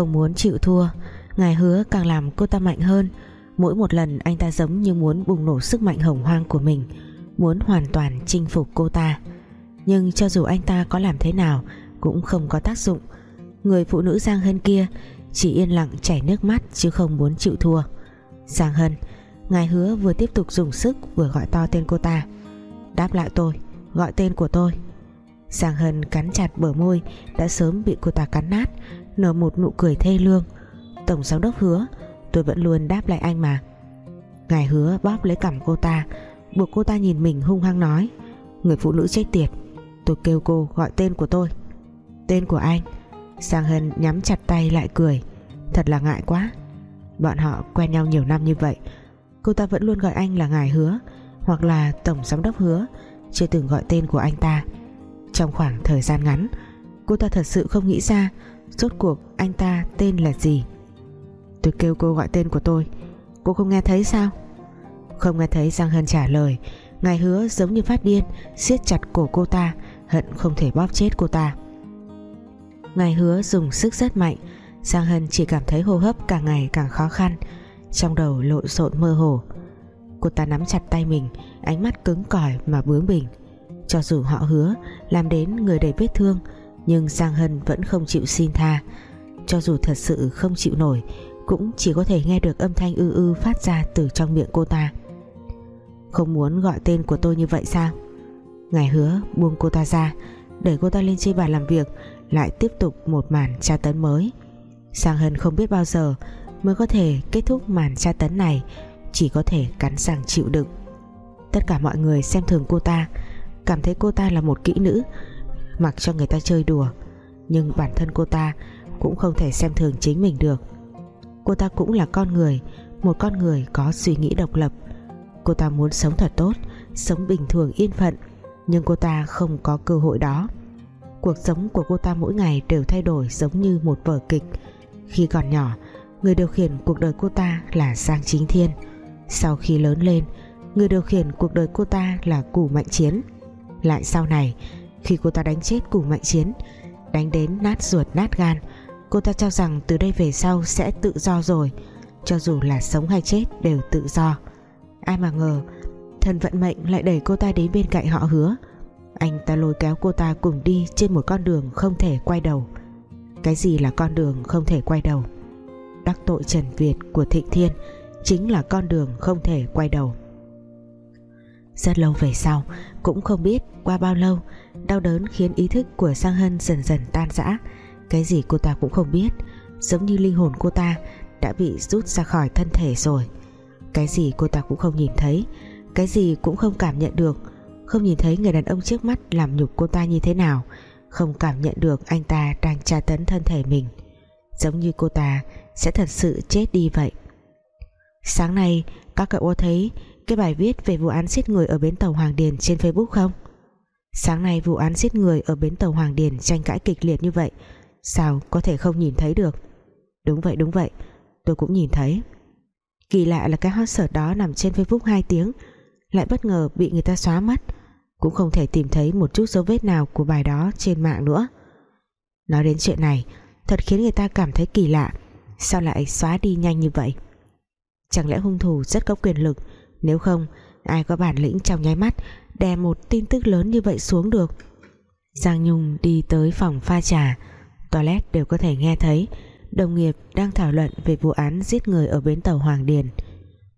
không muốn chịu thua. Ngài hứa càng làm cô ta mạnh hơn. Mỗi một lần anh ta giống như muốn bùng nổ sức mạnh hồng hoang của mình, Muốn hoàn toàn chinh phục cô ta. Nhưng cho dù anh ta có làm thế nào, Cũng không có tác dụng. Người phụ nữ Giang Hân kia Chỉ yên lặng chảy nước mắt Chứ không muốn chịu thua. Giang Hân, Ngài hứa vừa tiếp tục dùng sức Vừa gọi to tên cô ta. Đáp lại tôi, Gọi tên của tôi. Giang Hân cắn chặt bờ môi, Đã sớm bị cô ta cắn nát. Nở một nụ cười thê lương. Tổng giám đốc hứa, Tôi vẫn luôn đáp lại anh mà. Ngài hứa bóp lấy cằm cô ta, Buộc cô ta nhìn mình hung hăng nói, Người phụ nữ chết tiệt, Tôi kêu cô gọi tên của tôi. Tên của anh? Sang Hân nhắm chặt tay lại cười, Thật là ngại quá. Bọn họ quen nhau nhiều năm như vậy, Cô ta vẫn luôn gọi anh là ngài hứa, Hoặc là tổng giám đốc hứa, Chưa từng gọi tên của anh ta. Trong khoảng thời gian ngắn, Cô ta thật sự không nghĩ ra Rốt cuộc, anh ta tên là gì? Tôi kêu cô gọi tên của tôi. Cô không nghe thấy sao? Không nghe thấy Giang Hân trả lời. Ngài hứa giống như phát điên, siết chặt cổ cô ta, Hận không thể bóp chết cô ta. Ngài hứa dùng sức rất mạnh. Giang Hân chỉ cảm thấy hô hấp càng ngày càng khó khăn, Trong đầu lộn xộn mơ hồ. Cô ta nắm chặt tay mình, Ánh mắt cứng cỏi mà bướng bỉnh. Cho dù họ hứa, Làm đến người đầy vết thương nhưng Giang Hân vẫn không chịu xin tha. Cho dù thật sự không chịu nổi, Cũng chỉ có thể nghe được âm thanh ư ư Phát ra từ trong miệng cô ta. Không muốn gọi tên của tôi như vậy sao? Ngài hứa buông cô ta ra, Đẩy cô ta lên trên bàn làm việc, Lại tiếp tục một màn tra tấn mới. Giang Hân không biết bao giờ Mới có thể kết thúc màn tra tấn này, Chỉ có thể cắn răng chịu đựng. Tất cả mọi người xem thường cô ta, Cảm thấy cô ta là một kỹ nữ Mặc cho người ta chơi đùa. Nhưng bản thân cô ta Cũng không thể xem thường chính mình được. Cô ta cũng là con người, Một con người có suy nghĩ độc lập. Cô ta muốn sống thật tốt, Sống bình thường, yên phận, Nhưng cô ta không có cơ hội đó. Cuộc sống của cô ta mỗi ngày đều thay đổi giống như một vở kịch. Khi còn nhỏ, Người điều khiển cuộc đời cô ta là Giang Chính Thiên. Sau khi lớn lên, Người điều khiển cuộc đời cô ta là Củ Mạnh Chiến. Lại sau này khi cô ta đánh chết Củ Mạnh Chiến. Đánh đến nát ruột nát gan, Cô ta cho rằng từ đây về sau sẽ tự do rồi. Cho dù là sống hay chết đều tự do. Ai mà ngờ, Thần vận mệnh lại đẩy cô ta đến bên cạnh họ hứa. Anh ta lôi kéo cô ta cùng đi Trên một con đường không thể quay đầu. Cái gì là con đường không thể quay đầu? Đắc tội Trần Việt của Thịnh Thiên Chính là con đường không thể quay đầu. Rất lâu về sau, Cũng không biết qua bao lâu Đau đớn khiến ý thức của Sang Hân dần dần tan rã. Cái gì cô ta cũng không biết, Giống như linh hồn cô ta Đã bị rút ra khỏi thân thể rồi. Cái gì cô ta cũng không nhìn thấy, Cái gì cũng không cảm nhận được. Không nhìn thấy người đàn ông trước mắt Làm nhục cô ta như thế nào, Không cảm nhận được anh ta đang tra tấn thân thể mình. Giống như cô ta Sẽ thật sự chết đi vậy. Sáng nay, các cậu có thấy Cái bài viết về vụ án giết người Ở bến tàu Hoàng Điền trên Facebook không? Sáng nay vụ án giết người Ở bến tàu Hoàng Điền tranh cãi kịch liệt như vậy, Sao có thể không nhìn thấy được? Đúng vậy đúng vậy, Tôi cũng nhìn thấy. Kỳ lạ là cái hot search đó nằm trên Facebook 2 tiếng, Lại bất ngờ bị người ta xóa mất, Cũng không thể tìm thấy một chút dấu vết nào Của bài đó trên mạng nữa. Nói đến chuyện này, Thật khiến người ta cảm thấy kỳ lạ, Sao lại xóa đi nhanh như vậy? Chẳng lẽ hung thủ rất có quyền lực, Nếu không, ai có bản lĩnh trong nháy mắt Đè một tin tức lớn như vậy xuống được. Giang Nhung đi tới phòng pha trà. Toilet đều có thể nghe thấy. Đồng nghiệp đang thảo luận về vụ án giết người ở bến tàu Hoàng Điền.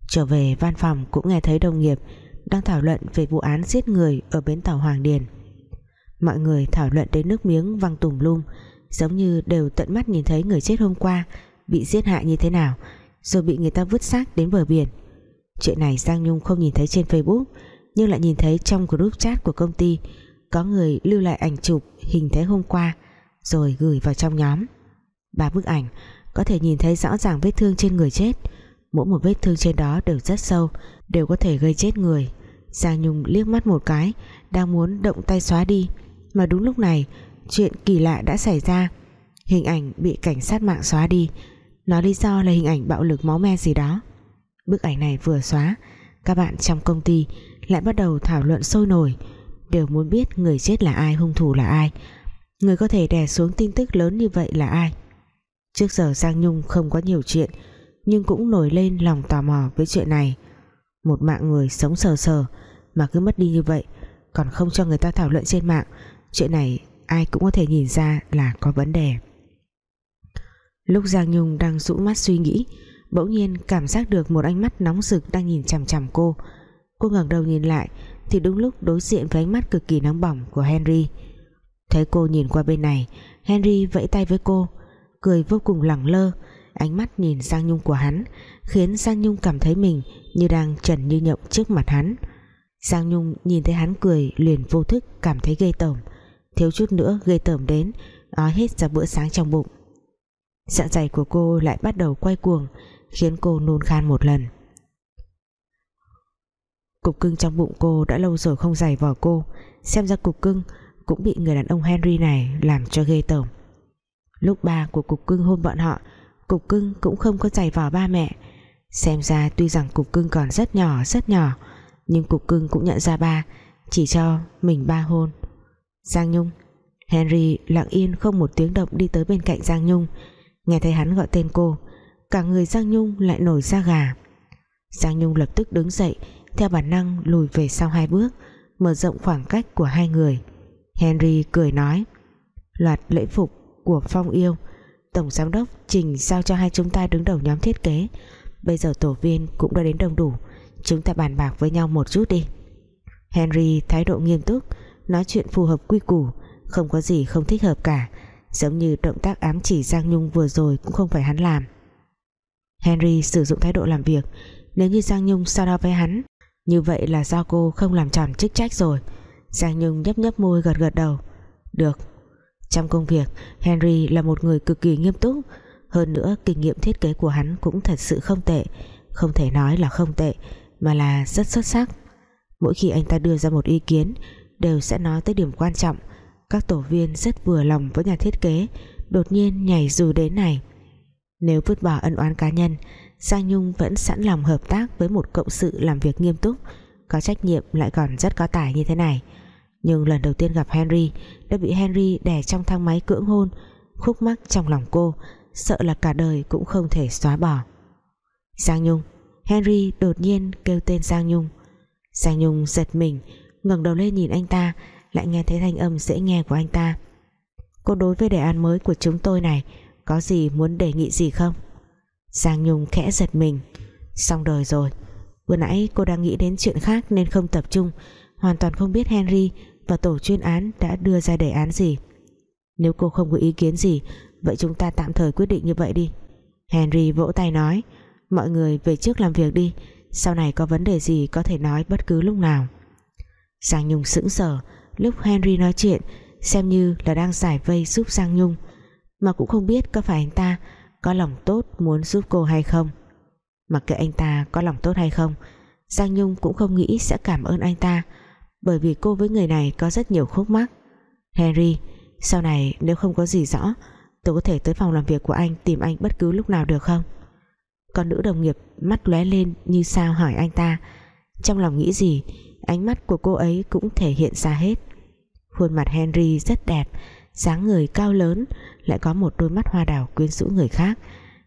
Trở về văn phòng cũng nghe thấy đồng nghiệp Đang thảo luận về vụ án giết người ở bến tàu Hoàng Điền. Mọi người thảo luận đến nước miếng văng tùm lum, Giống như đều tận mắt nhìn thấy người chết hôm qua, Bị giết hại như thế nào, Rồi bị người ta vứt xác đến bờ biển. Chuyện này Giang Nhung không nhìn thấy trên Facebook nhưng lại nhìn thấy trong group chat của công ty Có người lưu lại ảnh chụp Hình thế hôm qua, Rồi gửi vào trong nhóm. Ba bức ảnh có thể nhìn thấy rõ ràng vết thương trên người chết. Mỗi một vết thương trên đó đều rất sâu, Đều có thể gây chết người. Giang Nhung liếc mắt một cái, Đang muốn động tay xóa đi, Mà đúng lúc này, Chuyện kỳ lạ đã xảy ra. Hình ảnh bị cảnh sát mạng xóa đi. Nói lý do là hình ảnh bạo lực máu me gì đó. Bức ảnh này vừa xóa, Các bạn trong công ty lại bắt đầu thảo luận sôi nổi. Đều muốn biết người chết là ai, hung thủ là ai. Người có thể đè xuống tin tức lớn như vậy là ai? Trước giờ Giang Nhung không có nhiều chuyện, Nhưng cũng nổi lên lòng tò mò với chuyện này. Một mạng người sống sờ sờ, Mà cứ mất đi như vậy, Còn không cho người ta thảo luận trên mạng, Chuyện này ai cũng có thể nhìn ra là có vấn đề. Lúc Giang Nhung đang rũ mắt suy nghĩ, Bỗng nhiên cảm giác được một ánh mắt nóng rực đang nhìn chằm chằm cô. Cô ngẩng đầu nhìn lại, Thì đúng lúc đối diện với ánh mắt cực kỳ nóng bỏng của Henry. Thấy cô nhìn qua bên này, Henry vẫy tay với cô, Cười vô cùng lẳng lơ. Ánh mắt nhìn Giang Nhung của hắn, Khiến Giang Nhung cảm thấy mình Như đang trần như nhộng trước mặt hắn. Giang Nhung nhìn thấy hắn cười Liền vô thức, cảm thấy ghê tởm. Thiếu chút nữa ghê tởm đến, Ói hết ra bữa sáng trong bụng. Dạ dày của cô lại bắt đầu quay cuồng, Khiến cô nôn khan một lần. Cục cưng trong bụng cô đã lâu rồi không dày vò cô. Xem ra cục cưng cũng bị người đàn ông Henry này làm cho ghê tởm. Lúc ba của cục cưng hôn bọn họ, cục cưng cũng không có giày vò ba mẹ. Xem ra tuy rằng cục cưng còn rất nhỏ rất nhỏ, nhưng cục cưng cũng nhận ra ba, chỉ cho mình ba hôn. Giang Nhung, Henry lặng yên không một tiếng động đi tới bên cạnh Giang Nhung. Nghe thấy hắn gọi tên cô, cả người Giang Nhung lại nổi da gà. Giang Nhung lập tức đứng dậy theo bản năng, lùi về sau hai bước, mở rộng khoảng cách của hai người. Henry cười nói, loạt lễ phục của Phong Yêu, Tổng Giám đốc Trình giao cho hai chúng ta đứng đầu nhóm thiết kế. Bây giờ tổ viên cũng đã đến đông đủ, Chúng ta bàn bạc với nhau một chút đi. Henry thái độ nghiêm túc, Nói chuyện phù hợp quy củ, Không có gì không thích hợp cả, Giống như động tác ám chỉ Giang Nhung vừa rồi Cũng không phải hắn làm. Henry sử dụng thái độ làm việc, Nếu như Giang Nhung sao đo với hắn như vậy là do cô không làm tròn chức trách rồi. Giang Nhung nhấp nhấp môi gật gật đầu. Được. Trong công việc, Henry là một người cực kỳ nghiêm túc. Hơn nữa, kinh nghiệm thiết kế của hắn Cũng thật sự không tệ. Không thể nói là không tệ, Mà là rất xuất sắc. Mỗi khi anh ta đưa ra một ý kiến, Đều sẽ nói tới điểm quan trọng. Các tổ viên rất vừa lòng với nhà thiết kế, Đột nhiên nhảy dù đến này. Nếu vứt bỏ ân oán cá nhân Giang Nhung vẫn sẵn lòng hợp tác Với một cộng sự làm việc nghiêm túc, Có trách nhiệm lại còn rất có tài như thế này. Nhưng lần đầu tiên gặp Henry, đã bị Henry đè trong thang máy cưỡng hôn, khúc mắc trong lòng cô, sợ là cả đời cũng không thể xóa bỏ. Giang Nhung, Henry đột nhiên kêu tên Giang Nhung. Giang Nhung giật mình, ngẩng đầu lên nhìn anh ta, lại nghe thấy thanh âm dễ nghe của anh ta. Cô đối với đề án mới của chúng tôi này, có gì muốn đề nghị gì không? Giang Nhung khẽ giật mình. Xong đời rồi. Vừa nãy cô đang nghĩ đến chuyện khác nên không tập trung. Hoàn toàn không biết Henry và tổ chuyên án đã đưa ra đề án gì. Nếu cô không có ý kiến gì, vậy chúng ta tạm thời quyết định như vậy đi. Henry vỗ tay nói, mọi người về trước làm việc đi. Sau này có vấn đề gì có thể nói bất cứ lúc nào. Giang Nhung sững sờ. Lúc Henry nói chuyện, xem như là đang giải vây giúp Giang Nhung. Mà cũng không biết có phải anh ta có lòng tốt muốn giúp cô hay không? Mặc kệ anh ta có lòng tốt hay không, Giang Nhung cũng không nghĩ sẽ cảm ơn anh ta, bởi vì cô với người này có rất nhiều khúc mắc. Henry, sau này nếu không có gì rõ, tôi có thể tới phòng làm việc của anh tìm anh bất cứ lúc nào được không? Còn nữ đồng nghiệp mắt lóe lên như sao hỏi anh ta. Trong lòng nghĩ gì, ánh mắt của cô ấy cũng thể hiện ra hết. Khuôn mặt Henry rất đẹp, dáng người cao lớn lại có một đôi mắt hoa đào quyến rũ người khác.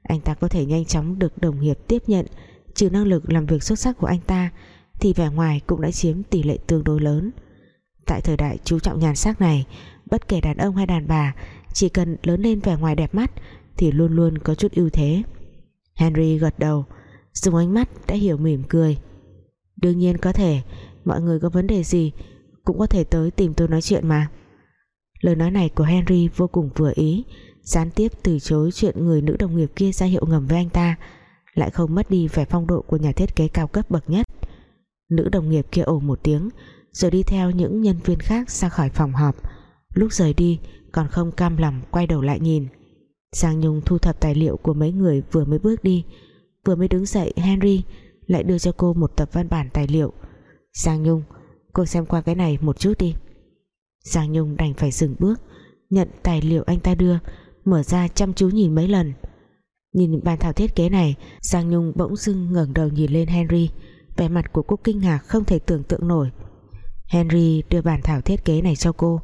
Anh ta có thể nhanh chóng được đồng nghiệp tiếp nhận, trừ năng lực làm việc xuất sắc của anh ta, thì vẻ ngoài cũng đã chiếm tỷ lệ tương đối lớn. Tại thời đại chú trọng nhàn sắc này, bất kể đàn ông hay đàn bà, chỉ cần lớn lên vẻ ngoài đẹp mắt thì luôn luôn có chút ưu thế. Henry gật đầu, dùng ánh mắt đã hiểu mỉm cười. Đương nhiên có thể, mọi người có vấn đề gì cũng có thể tới tìm tôi nói chuyện mà lời nói này của Henry vô cùng vừa ý, gián tiếp từ chối chuyện người nữ đồng nghiệp kia ra hiệu ngầm với anh ta, lại không mất đi vẻ phong độ của nhà thiết kế cao cấp bậc nhất. Nữ đồng nghiệp kia ồ một tiếng, Rồi đi theo những nhân viên khác ra khỏi phòng họp. Lúc rời đi, Còn không cam lòng quay đầu lại nhìn. Giang Nhung thu thập tài liệu của mấy người vừa mới bước đi, Vừa mới đứng dậy, Henry lại đưa cho cô một tập văn bản tài liệu. Giang Nhung, Cô xem qua cái này một chút đi. Giang Nhung đành phải dừng bước, Nhận tài liệu anh ta đưa, Mở ra chăm chú nhìn mấy lần. Nhìn bàn thảo thiết kế này, Giang Nhung bỗng dưng ngẩng đầu nhìn lên Henry, vẻ mặt của cô kinh ngạc không thể tưởng tượng nổi. Henry đưa bản thảo thiết kế này cho cô,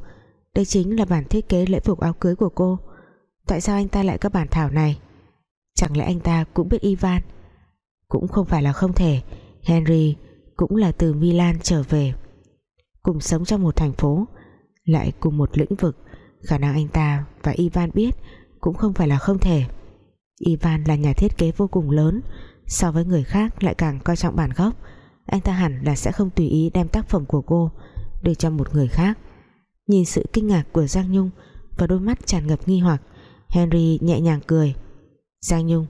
đây chính là bản thiết kế lễ phục áo cưới của cô. Tại sao anh ta lại có bản thảo này? Chẳng lẽ anh ta cũng biết Ivan? Cũng không phải là không thể, Henry cũng là từ Milan trở về. Cùng sống trong một thành phố lại cùng một lĩnh vực. Khả năng anh ta và Ivan biết Cũng không phải là không thể. Ivan là nhà thiết kế vô cùng lớn, So với người khác lại càng coi trọng bản gốc. Anh ta hẳn là sẽ không tùy ý đem tác phẩm của cô Đưa cho một người khác. Nhìn sự kinh ngạc của Giang Nhung Và đôi mắt tràn ngập nghi hoặc, Henry nhẹ nhàng cười. Giang Nhung,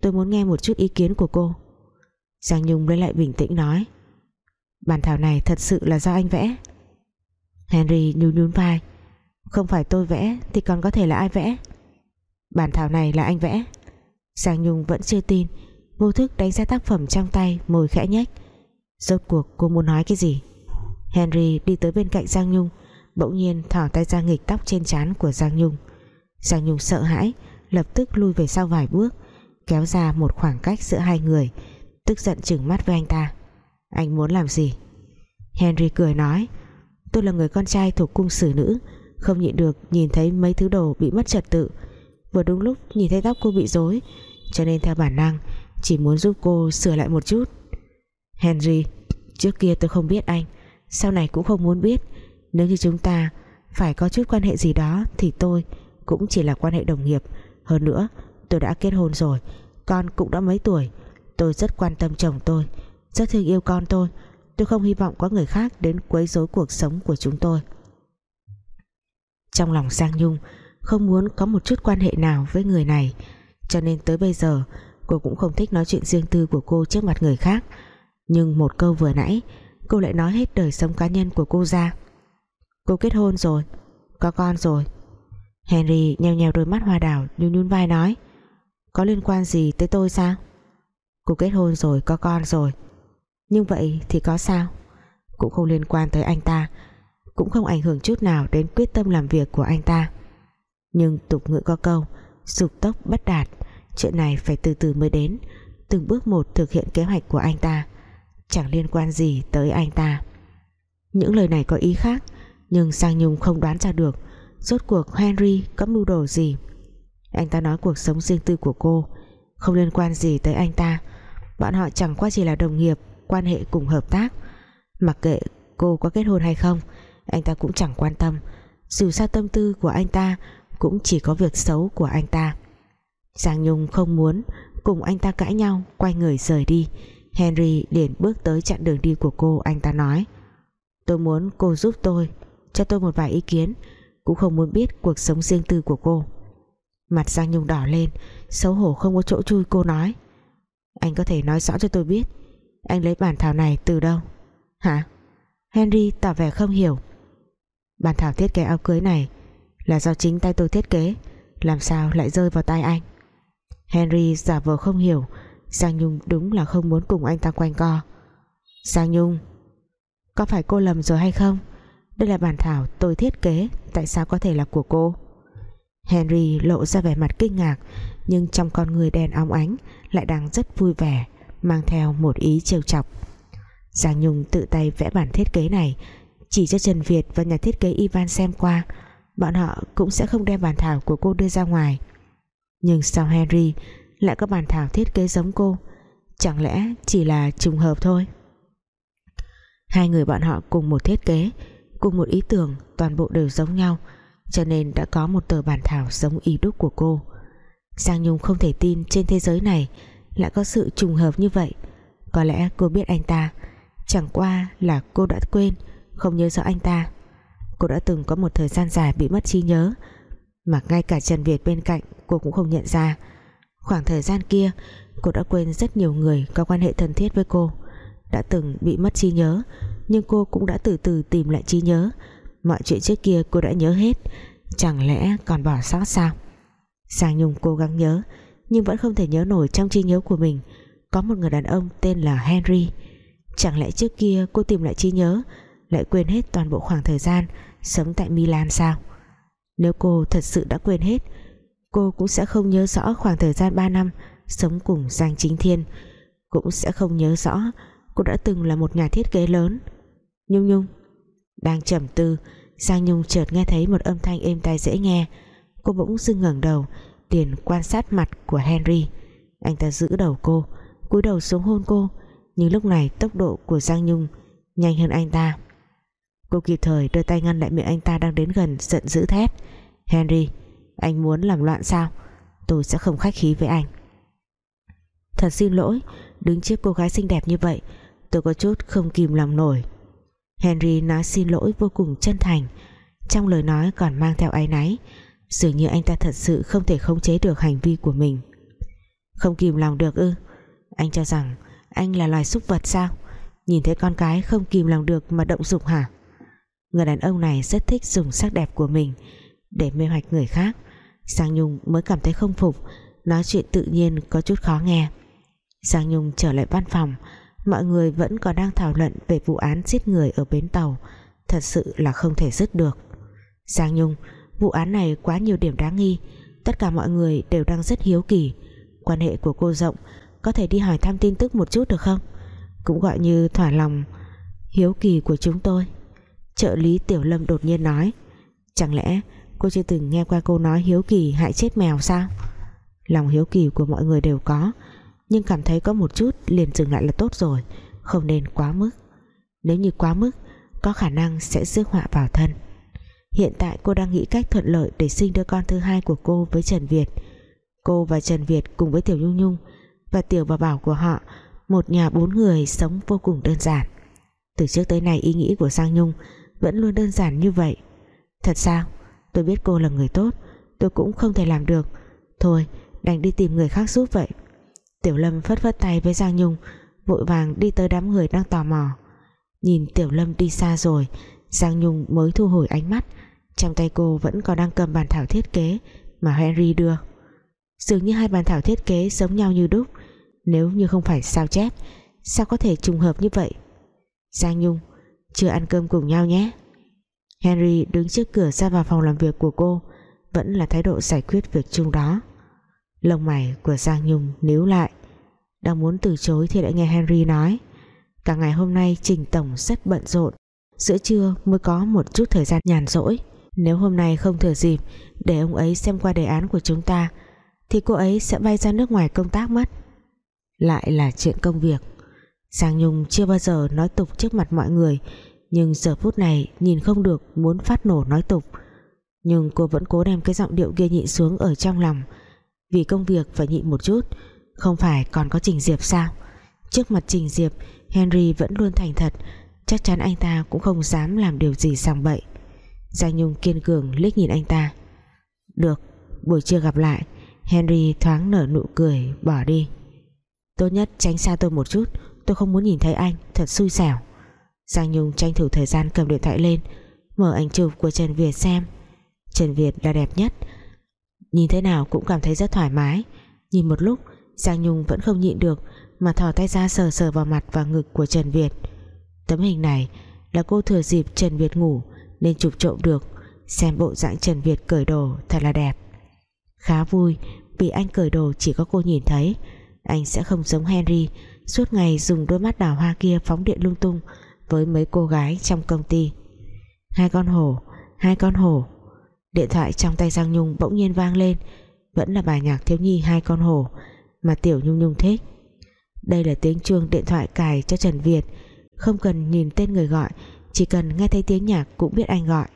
tôi muốn nghe một chút ý kiến của cô. Giang Nhung lấy lại bình tĩnh nói, Bản thảo này thật sự là do anh vẽ. Henry nhún nhún vai. Không phải tôi vẽ, Thì còn có thể là ai vẽ? Bản thảo này là anh vẽ. Giang Nhung vẫn chưa tin. Vô thức đánh giá tác phẩm trong tay Môi khẽ nhếch. Rốt cuộc cô muốn nói cái gì? Henry đi tới bên cạnh Giang Nhung, Bỗng nhiên thỏ tay ra nghịch tóc trên trán của Giang Nhung. Giang Nhung sợ hãi, Lập tức lui về sau vài bước, Kéo ra một khoảng cách giữa hai người, Tức giận chừng mắt với anh ta. Anh muốn làm gì? Henry cười nói Tôi là người con trai thuộc cung xử nữ. Không nhịn được, nhìn thấy mấy thứ đồ bị mất trật tự. Vừa đúng lúc, nhìn thấy tóc cô bị rối, Cho nên theo bản năng, Chỉ muốn giúp cô sửa lại một chút. Henry, Trước kia tôi không biết anh, Sau này cũng không muốn biết. Nếu như chúng ta phải có chút quan hệ gì đó, Thì tôi cũng chỉ là quan hệ đồng nghiệp. Hơn nữa, tôi đã kết hôn rồi, Con cũng đã mấy tuổi. Tôi rất quan tâm chồng tôi, Rất thương yêu con tôi. Tôi không hy vọng có người khác đến quấy rối cuộc sống của chúng tôi. Trong lòng Giang Nhung, Không muốn có một chút quan hệ nào với người này. Cho nên tới bây giờ, Cô cũng không thích nói chuyện riêng tư của cô trước mặt người khác. Nhưng một câu vừa nãy, Cô lại nói hết đời sống cá nhân của cô ra. Cô kết hôn rồi, Có con rồi. Henry nheo nheo đôi mắt hoa đào, nhún nhún vai nói, Có liên quan gì tới tôi sao? Cô kết hôn rồi, có con rồi. Nhưng vậy thì có sao? Cũng không liên quan tới anh ta, Cũng không ảnh hưởng chút nào đến quyết tâm làm việc của anh ta. Nhưng tục ngữ có câu Dục tốc bất đạt, Chuyện này phải từ từ mới đến, Từng bước một thực hiện kế hoạch của anh ta, Chẳng liên quan gì tới anh ta. Những lời này có ý khác, Nhưng sang Nhung không đoán ra được, Rốt cuộc Henry có mưu đồ gì? Anh ta nói cuộc sống riêng tư của cô, Không liên quan gì tới anh ta, Bọn họ chẳng qua chỉ là đồng nghiệp Quan hệ cùng hợp tác. Mặc kệ cô có kết hôn hay không, Anh ta cũng chẳng quan tâm. Dù sao tâm tư của anh ta Cũng chỉ có việc xấu của anh ta. Giang Nhung không muốn Cùng anh ta cãi nhau, Quay người rời đi. Henry liền bước tới chặn đường đi của cô, Anh ta nói, Tôi muốn cô giúp tôi, Cho tôi một vài ý kiến, Cũng không muốn biết cuộc sống riêng tư của cô. Mặt Giang Nhung đỏ lên, Xấu hổ không có chỗ chui, cô nói, Anh có thể nói rõ cho tôi biết anh lấy bản thảo này từ đâu? Hả? Henry tỏ vẻ không hiểu. Bản thảo thiết kế áo cưới này Là do chính tay tôi thiết kế, Làm sao lại rơi vào tay anh? Henry giả vờ không hiểu Giang Nhung đúng là không muốn cùng anh ta quanh co. Giang Nhung, Có phải cô lầm rồi hay không? Đây là bản thảo tôi thiết kế, Tại sao có thể là của cô? Henry lộ ra vẻ mặt kinh ngạc, Nhưng trong con người đen óng ánh Lại đang rất vui vẻ. Mang theo một ý trêu chọc. Giang Nhung tự tay vẽ bản thiết kế này, Chỉ cho Trần Việt và nhà thiết kế Ivan xem qua, Bọn họ cũng sẽ không đem bản thảo của cô đưa ra ngoài. Nhưng sao Henry lại có bản thảo thiết kế giống cô, Chẳng lẽ chỉ là trùng hợp thôi? Hai người bọn họ cùng một thiết kế, Cùng một ý tưởng, Toàn bộ đều giống nhau, Cho nên đã có một tờ bản thảo giống y đúc của cô. Giang Nhung không thể tin Trên thế giới này lại có sự trùng hợp như vậy. Có lẽ cô biết anh ta. Chẳng qua là cô đã quên, Không nhớ rõ anh ta. Cô đã từng có một thời gian dài bị mất trí nhớ, Mà ngay cả Trần Việt bên cạnh Cô cũng không nhận ra. Khoảng thời gian kia, Cô đã quên rất nhiều người có quan hệ thân thiết với cô. Đã từng bị mất trí nhớ, Nhưng cô cũng đã từ từ tìm lại trí nhớ. Mọi chuyện trước kia cô đã nhớ hết, Chẳng lẽ còn bỏ sót sao? Giang Nhung cố gắng nhớ nhưng vẫn không thể nhớ nổi trong trí nhớ của mình. Có một người đàn ông tên là Henry. Chẳng lẽ trước kia cô tìm lại trí nhớ, Lại quên hết toàn bộ khoảng thời gian Sống tại Milan sao? Nếu cô thật sự đã quên hết, cô cũng sẽ không nhớ rõ khoảng thời gian 3 năm sống cùng Giang Chính Thiên. Cũng sẽ không nhớ rõ cô đã từng là một nhà thiết kế lớn. Nhung Nhung, đang trầm tư, Giang Nhung chợt nghe thấy một âm thanh êm tai dễ nghe. Cô bỗng dưng ngẩng đầu Liền quan sát mặt của Henry. Anh ta giữ đầu cô, cúi đầu xuống hôn cô. Nhưng lúc này tốc độ của Giang Nhung Nhanh hơn anh ta. Cô kịp thời đưa tay ngăn lại miệng anh ta đang đến gần, Giận dữ thét. Henry, anh muốn làm loạn sao? Tôi sẽ không khách khí với anh. Thật xin lỗi, Đứng trước cô gái xinh đẹp như vậy, Tôi có chút không kìm lòng nổi. Henry nói xin lỗi vô cùng chân thành, Trong lời nói còn mang theo áy náy. Dường như anh ta thật sự không thể khống chế được hành vi của mình. Không kìm lòng được ư? Anh cho rằng anh là loài súc vật sao? Nhìn thấy con cái không kìm lòng được mà động dục hả? Người đàn ông này rất thích dùng sắc đẹp của mình Để mê hoạch người khác. Giang Nhung mới cảm thấy không phục, Nói chuyện tự nhiên có chút khó nghe. Giang Nhung trở lại văn phòng, Mọi người vẫn còn đang thảo luận Về vụ án giết người ở bến tàu. Thật sự là không thể dứt được. Giang Nhung Vụ án này quá nhiều điểm đáng nghi. Tất cả mọi người đều đang rất hiếu kỳ. Quan hệ của cô rộng, Có thể đi hỏi thăm tin tức một chút được không? Cũng gọi như thỏa lòng, Hiếu kỳ của chúng tôi. Trợ lý Tiểu Lâm đột nhiên nói, Chẳng lẽ cô chưa từng nghe qua cô nói hiếu kỳ hại chết mèo sao? Lòng hiếu kỳ của mọi người đều có, Nhưng cảm thấy có một chút liền dừng lại là tốt rồi, Không nên quá mức. Nếu như quá mức, Có khả năng sẽ rước họa vào thân. Hiện tại cô đang nghĩ cách thuận lợi Để sinh đứa con thứ hai của cô với Trần Việt. Cô và Trần Việt cùng với Tiểu Nhung Nhung Và Tiểu Bà Bảo của họ, Một nhà bốn người sống vô cùng đơn giản. Từ trước tới nay, ý nghĩ của Sang Nhung Vẫn luôn đơn giản như vậy. Thật sao? Tôi biết cô là người tốt, Tôi cũng không thể làm được. Thôi, đành đi tìm người khác giúp vậy. Tiểu Lâm phất phất tay với Giang Nhung, Vội vàng đi tới đám người đang tò mò. Nhìn Tiểu Lâm đi xa rồi Giang Nhung mới thu hồi ánh mắt. Trong tay cô vẫn còn đang cầm bàn thảo thiết kế Mà Henry đưa. Dường như hai bàn thảo thiết kế giống nhau như đúc. Nếu như không phải sao chép, Sao có thể trùng hợp như vậy? Giang Nhung, Chưa ăn cơm cùng nhau nhé. Henry đứng trước cửa ra vào phòng làm việc của cô, Vẫn là thái độ giải quyết việc chung đó. Lông mày của Giang Nhung níu lại. Đang muốn từ chối thì đã nghe Henry nói, Cả ngày hôm nay Trình Tổng rất bận rộn, Giữa trưa mới có một chút thời gian nhàn rỗi. Nếu hôm nay không thừa dịp Để ông ấy xem qua đề án của chúng ta, Thì cô ấy sẽ bay ra nước ngoài công tác mất. Lại là chuyện công việc. Giang Nhung chưa bao giờ nói tục trước mặt mọi người, Nhưng giờ phút này nhìn không được Muốn phát nổ nói tục. Nhưng cô vẫn cố đem cái giọng điệu kia nhịn xuống ở trong lòng. Vì công việc phải nhịn một chút, Không phải còn có Trình Diệp sao? Trước mặt Trình Diệp, Henry vẫn luôn thành thật, Chắc chắn anh ta cũng không dám làm điều gì sàng bậy. Giang Nhung kiên cường liếc nhìn anh ta. Được, Buổi trưa gặp lại. Henry thoáng nở nụ cười, bỏ đi. Tốt nhất tránh xa tôi một chút, Tôi không muốn nhìn thấy anh, Thật xui xẻo. Giang Nhung tranh thủ thời gian cầm điện thoại lên, Mở ảnh chụp của Trần Việt xem. Trần Việt là đẹp nhất. Nhìn thế nào cũng cảm thấy rất thoải mái. Nhìn một lúc, Giang Nhung vẫn không nhịn được Mà thò tay ra sờ sờ vào mặt và ngực của Trần Việt. Tấm hình này là cô thừa dịp Trần Việt ngủ nên chụp trộm được. Xem bộ dạng Trần Việt cởi đồ thật là đẹp. Khá vui Vì anh cởi đồ chỉ có cô nhìn thấy. Anh sẽ không giống Henry, Suốt ngày dùng đôi mắt đào hoa kia phóng điện lung tung Với mấy cô gái trong công ty. Hai con hổ, Hai con hổ. Điện thoại trong tay Giang Nhung bỗng nhiên vang lên. Vẫn là bài nhạc thiếu nhi hai con hổ Mà Tiểu Nhung Nhung thích. Đây là tiếng chuông điện thoại cài cho Trần Việt. Không cần nhìn tên người gọi chỉ cần nghe thấy tiếng nhạc cũng biết anh gọi.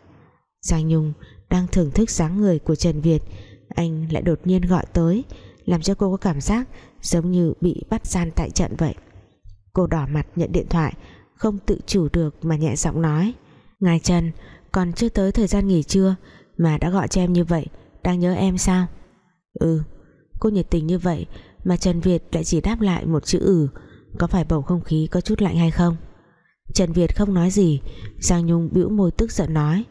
Giang Nhung đang thưởng thức dáng người của Trần Việt. Anh lại đột nhiên gọi tới, làm cho cô có cảm giác giống như bị bắt gian tại trận vậy. Cô đỏ mặt nhận điện thoại, không tự chủ được mà nhẹ giọng nói, ngài Trần, còn chưa tới thời gian nghỉ trưa mà đã gọi cho em như vậy, đang nhớ em sao? Ừ cô nhiệt tình như vậy mà Trần Việt lại chỉ đáp lại một chữ ừ có phải bầu không khí có chút lạnh hay không? Trần Việt không nói gì. Giang Nhung bĩu môi tức giận nói,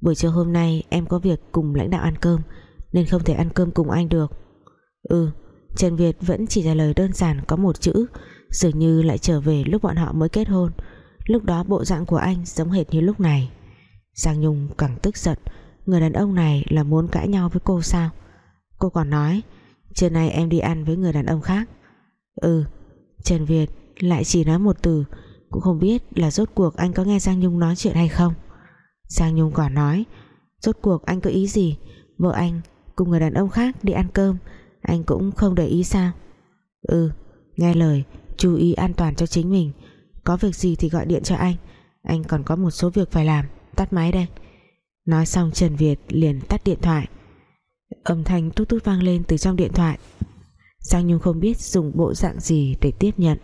Buổi trưa hôm nay em có việc cùng lãnh đạo ăn cơm, Nên không thể ăn cơm cùng anh được. Ừ Trần Việt vẫn chỉ trả lời đơn giản có một chữ, Dường như lại trở về lúc bọn họ mới kết hôn. Lúc đó bộ dạng của anh giống hệt như lúc này. Giang Nhung càng tức giận, Người đàn ông này là muốn cãi nhau với cô sao? Cô còn nói, Trưa nay em đi ăn với người đàn ông khác. Ừ Trần Việt lại chỉ nói một từ cũng không biết là rốt cuộc anh có nghe Giang Nhung nói chuyện hay không. Giang Nhung còn nói, Rốt cuộc anh có ý gì? Vợ anh cùng người đàn ông khác đi ăn cơm, anh cũng không để ý sao? Ừ nghe lời, chú ý an toàn cho chính mình. Có việc gì thì gọi điện cho anh anh còn có một số việc phải làm, tắt máy đây. Nói xong Trần Việt liền tắt điện thoại. Âm thanh tút tút vang lên từ trong điện thoại. Giang Nhung không biết dùng bộ dạng gì để tiếp nhận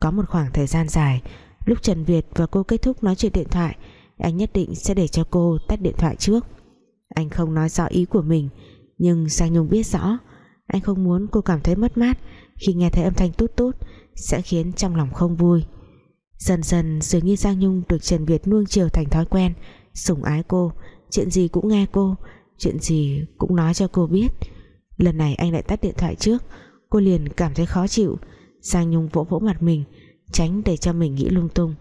có một khoảng thời gian dài, lúc Trần Việt và cô kết thúc nói chuyện điện thoại, anh nhất định sẽ để cho cô tắt điện thoại trước. Anh không nói rõ ý của mình, nhưng Giang Nhung biết rõ, anh không muốn cô cảm thấy mất mát khi nghe thấy âm thanh tút tút sẽ khiến trong lòng không vui. Dần dần, dường như Giang Nhung được Trần Việt nuông chiều thành thói quen, sủng ái cô, chuyện gì cũng nghe cô, chuyện gì cũng nói cho cô biết. Lần này anh lại tắt điện thoại trước, cô liền cảm thấy khó chịu Giang Nhung vỗ vỗ mặt mình, tránh để cho mình nghĩ lung tung.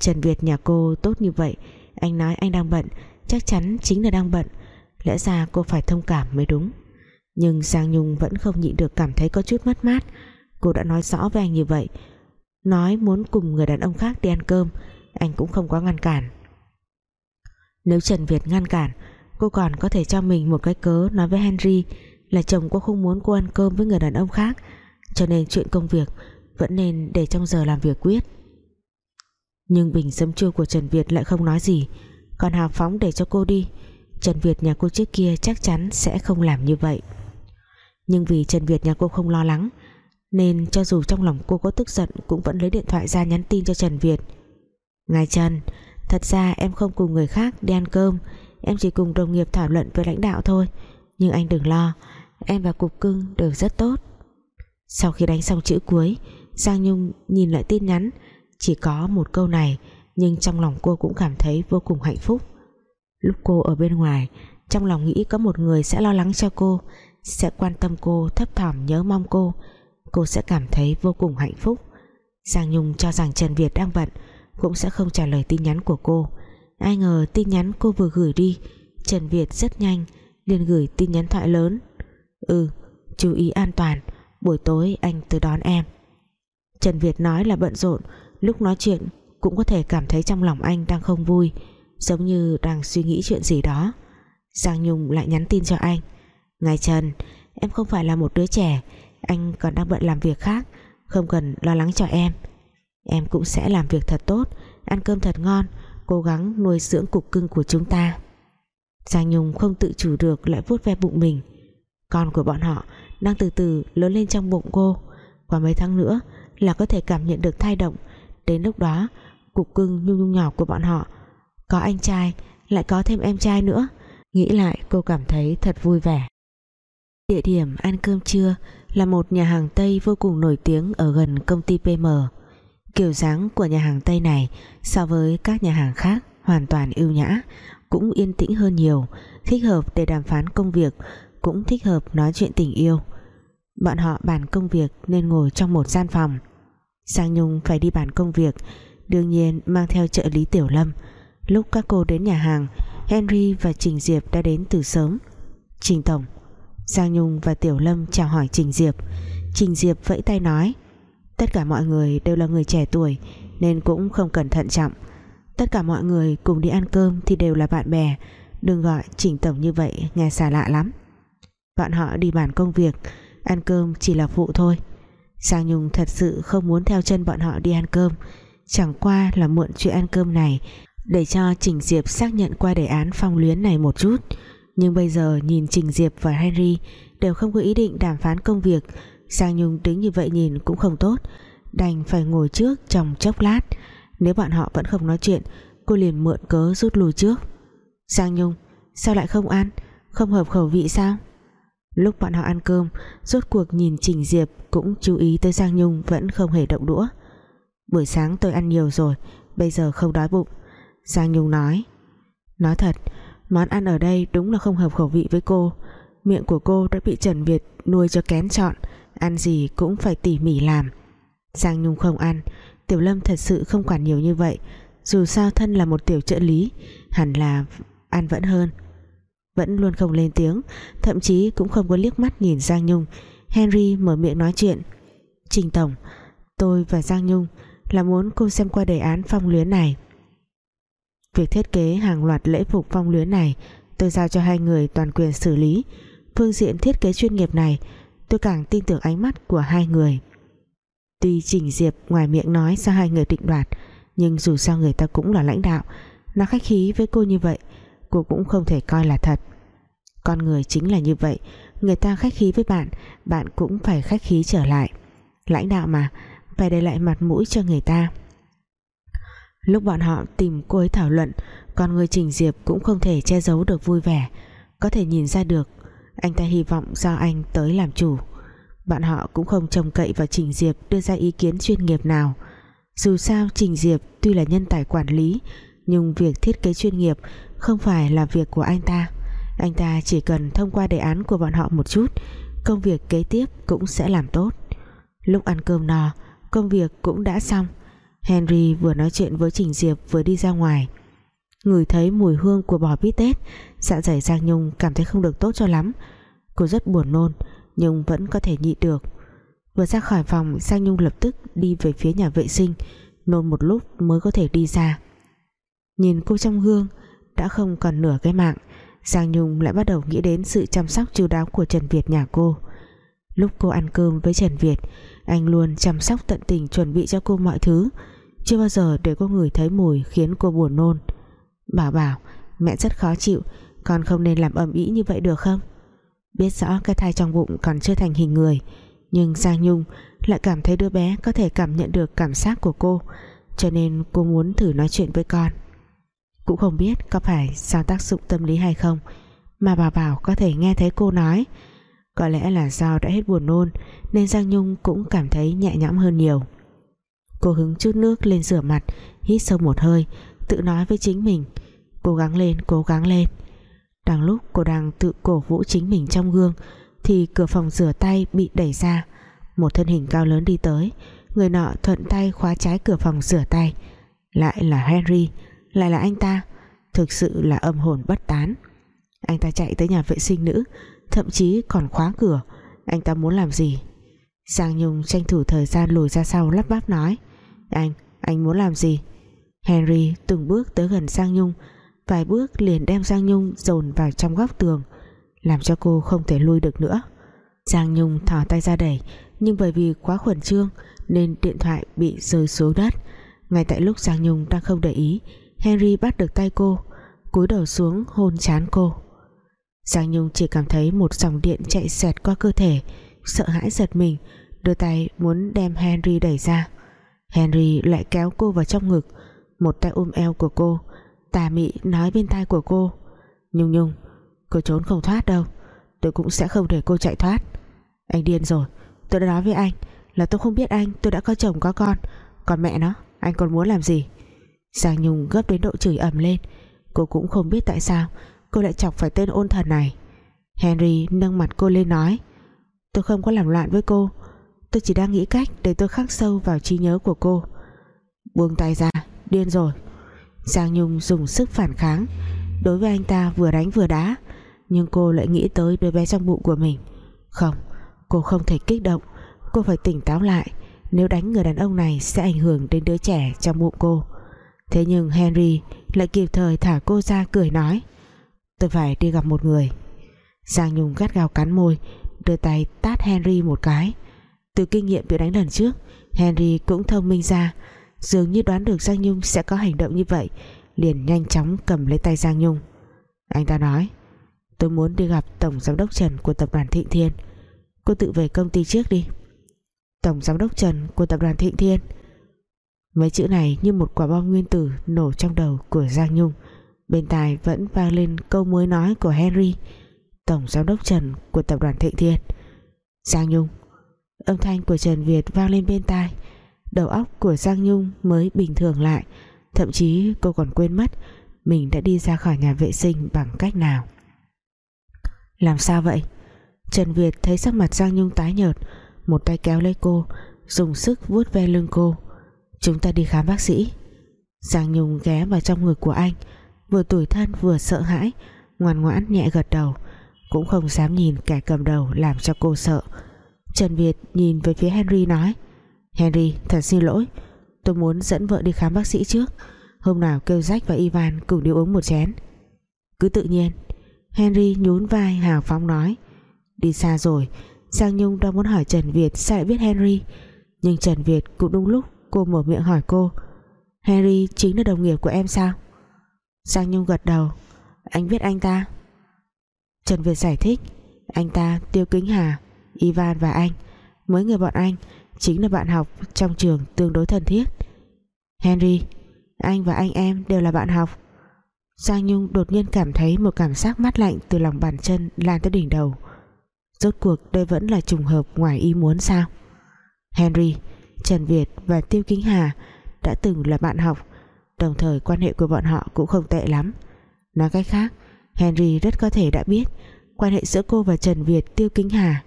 Trần Việt nhà cô tốt như vậy, anh nói anh đang bận, chắc chắn chính là đang bận. Lẽ ra cô phải thông cảm mới đúng. Nhưng Giang Nhung vẫn không nhịn được cảm thấy có chút mất mát. Cô đã nói rõ với anh như vậy, nói muốn cùng người đàn ông khác đi ăn cơm, anh cũng không có ngăn cản. Nếu Trần Việt ngăn cản, cô còn có thể cho mình một cái cớ nói với Henry là chồng cô không muốn cô ăn cơm với người đàn ông khác cho nên chuyện công việc vẫn nên để trong giờ làm việc quyết. Nhưng bình sấm chua của Trần Việt lại không nói gì. Còn hào phóng để cho cô đi. Trần Việt nhà cô trước kia chắc chắn sẽ không làm như vậy. Nhưng vì Trần Việt nhà cô không lo lắng, nên cho dù trong lòng cô có tức giận cũng vẫn lấy điện thoại ra nhắn tin cho Trần Việt. Ngài Trần, thật ra em không cùng người khác đi ăn cơm. Em chỉ cùng đồng nghiệp thảo luận với lãnh đạo thôi. Nhưng anh đừng lo, em và cục cưng đều rất tốt sau khi đánh xong chữ cuối, Giang Nhung nhìn lại tin nhắn. Chỉ có một câu này, nhưng trong lòng cô cũng cảm thấy vô cùng hạnh phúc. Lúc cô ở bên ngoài, trong lòng nghĩ có một người sẽ lo lắng cho cô, sẽ quan tâm cô, thấp thỏm nhớ mong cô cô sẽ cảm thấy vô cùng hạnh phúc. Giang Nhung cho rằng Trần Việt đang bận, cũng sẽ không trả lời tin nhắn của cô. Ai ngờ tin nhắn cô vừa gửi đi, Trần Việt rất nhanh liền gửi tin nhắn thoại lớn. Ừ chú ý an toàn buổi tối anh tới đón em. Trần Việt nói là bận rộn, lúc nói chuyện cũng có thể cảm thấy trong lòng anh đang không vui, giống như đang suy nghĩ chuyện gì đó. Giang Nhung lại nhắn tin cho anh. Ngài Trần, em không phải là một đứa trẻ, anh còn đang bận làm việc khác, không cần lo lắng cho em. Em cũng sẽ làm việc thật tốt, ăn cơm thật ngon, cố gắng nuôi dưỡng cục cưng của chúng ta. Giang Nhung không tự chủ được lại vuốt ve bụng mình. Con của bọn họ đang từ từ lớn lên trong bụng cô. Qua mấy tháng nữa là có thể cảm nhận được thai động. Đến lúc đó, cục cưng nhung nhung nhỏ của bọn họ, có anh trai, lại có thêm em trai nữa. Nghĩ lại, cô cảm thấy thật vui vẻ. Địa điểm ăn cơm trưa là một nhà hàng Tây vô cùng nổi tiếng ở gần công ty PM kiểu dáng của nhà hàng Tây này so với các nhà hàng khác hoàn toàn ưu nhã, cũng yên tĩnh hơn nhiều. Thích hợp để đàm phán công việc, cũng thích hợp nói chuyện tình yêu bọn họ bàn công việc nên ngồi trong một gian phòng. Sang Nhung phải đi bàn công việc, đương nhiên mang theo trợ lý Tiểu Lâm. Lúc các cô đến nhà hàng, Henry và Trình Diệp đã đến từ sớm. Trình Tổng. Giang Nhung và Tiểu Lâm chào hỏi Trình Diệp. Trình Diệp vẫy tay nói, Tất cả mọi người đều là người trẻ tuổi, Nên cũng không cần thận trọng. Tất cả mọi người cùng đi ăn cơm Thì đều là bạn bè. Đừng gọi Trình Tổng như vậy, nghe xa lạ lắm. Bọn họ đi bàn công việc. Ăn cơm chỉ là phụ thôi. Giang Nhung thật sự không muốn theo chân bọn họ đi ăn cơm. Chẳng qua là muộn chuyện ăn cơm này Để cho Trình Diệp xác nhận qua đề án phong luyến này một chút. Nhưng bây giờ nhìn Trình Diệp và Henry Đều không có ý định đàm phán công việc, Giang Nhung đứng như vậy nhìn cũng không tốt. Đành phải ngồi trước trong chốc lát. Nếu bọn họ vẫn không nói chuyện, Cô liền mượn cớ rút lui trước. Giang Nhung, Sao lại không ăn? Không hợp khẩu vị sao? Lúc bọn họ ăn cơm, Rốt cuộc nhìn Trình Diệp Cũng chú ý tới Giang Nhung Vẫn không hề động đũa. Buổi sáng tôi ăn nhiều rồi, Bây giờ không đói bụng. Giang Nhung nói. Nói thật, Món ăn ở đây đúng là không hợp khẩu vị với cô. Miệng của cô đã bị Trần Việt nuôi cho kén chọn, Ăn gì cũng phải tỉ mỉ làm. Giang Nhung không ăn. Tiểu Lâm thật sự không quản nhiều như vậy. Dù sao thân là một tiểu trợ lý, Hẳn là ăn vẫn hơn. Vẫn luôn không lên tiếng, Thậm chí cũng không có liếc mắt nhìn Giang Nhung. Henry mở miệng nói chuyện. Trình Tổng, Tôi và Giang Nhung là muốn cô xem qua đề án phong luyến này. Việc thiết kế hàng loạt lễ phục phong luyến này, Tôi giao cho hai người toàn quyền xử lý. Phương diện thiết kế chuyên nghiệp này, Tôi càng tin tưởng ánh mắt của hai người. Tuy Trình Diệp ngoài miệng nói ra hai người định đoạt, Nhưng dù sao người ta cũng là lãnh đạo Nó khách khí với cô như vậy Cô cũng không thể coi là thật. Con người chính là như vậy, Người ta khách khí với bạn Bạn cũng phải khách khí trở lại. Lãnh đạo mà, Phải để lại mặt mũi cho người ta. Lúc bọn họ tìm cô ấy thảo luận, Con người Trình Diệp cũng không thể che giấu được vui vẻ. Có thể nhìn ra được, Anh ta hy vọng do anh tới làm chủ. Bọn họ cũng không trông cậy vào Trình Diệp đưa ra ý kiến chuyên nghiệp nào. Dù sao Trình Diệp tuy là nhân tài quản lý nhưng việc thiết kế chuyên nghiệp không phải là việc của anh ta. Anh ta chỉ cần thông qua đề án của bọn họ một chút, Công việc kế tiếp cũng sẽ làm tốt. Lúc ăn cơm no, Công việc cũng đã xong. Henry vừa nói chuyện với Trình Diệp vừa đi ra ngoài. Ngửi thấy mùi hương của bò bít tết Dạ dày Giang Nhung cảm thấy không được tốt cho lắm. Cô rất buồn nôn, Nhưng vẫn có thể nhịn được. Vừa ra khỏi phòng, Giang Nhung lập tức đi về phía nhà vệ sinh, Nôn một lúc mới có thể đi ra. Nhìn cô trong gương, Đã không còn nửa cái mạng. Giang Nhung lại bắt đầu nghĩ đến sự chăm sóc chu đáo của Trần Việt nhà cô. Lúc cô ăn cơm với Trần Việt, Anh luôn chăm sóc tận tình chuẩn bị cho cô mọi thứ. Chưa bao giờ để cô ngửi thấy mùi khiến cô buồn nôn. Bảo bảo, Mẹ rất khó chịu, Con không nên làm ầm ĩ như vậy được không? Biết rõ cái thai trong bụng còn chưa thành hình người, Nhưng Giang Nhung Lại cảm thấy đứa bé có thể cảm nhận được cảm giác của cô, Cho nên cô muốn thử nói chuyện với con. Cũng không biết có phải do tác dụng tâm lý hay không Mà bà bảo có thể nghe thấy cô nói. Có lẽ là do đã hết buồn nôn Nên Giang Nhung cũng cảm thấy nhẹ nhõm hơn nhiều. Cô hứng chút nước lên rửa mặt Hít sâu một hơi Tự nói với chính mình Cố gắng lên, cố gắng lên. Đang lúc cô đang tự cổ vũ chính mình trong gương Thì cửa phòng rửa tay bị đẩy ra. Một thân hình cao lớn đi tới Người nọ thuận tay khóa trái cửa phòng rửa tay. Lại là Henry lại là anh ta. Thực sự là âm hồn bất tán. Anh ta chạy tới nhà vệ sinh nữ Thậm chí còn khóa cửa. Anh ta muốn làm gì? Giang Nhung tranh thủ thời gian lùi ra sau lắp bắp nói. Anh, anh muốn làm gì? Henry từng bước tới gần Giang Nhung. Vài bước liền đem Giang Nhung dồn vào trong góc tường Làm cho cô không thể lui được nữa. Giang Nhung thò tay ra đẩy Nhưng bởi vì quá khẩn trương Nên điện thoại bị rơi xuống đất. Ngay tại lúc Giang Nhung đang không để ý Henry bắt được tay cô, cúi đầu xuống hôn chán cô. Giang Nhung chỉ cảm thấy một dòng điện chạy xẹt qua cơ thể, Sợ hãi giật mình, Đưa tay muốn đem Henry đẩy ra. Henry lại kéo cô vào trong ngực, Một tay ôm eo của cô, Tà mị nói bên tai của cô, Nhung nhung, Cô trốn không thoát đâu, Tôi cũng sẽ không để cô chạy thoát. Anh điên rồi, Tôi đã nói với anh Là tôi không biết anh, tôi đã có chồng có con, Còn mẹ nó, Anh còn muốn làm gì? Giang Nhung gấp đến độ chửi ầm lên. Cô cũng không biết tại sao Cô lại chọc phải tên ôn thần này. Henry nâng mặt cô lên nói, Tôi không có làm loạn với cô. Tôi chỉ đang nghĩ cách để tôi khắc sâu vào trí nhớ của cô. Buông tay ra, Điên rồi. Giang Nhung dùng sức phản kháng. Đối với anh ta vừa đánh vừa đá, Nhưng cô lại nghĩ tới đứa bé trong bụng của mình. Không, Cô không thể kích động. Cô phải tỉnh táo lại. Nếu đánh người đàn ông này sẽ ảnh hưởng đến đứa trẻ trong bụng cô. Thế nhưng Henry lại kịp thời thả cô ra cười nói. Tôi phải đi gặp một người. Giang Nhung gắt gao cắn môi, Đưa tay tát Henry một cái. Từ kinh nghiệm bị đánh lần trước, Henry cũng thông minh ra. Dường như đoán được Giang Nhung sẽ có hành động như vậy, Liền nhanh chóng cầm lấy tay Giang Nhung. Anh ta nói, Tôi muốn đi gặp Tổng Giám đốc Trần của Tập đoàn Thịnh Thiên. Cô tự về công ty trước đi. Tổng Giám đốc Trần của Tập đoàn Thịnh Thiên Mấy chữ này như một quả bom nguyên tử nổ trong đầu của Giang Nhung. Bên tai vẫn vang lên câu mới nói của Henry, Tổng Giám đốc Trần của Tập đoàn Thịnh Thiên. Giang Nhung. Âm thanh của Trần Việt vang lên bên tai. Đầu óc của Giang Nhung mới bình thường lại. Thậm chí cô còn quên mất Mình đã đi ra khỏi nhà vệ sinh bằng cách nào. Làm sao vậy? Trần Việt thấy sắc mặt Giang Nhung tái nhợt. Một tay kéo lấy cô, Dùng sức vuốt ve lưng cô. Chúng ta đi khám bác sĩ. Giang Nhung ghé vào trong ngực của anh. Vừa tủi thân vừa sợ hãi. Ngoan ngoãn nhẹ gật đầu. Cũng không dám nhìn kẻ cầm đầu Làm cho cô sợ. Trần Việt nhìn về phía Henry nói, Henry, thật xin lỗi. Tôi muốn dẫn vợ đi khám bác sĩ trước. Hôm nào kêu Jack và Ivan cùng đi uống một chén. Cứ tự nhiên, Henry nhún vai hào phóng nói, Đi xa rồi. Giang Nhung đang muốn hỏi Trần Việt sao lại biết Henry. Nhưng Trần Việt cũng đúng lúc cô mở miệng hỏi cô Henry chính là đồng nghiệp của em sao? Giang Nhung gật đầu, Anh biết anh ta. Trần Việt giải thích, Anh ta Tiêu Kính Hà, Ivan và anh, Mấy người bọn anh Chính là bạn học trong trường tương đối thân thiết. Henry, Anh và anh em đều là bạn học. Giang Nhung đột nhiên cảm thấy Một cảm giác mát lạnh từ lòng bàn chân Lan tới đỉnh đầu. Rốt cuộc đây vẫn là trùng hợp ngoài ý muốn sao? Henry Trần Việt và Tiêu Kính Hà Đã từng là bạn học, Đồng thời quan hệ của bọn họ cũng không tệ lắm. Nói cách khác, Henry rất có thể đã biết Quan hệ giữa cô và Trần Việt, Tiêu Kính Hà.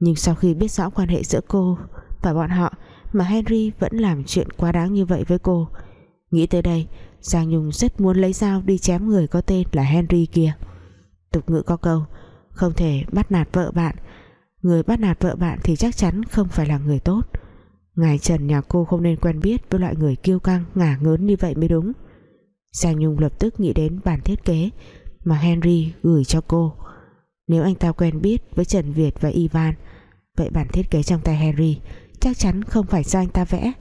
Nhưng sau khi biết rõ quan hệ giữa cô Và bọn họ Mà Henry vẫn làm chuyện quá đáng như vậy với cô, Nghĩ tới đây, Giang Nhung rất muốn lấy dao đi chém người có tên là Henry kia. Tục ngữ có câu, Không thể bắt nạt vợ bạn, Người bắt nạt vợ bạn thì chắc chắn không phải là người tốt. Ngài Trần nhà cô không nên quen biết Với loại người kiêu căng, ngả ngớn như vậy mới đúng. Giang Nhung lập tức nghĩ đến bản thiết kế Mà Henry gửi cho cô. Nếu anh ta quen biết với Trần Việt và Ivan, Vậy bản thiết kế trong tay Henry Chắc chắn không phải do anh ta vẽ,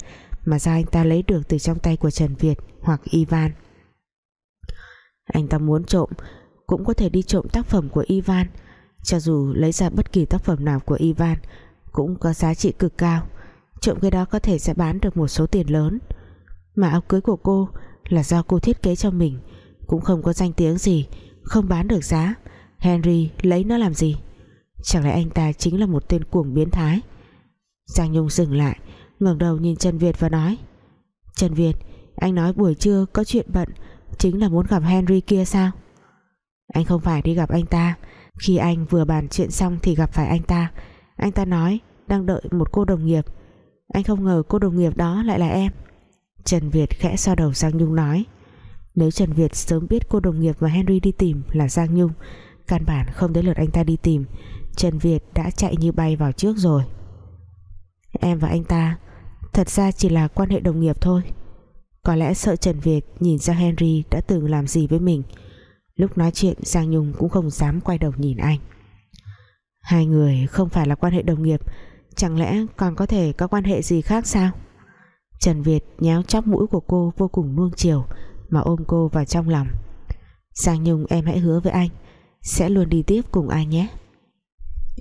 Mà do anh ta lấy được từ trong tay của Trần Việt Hoặc Ivan. Anh ta muốn trộm Cũng có thể đi trộm tác phẩm của Ivan. Cho dù lấy ra bất kỳ tác phẩm nào của Ivan, Cũng có giá trị cực cao trộm cái đó có thể sẽ bán được một số tiền lớn. Mà áo cưới của cô là do cô thiết kế cho mình, cũng không có danh tiếng gì, không bán được giá. Henry lấy nó làm gì? Chẳng lẽ anh ta chính là một tên cuồng biến thái? Giang Nhung dừng lại, ngẩng đầu nhìn Trần Việt và nói, Trần Việt, anh nói buổi trưa có chuyện bận, chính là muốn gặp Henry kia sao? Anh không phải đi gặp anh ta. Khi anh vừa bàn chuyện xong thì gặp phải anh ta. Anh ta nói đang đợi một cô đồng nghiệp anh không ngờ cô đồng nghiệp đó lại là em. Trần Việt khẽ xoa đầu Giang Nhung nói. Nếu Trần Việt sớm biết cô đồng nghiệp mà Henry đi tìm là Giang Nhung, Căn bản không đến lượt anh ta đi tìm. Trần Việt đã chạy như bay vào trước rồi. Em và anh ta, Thật ra chỉ là quan hệ đồng nghiệp thôi. Có lẽ sợ Trần Việt nhìn ra Henry đã từng làm gì với mình. Lúc nói chuyện, Giang Nhung cũng không dám quay đầu nhìn anh. Hai người không phải là quan hệ đồng nghiệp Chẳng lẽ còn có thể có quan hệ gì khác sao? Trần Việt nhéo chóc mũi của cô vô cùng nuông chiều, Mà ôm cô vào trong lòng. Giang Nhung, em hãy hứa với anh, Sẽ luôn đi tiếp cùng anh nhé.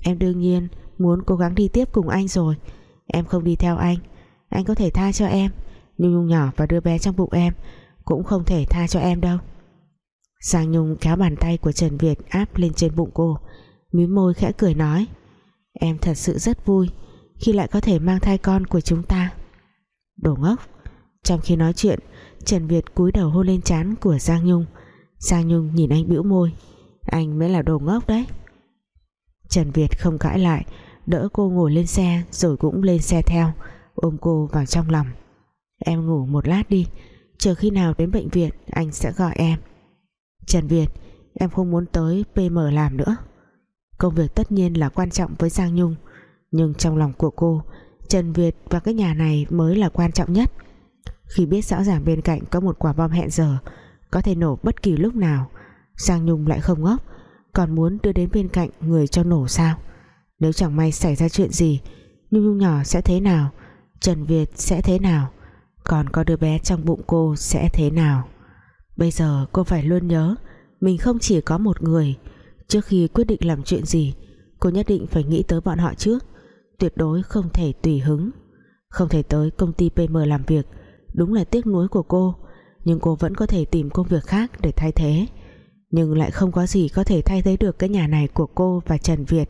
Em đương nhiên Muốn cố gắng đi tiếp cùng anh rồi. Em không đi theo anh. Anh có thể tha cho em Nhung Nhung nhỏ và đứa bé trong bụng em Cũng không thể tha cho em đâu. Giang Nhung kéo bàn tay của Trần Việt Áp lên trên bụng cô, Mím môi khẽ cười nói, Em thật sự rất vui khi lại có thể mang thai con của chúng ta. Đồ ngốc. Trong khi nói chuyện, Trần Việt cúi đầu hôn lên trán của Giang Nhung. Giang Nhung nhìn anh bĩu môi. Anh mới là đồ ngốc đấy. Trần Việt không cãi lại, đỡ cô ngồi lên xe rồi cũng lên xe theo, ôm cô vào trong lòng. Em ngủ một lát đi, chờ khi nào đến bệnh viện, anh sẽ gọi em. Trần Việt, em không muốn tới PM làm nữa. Công việc tất nhiên là quan trọng với Giang Nhung nhưng trong lòng của cô, Trần Việt và cái nhà này mới là quan trọng nhất. Khi biết rõ ràng bên cạnh có một quả bom hẹn giờ, có thể nổ bất kỳ lúc nào, Giang Nhung lại không ngốc, còn muốn đưa đến bên cạnh người cho nổ sao? Nếu chẳng may xảy ra chuyện gì, Nhung Nhung nhỏ sẽ thế nào? Trần Việt sẽ thế nào? Còn có đứa bé trong bụng cô sẽ thế nào? Bây giờ cô phải luôn nhớ, mình không chỉ có một người. Trước khi quyết định làm chuyện gì, cô nhất định phải nghĩ tới bọn họ trước tuyệt đối không thể tùy hứng. Không thể tới công ty PM làm việc, đúng là tiếc nuối của cô, nhưng cô vẫn có thể tìm công việc khác để thay thế. Nhưng lại không có gì có thể thay thế được cái nhà này của cô và Trần Việt.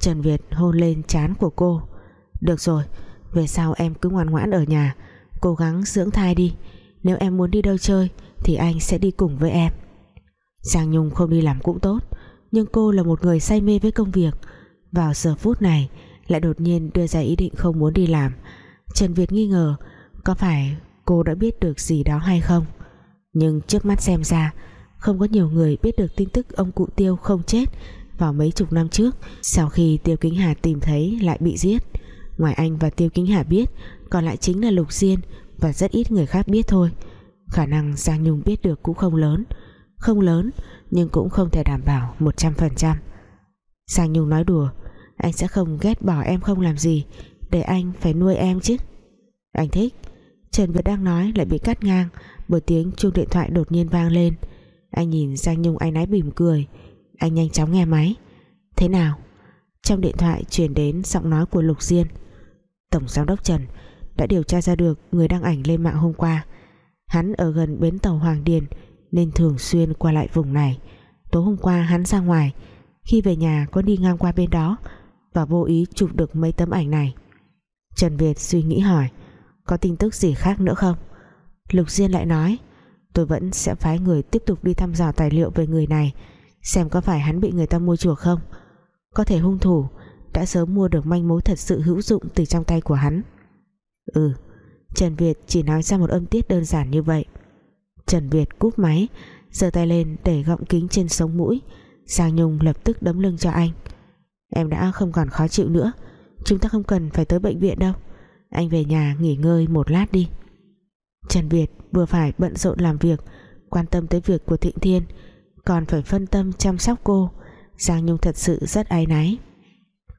Trần Việt hôn lên chán của cô. Được rồi, về sau em cứ ngoan ngoãn ở nhà, cố gắng dưỡng thai đi. Nếu em muốn đi đâu chơi, thì anh sẽ đi cùng với em. Giang Nhung không đi làm cũng tốt, nhưng cô là một người say mê với công việc. Vào giờ phút này lại đột nhiên đưa ra ý định không muốn đi làm. Trần Việt nghi ngờ, có phải cô đã biết được gì đó hay không? Nhưng trước mắt xem ra, không có nhiều người biết được tin tức ông cụ Tiêu không chết vào mấy chục năm trước, sau khi Tiêu Kính Hà tìm thấy lại bị giết. Ngoài anh và Tiêu Kính Hà biết, còn lại chính là Lục Diên và rất ít người khác biết thôi. Khả năng Giang Nhung biết được cũng không lớn. Không lớn, Nhưng cũng không thể đảm bảo 100% Giang Nhung nói đùa anh sẽ không ghét bỏ em không làm gì. Để anh phải nuôi em chứ. Anh thích. Trần Việt đang nói lại bị cắt ngang. Bởi tiếng chuông điện thoại đột nhiên vang lên. Anh nhìn Giang Nhung anh náy bìm cười. Anh nhanh chóng nghe máy. Thế nào? Trong điện thoại truyền đến giọng nói của Lục Diên. Tổng giám đốc Trần Đã điều tra ra được người đăng ảnh lên mạng hôm qua. Hắn ở gần bến tàu Hoàng Điền Nên thường xuyên qua lại vùng này. Tối hôm qua hắn ra ngoài. Khi về nhà có đi ngang qua bên đó. Và vô ý chụp được mấy tấm ảnh này. Trần Việt suy nghĩ hỏi, Có tin tức gì khác nữa không? Lục Diên lại nói, Tôi vẫn sẽ phái người tiếp tục đi thăm dò tài liệu về người này, Xem có phải hắn bị người ta mua chuộc không. Có thể hung thủ Đã sớm mua được manh mối thật sự hữu dụng Từ trong tay của hắn. Ừ. Trần Việt chỉ nói ra một âm tiết đơn giản như vậy. Trần Việt cúp máy, giơ tay lên để gọng kính trên sống mũi. Giang Nhung lập tức đấm lưng cho anh. Em đã không còn khó chịu nữa. Chúng ta không cần phải tới bệnh viện đâu. Anh về nhà nghỉ ngơi một lát đi. Trần Việt vừa phải bận rộn làm việc, Quan tâm tới việc của Thịnh Thiên, Còn phải phân tâm chăm sóc cô. Giang Nhung thật sự rất áy náy.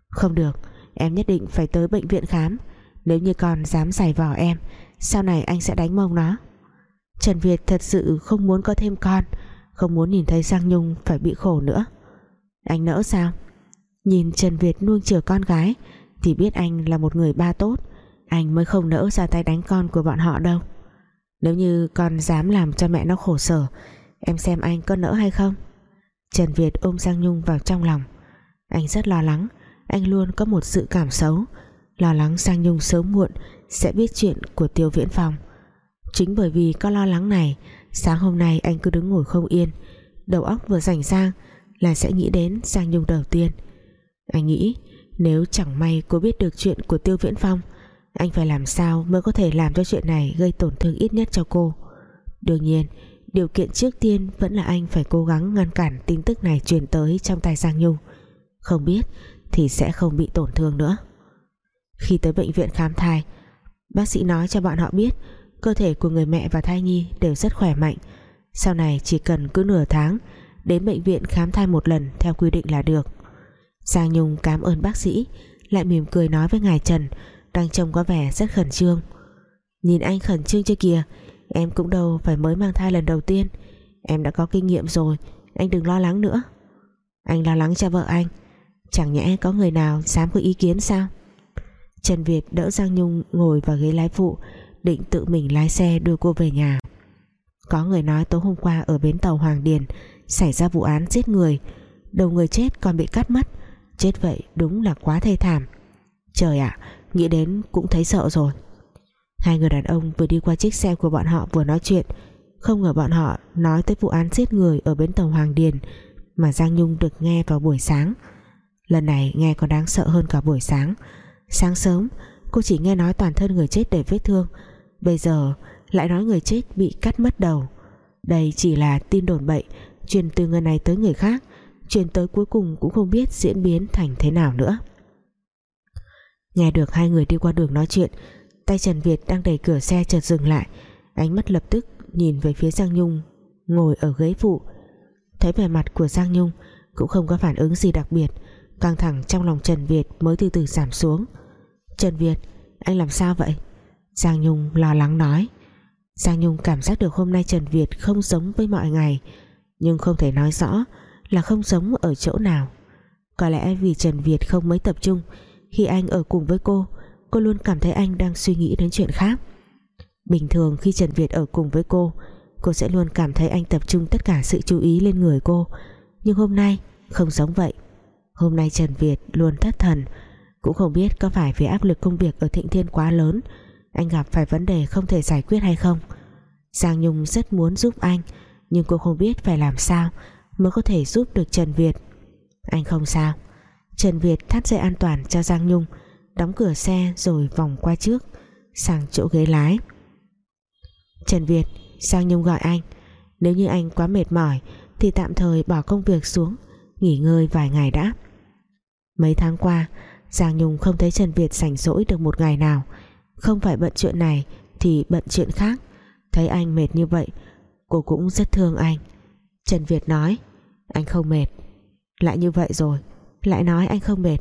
Không được, Em nhất định phải tới bệnh viện khám. Nếu như con dám giày vò em, Sau này anh sẽ đánh mông nó. Trần Việt thật sự không muốn có thêm con, Không muốn nhìn thấy Giang Nhung phải bị khổ nữa. Anh nỡ sao? Nhìn Trần Việt nuông chiều con gái, Thì biết anh là một người ba tốt. Anh mới không nỡ ra tay đánh con của bọn họ đâu. Nếu như con dám làm cho mẹ nó khổ sở, Em xem anh có nỡ hay không? Trần Việt ôm Giang Nhung vào trong lòng. Anh rất lo lắng, Anh luôn có một sự cảm xấu. Lo lắng Giang Nhung sớm muộn Sẽ biết chuyện của Tiêu Viễn Phong. Chính bởi vì có lo lắng này, Sáng hôm nay anh cứ đứng ngồi không yên. Đầu óc vừa rảnh sang Là sẽ nghĩ đến Giang Nhung đầu tiên. Anh nghĩ, nếu chẳng may cô biết được chuyện của Tiêu Viễn Phong, Anh phải làm sao mới có thể làm cho chuyện này Gây tổn thương ít nhất cho cô? Đương nhiên, Điều kiện trước tiên vẫn là anh phải cố gắng ngăn cản tin tức này truyền tới trong tay Giang Nhung. Không biết thì sẽ không bị tổn thương nữa. Khi tới bệnh viện khám thai, Bác sĩ nói cho bọn họ biết cơ thể của người mẹ và thai nhi đều rất khỏe mạnh. Sau này chỉ cần cứ nửa tháng, đến bệnh viện khám thai một lần theo quy định là được. Giang Nhung cảm ơn bác sĩ, lại mỉm cười nói với ngài Trần, đang trông có vẻ rất khẩn trương. Nhìn anh khẩn trương chưa kìa em cũng đâu phải mới mang thai lần đầu tiên. Em đã có kinh nghiệm rồi, anh đừng lo lắng nữa. Anh lo lắng cho vợ anh, chẳng nhẽ có người nào dám có ý kiến sao? Trần Việt đỡ Giang Nhung ngồi vào ghế lái phụ, định tự mình lái xe đưa cô về nhà. Có người nói tối hôm qua ở bến tàu Hoàng Điền xảy ra vụ án giết người, đầu người chết còn bị cắt mất chết vậy đúng là quá thê thảm. Trời ạ, nghĩ đến cũng thấy sợ rồi. Hai người đàn ông vừa đi qua chiếc xe của bọn họ vừa nói chuyện. Không ngờ bọn họ nói tới vụ án giết người ở bến tàu Hoàng Điền mà Giang Nhung được nghe vào buổi sáng. Lần này nghe còn đáng sợ hơn cả buổi sáng. Sáng sớm, cô chỉ nghe nói toàn thân người chết để vết thương. Bây giờ lại nói người chết bị cắt mất đầu. Đây chỉ là tin đồn bậy truyền từ người này tới người khác chuyển tới cuối cùng cũng không biết diễn biến thành thế nào nữa. Nghe được hai người đi qua đường nói chuyện, tay Trần Việt đang đẩy cửa xe chợt dừng lại. Ánh mắt lập tức nhìn về phía Giang Nhung, ngồi ở ghế phụ. Thấy vẻ mặt của Giang Nhung cũng không có phản ứng gì đặc biệt, căng thẳng trong lòng Trần Việt mới từ từ giảm xuống. Trần Việt, anh làm sao vậy? Giang Nhung lo lắng nói. Giang Nhung cảm giác được hôm nay Trần Việt không giống với mọi ngày, nhưng không thể nói rõ là không giống ở chỗ nào. Có lẽ vì Trần Việt không mấy tập trung, khi anh ở cùng với cô cô luôn cảm thấy anh đang suy nghĩ đến chuyện khác. Bình thường khi Trần Việt ở cùng với cô cô sẽ luôn cảm thấy anh tập trung tất cả sự chú ý lên người cô. Nhưng hôm nay, không giống vậy. Hôm nay Trần Việt luôn thất thần. Cũng không biết có phải vì áp lực công việc ở Thịnh Thiên quá lớn, anh gặp phải vấn đề không thể giải quyết hay không. Giang Nhung rất muốn giúp anh, nhưng cô không biết phải làm sao mới có thể giúp được Trần Việt. Anh không sao. Trần Việt thắt dây an toàn cho Giang Nhung, đóng cửa xe rồi vòng qua trước, sang chỗ ghế lái. Trần Việt, Giang Nhung gọi anh. Nếu như anh quá mệt mỏi, thì tạm thời bỏ công việc xuống, nghỉ ngơi vài ngày đã. Mấy tháng qua, Giang Nhung không thấy Trần Việt rảnh rỗi được một ngày nào. Không phải bận chuyện này, thì bận chuyện khác. Thấy anh mệt như vậy, cô cũng rất thương anh. Trần Việt nói anh không mệt. Lại như vậy rồi, Lại nói anh không mệt.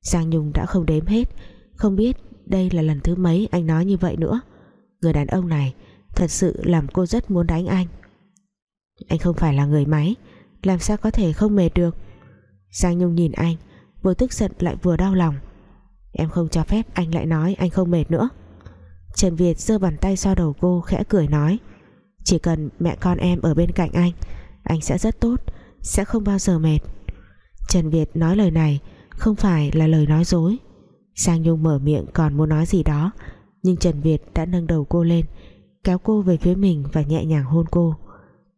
Giang Nhung đã không đếm hết, Không biết đây là lần thứ mấy anh nói như vậy nữa. Người đàn ông này Thật sự làm cô rất muốn đánh anh. Anh không phải là người máy, Làm sao có thể không mệt được? Giang Nhung nhìn anh, Vừa tức giận lại vừa đau lòng. Em không cho phép anh lại nói anh không mệt nữa. Trần Việt giơ bàn tay so đầu cô khẽ cười nói, Chỉ cần mẹ con em ở bên cạnh anh Anh sẽ rất tốt. Sẽ không bao giờ mệt. Trần Việt nói lời này Không phải là lời nói dối. Sang Nhung mở miệng còn muốn nói gì đó, Nhưng Trần Việt đã nâng đầu cô lên, Kéo cô về phía mình và nhẹ nhàng hôn cô.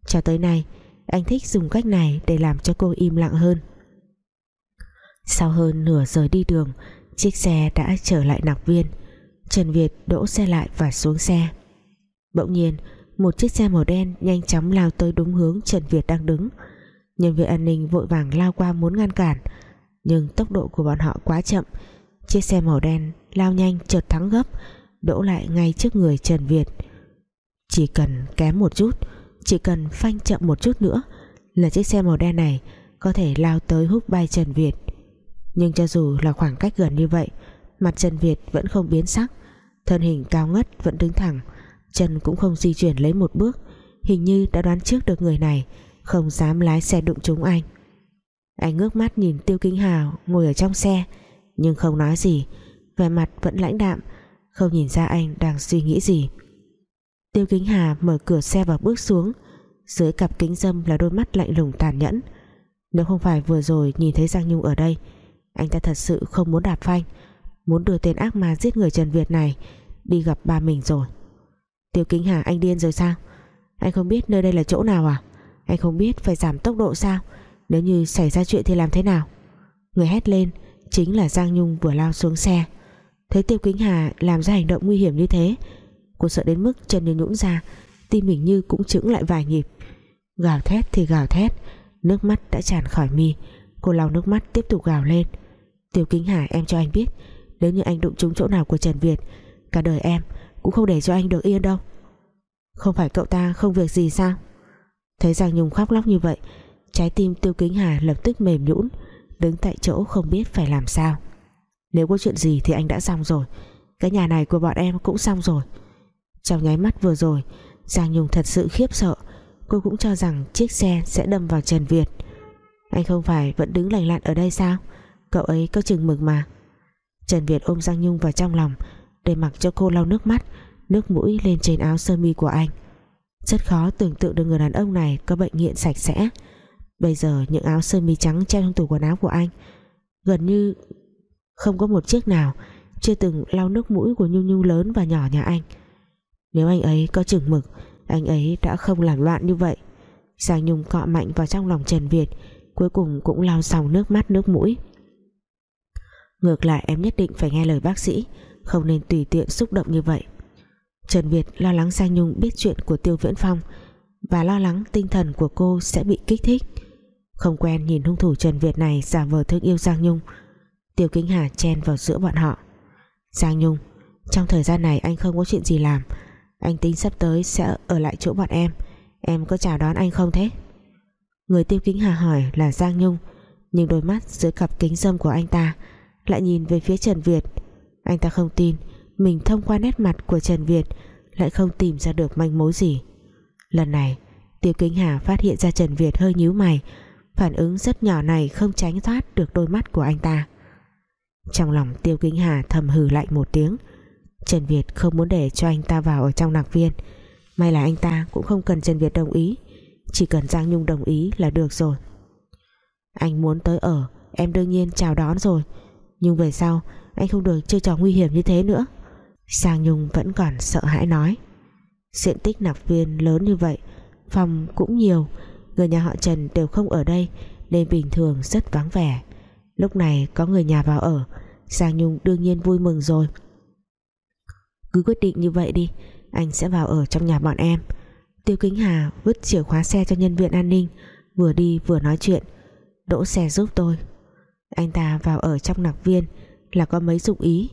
Cho tới nay, Anh thích dùng cách này để làm cho cô im lặng hơn. Sau hơn nửa giờ đi đường, Chiếc xe đã trở lại nạc viên. Trần Việt đỗ xe lại và xuống xe. Bỗng nhiên, Một chiếc xe màu đen nhanh chóng lao tới đúng hướng Trần Việt đang đứng. Nhân viên an ninh vội vàng lao qua muốn ngăn cản, Nhưng tốc độ của bọn họ quá chậm. Chiếc xe màu đen lao nhanh chợt thắng gấp, Đỗ lại ngay trước người Trần Việt. Chỉ cần kém một chút, Chỉ cần phanh chậm một chút nữa Là chiếc xe màu đen này Có thể lao tới hút bay Trần Việt. Nhưng cho dù là khoảng cách gần như vậy, Mặt Trần Việt vẫn không biến sắc, Thân hình cao ngất vẫn đứng thẳng, Chân cũng không di chuyển lấy một bước. Hình như đã đoán trước được người này không dám lái xe đụng trúng anh. Anh ngước mắt nhìn Tiêu Kính Hào Ngồi ở trong xe, Nhưng không nói gì. Vẻ mặt vẫn lãnh đạm, Không nhìn ra anh đang suy nghĩ gì. Tiêu Kính Hà mở cửa xe và bước xuống. Dưới cặp kính dâm là đôi mắt lạnh lùng tàn nhẫn. Nếu không phải vừa rồi nhìn thấy Giang Nhung ở đây, Anh ta thật sự không muốn đạp phanh, Muốn đưa tên ác ma giết người Trần Việt này Đi gặp ba mình rồi. Tiêu Kính Hà, anh điên rồi sao? Anh không biết nơi đây là chỗ nào à? Anh không biết phải giảm tốc độ sao? Nếu như xảy ra chuyện thì làm thế nào? Người hét lên, Chính là Giang Nhung vừa lao xuống xe. Thấy Tiêu Kính Hà làm ra hành động nguy hiểm như thế, Cô sợ đến mức chân như nhũn ra, Tim mình như cũng chững lại vài nhịp. Gào thét thì gào thét, Nước mắt đã tràn khỏi mi. Cô lau nước mắt tiếp tục gào lên. Tiêu Kính Hà, em cho anh biết, nếu như anh đụng trúng chỗ nào của Trần Việt, Cả đời em cũng không để cho anh được yên đâu. Không phải cậu ta không việc gì sao? Thấy Giang Nhung khóc lóc như vậy, Trái tim Tiêu Kính Hà lập tức mềm nhũn, Đứng tại chỗ không biết phải làm sao. Nếu có chuyện gì thì anh đã xong rồi, Cái nhà này của bọn em cũng xong rồi. Trong nháy mắt vừa rồi, Giang Nhung thật sự khiếp sợ, Cô cũng cho rằng chiếc xe sẽ đâm vào Trần Việt. Anh không phải vẫn đứng lành lặn ở đây sao? Cậu ấy có chừng mực mà. Trần Việt ôm Giang Nhung vào trong lòng, để mặc cho cô lau nước mắt, nước mũi lên trên áo sơ mi của anh rất khó tưởng tượng được người đàn ông này có bệnh nghiện sạch sẽ. Bây giờ những áo sơ mi trắng treo trong tủ quần áo của anh gần như không có một chiếc nào, chưa từng lau nước mũi của Nhung Nhung lớn và nhỏ nhà anh. Nếu anh ấy có chừng mực, anh ấy đã không làm loạn như vậy. Giang Nhung cọ mạnh vào trong lòng Trần Việt, cuối cùng cũng lau xong nước mắt nước mũi. Ngược lại, em nhất định phải nghe lời bác sĩ, Không nên tùy tiện xúc động như vậy. Trần Việt lo lắng Giang Nhung biết chuyện của Tiêu Viễn Phong Và lo lắng tinh thần của cô sẽ bị kích thích. Không quen nhìn hung thủ Trần Việt này giả vờ thương yêu Giang Nhung, Tiêu Kính Hà chen vào giữa bọn họ. Giang Nhung, Trong thời gian này anh không có chuyện gì làm, Anh tính sắp tới sẽ ở lại chỗ bọn em Em có chào đón anh không thế? Người Tiêu Kính Hà hỏi là Giang Nhung, Nhưng đôi mắt dưới cặp kính dâm của anh ta lại nhìn về phía Trần Việt. Anh ta không tin mình thông qua nét mặt của Trần Việt lại không tìm ra được manh mối gì. Lần này, Tiêu Kính Hà phát hiện ra Trần Việt hơi nhíu mày, phản ứng rất nhỏ này không tránh thoát được đôi mắt của anh ta. Trong lòng Tiêu Kính Hà thầm hừ lạnh một tiếng, Trần Việt không muốn để cho anh ta vào ở trong nạc viên. May là anh ta cũng không cần Trần Việt đồng ý, chỉ cần Giang Nhung đồng ý là được rồi. Anh muốn tới ở, em đương nhiên chào đón rồi, nhưng về sau anh không được chơi trò nguy hiểm như thế nữa. Sang Nhung vẫn còn sợ hãi nói. Diện tích nạp viên lớn như vậy, Phòng cũng nhiều, Người nhà họ Trần đều không ở đây, Nên bình thường rất vắng vẻ. Lúc này có người nhà vào ở, Sang Nhung đương nhiên vui mừng rồi. Cứ quyết định như vậy đi, Anh sẽ vào ở trong nhà bọn em. Tiêu Kính Hà vứt chìa khóa xe cho nhân viên an ninh, Vừa đi vừa nói chuyện. Đỗ xe giúp tôi. Anh ta vào ở trong nạc viên là có mấy dụng ý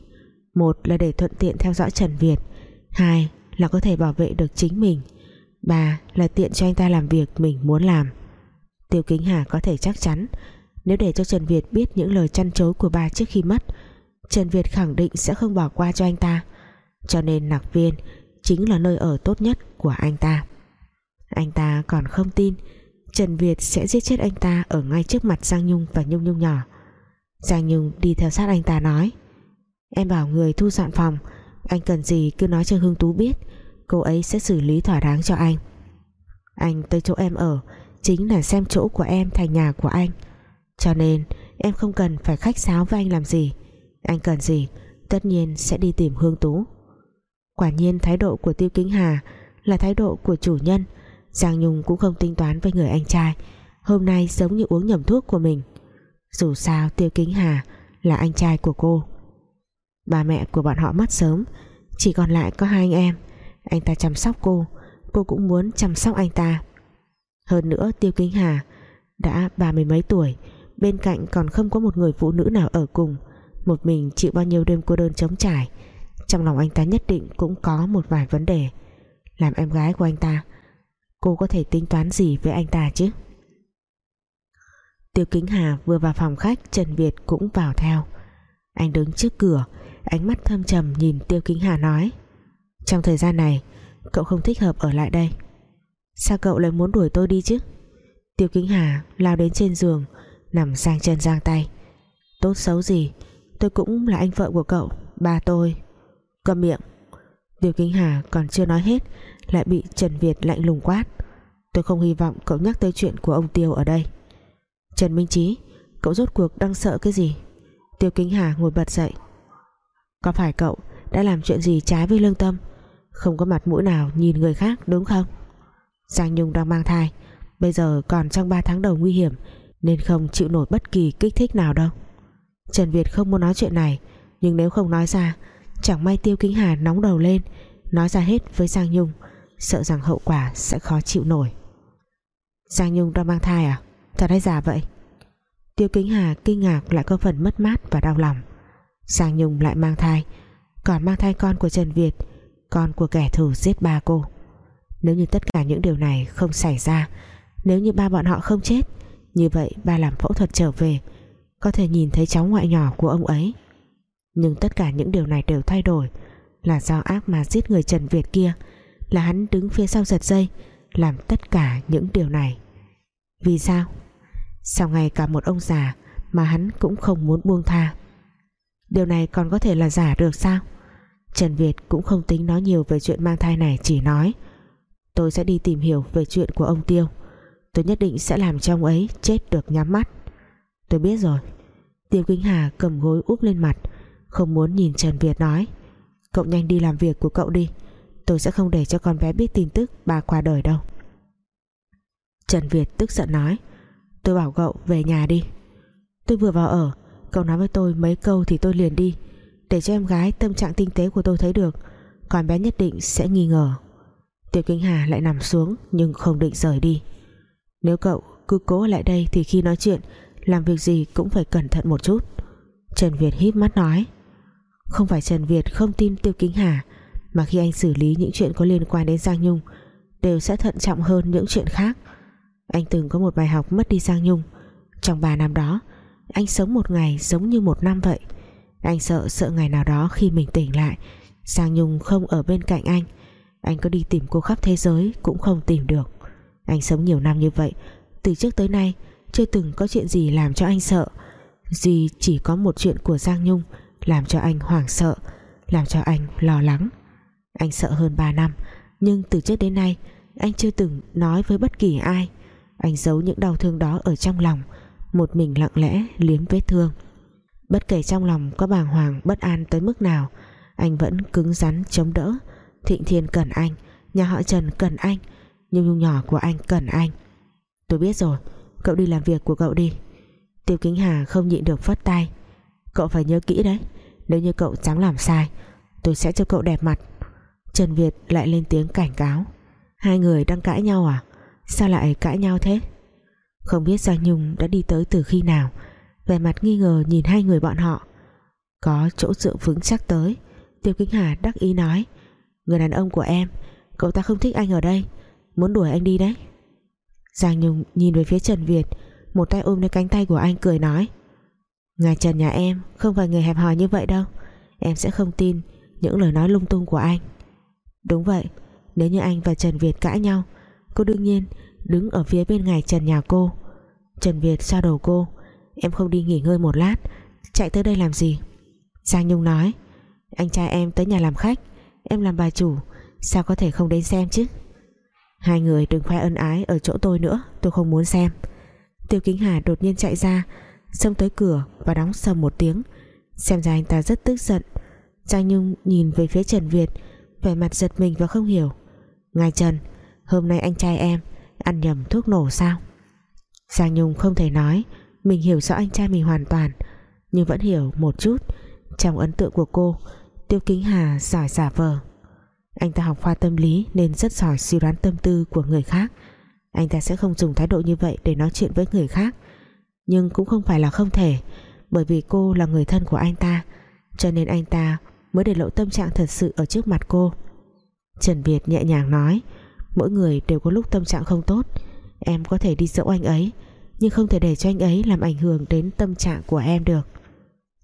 một là để thuận tiện theo dõi Trần Việt. Hai là có thể bảo vệ được chính mình. Ba là tiện cho anh ta làm việc mình muốn làm. Tiêu Kính Hà có thể chắc chắn, Nếu để cho Trần Việt biết những lời chăn chối của bà trước khi mất, Trần Việt khẳng định sẽ không bỏ qua cho anh ta. Cho nên nạc viên Chính là nơi ở tốt nhất của anh ta. Anh ta còn không tin Trần Việt sẽ giết chết anh ta Ở ngay trước mặt Giang Nhung và Nhung Nhung nhỏ. Giang Nhung đi theo sát anh ta nói Em bảo người thu dọn phòng. Anh cần gì cứ nói cho Hương Tú biết. Cô ấy sẽ xử lý thỏa đáng cho anh. Anh tới chỗ em ở, Chính là xem chỗ của em thành nhà của anh. Cho nên, em không cần phải khách sáo với anh làm gì. Anh cần gì, Tất nhiên sẽ đi tìm Hương Tú. Quả nhiên thái độ của Tiêu Kính Hà Là thái độ của chủ nhân. Giang Nhung cũng không tính toán với người anh trai. Hôm nay giống như uống nhầm thuốc của mình. Dù sao Tiêu Kính Hà Là anh trai của cô. Ba mẹ của bọn họ mất sớm. Chỉ còn lại có hai anh em. Anh ta chăm sóc cô. Cô cũng muốn chăm sóc anh ta. Hơn nữa, Tiêu Kính Hà Đã ba mươi mấy tuổi. Bên cạnh còn không có một người phụ nữ nào ở cùng. Một mình chịu bao nhiêu đêm cô đơn chống trải. Trong lòng anh ta nhất định cũng có một vài vấn đề. Làm em gái của anh ta, Cô có thể tính toán gì với anh ta chứ? Tiêu Kính Hà vừa vào phòng khách, Trần Việt cũng vào theo. Anh đứng trước cửa Ánh mắt thâm trầm nhìn Tiêu Kính Hà nói, Trong thời gian này, Cậu không thích hợp ở lại đây. Sao cậu lại muốn đuổi tôi đi chứ? Tiêu Kính Hà lao đến trên giường, Nằm sang chân giang tay. Tốt xấu gì, Tôi cũng là anh vợ của cậu, Ba tôi. Cầm miệng. Tiêu Kính Hà còn chưa nói hết, Lại bị Trần Việt lạnh lùng quát. Tôi không hy vọng cậu nhắc tới chuyện của ông Tiêu ở đây. Trần Minh Trí Cậu rốt cuộc đang sợ cái gì? Tiêu Kính Hà ngồi bật dậy có phải cậu đã làm chuyện gì trái với lương tâm? Không có mặt mũi nào nhìn người khác, đúng không? Giang Nhung đang mang thai, Bây giờ còn trong 3 tháng đầu nguy hiểm, Nên không chịu nổi bất kỳ kích thích nào đâu. Trần Việt không muốn nói chuyện này, Nhưng nếu không nói ra, Chẳng may Tiêu Kính Hà nóng đầu lên, Nói ra hết với Giang Nhung, Sợ rằng hậu quả sẽ khó chịu nổi. Giang Nhung đang mang thai à? Thật hay giả vậy? Tiêu Kính Hà kinh ngạc lại có phần mất mát và đau lòng. Giang Nhung lại mang thai. Còn mang thai con của Trần Việt, Con của kẻ thù giết ba cô. Nếu như tất cả những điều này không xảy ra, Nếu như ba bọn họ không chết, Như vậy ba làm phẫu thuật trở về, Có thể nhìn thấy cháu ngoại nhỏ của ông ấy. Nhưng tất cả những điều này đều thay đổi, Là do ác mà giết người Trần Việt kia, Là hắn đứng phía sau giật dây, Làm tất cả những điều này. Vì sao? Sau ngày cả một ông già Mà hắn cũng không muốn buông tha. Điều này còn có thể là giả được sao? Trần Việt cũng không tính nói nhiều về chuyện mang thai này, Chỉ nói, Tôi sẽ đi tìm hiểu về chuyện của ông Tiêu. Tôi nhất định sẽ làm cho ông ấy chết được nhắm mắt. Tôi biết rồi. Tiêu Kính Hà cầm gối úp lên mặt, Không muốn nhìn Trần Việt nói, Cậu nhanh đi làm việc của cậu đi. Tôi sẽ không để cho con bé biết tin tức bà qua đời đâu. Trần Việt tức giận nói, Tôi bảo cậu về nhà đi. Tôi vừa vào ở Cậu nói với tôi mấy câu thì tôi liền đi. Để cho em gái tâm trạng tinh tế của tôi thấy được Còn bé nhất định sẽ nghi ngờ. Tiểu Kinh Hà lại nằm xuống Nhưng không định rời đi. Nếu cậu cứ cố ở lại đây Thì khi nói chuyện, Làm việc gì cũng phải cẩn thận một chút. Trần Việt híp mắt nói. Không phải Trần Việt không tin Tiêu Kính Hà, Mà khi anh xử lý những chuyện có liên quan đến Giang Nhung, Đều sẽ thận trọng hơn những chuyện khác. Anh từng có một bài học mất đi Giang Nhung. Trong 3 năm đó anh sống một ngày giống như một năm vậy. Anh sợ sợ ngày nào đó khi mình tỉnh lại Giang Nhung không ở bên cạnh anh. Anh có đi tìm cô khắp thế giới Cũng không tìm được. Anh sống nhiều năm như vậy, Từ trước tới nay chưa từng có chuyện gì làm cho anh sợ. Duy chỉ có một chuyện của Giang Nhung Làm cho anh hoảng sợ, Làm cho anh lo lắng. Anh sợ hơn 3 năm, Nhưng từ trước đến nay Anh chưa từng nói với bất kỳ ai. Anh giấu những đau thương đó ở trong lòng một mình lặng lẽ liếm vết thương. Bất kể trong lòng có bàng hoàng, bất an tới mức nào, anh vẫn cứng rắn chống đỡ. Thịnh thiên cần anh, nhà họ trần cần anh, nhưng nhung nhỏ của anh cần anh. Tôi biết rồi, cậu đi làm việc của cậu đi. Tiêu kính hà không nhịn được phất tay. Cậu phải nhớ kỹ đấy, nếu như cậu dám làm sai, tôi sẽ cho cậu đẹp mặt. Trần việt lại lên tiếng cảnh cáo. Hai người đang cãi nhau à? Sao lại cãi nhau thế? Không biết Giang Nhung đã đi tới từ khi nào. Vẻ mặt nghi ngờ nhìn hai người bọn họ. Có chỗ dựa vững chắc tới. Tiêu Kính Hà đắc ý nói, Người đàn ông của em, Cậu ta không thích anh ở đây. Muốn đuổi anh đi đấy. Giang Nhung nhìn về phía Trần Việt, một tay ôm lấy cánh tay của anh cười nói, Ngài Trần nhà em không phải người hẹp hòi như vậy đâu. Em sẽ không tin những lời nói lung tung của anh. Đúng vậy, Nếu như anh và Trần Việt cãi nhau, Cô đương nhiên đứng ở phía bên ngài Trần nhà cô. Trần Việt xoa đầu cô. Em không đi nghỉ ngơi một lát. Chạy tới đây làm gì? Giang Nhung nói. Anh trai em tới nhà làm khách. Em làm bà chủ. Sao có thể không đến xem chứ? Hai người đừng khoe ân ái ở chỗ tôi nữa. Tôi không muốn xem. Tiêu Kính Hà đột nhiên chạy ra, Xông tới cửa và đóng sầm một tiếng. Xem ra anh ta rất tức giận. Giang Nhung nhìn về phía Trần Việt, vẻ mặt giật mình và không hiểu. Ngài Trần, Hôm nay anh trai em ăn nhầm thuốc nổ sao? Giang Nhung không thể nói, Mình hiểu rõ anh trai mình hoàn toàn, Nhưng vẫn hiểu một chút Trong ấn tượng của cô, Tiêu Kính Hà giỏi giả vờ. Anh ta học khoa tâm lý Nên rất giỏi suy đoán tâm tư của người khác. Anh ta sẽ không dùng thái độ như vậy Để nói chuyện với người khác. Nhưng cũng không phải là không thể, Bởi vì cô là người thân của anh ta, Cho nên anh ta mới để lộ tâm trạng thật sự ở trước mặt cô. Trần Việt nhẹ nhàng nói mỗi người đều có lúc tâm trạng không tốt. Em có thể đi dỗ anh ấy, nhưng không thể để cho anh ấy làm ảnh hưởng đến tâm trạng của em được.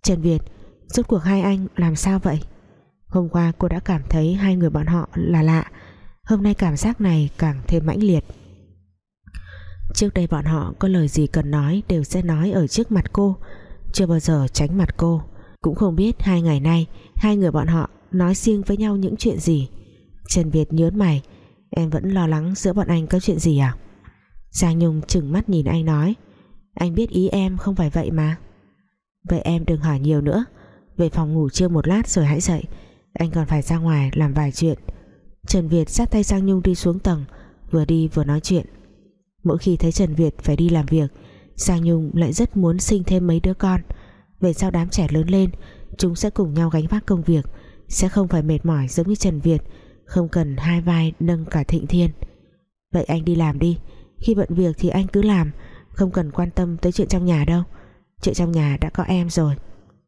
Trần Việt, rốt cuộc hai anh làm sao vậy? Hôm qua cô đã cảm thấy hai người bọn họ là lạ. Hôm nay cảm giác này càng thêm mãnh liệt. Trước đây bọn họ có lời gì cần nói đều sẽ nói ở trước mặt cô, chưa bao giờ tránh mặt cô. Cũng không biết hai ngày nay hai người bọn họ nói riêng với nhau những chuyện gì. Trần Việt nhớn mày Em vẫn lo lắng giữa bọn anh có chuyện gì à? Giang Nhung chừng mắt nhìn anh nói. Anh biết ý em không phải vậy mà. Vậy em đừng hỏi nhiều nữa. Về phòng ngủ chưa một lát rồi hãy dậy. Anh còn phải ra ngoài làm vài chuyện. Trần Việt sát tay Giang Nhung đi xuống tầng, Vừa đi vừa nói chuyện. Mỗi khi thấy Trần Việt phải đi làm việc, Giang Nhung lại rất muốn sinh thêm mấy đứa con. Về sau đám trẻ lớn lên, Chúng sẽ cùng nhau gánh vác công việc, Sẽ không phải mệt mỏi giống như Trần Việt không cần hai vai nâng cả thịnh thiên. Vậy anh đi làm đi, khi bận việc thì anh cứ làm, không cần quan tâm tới chuyện trong nhà đâu. Chuyện trong nhà đã có em rồi.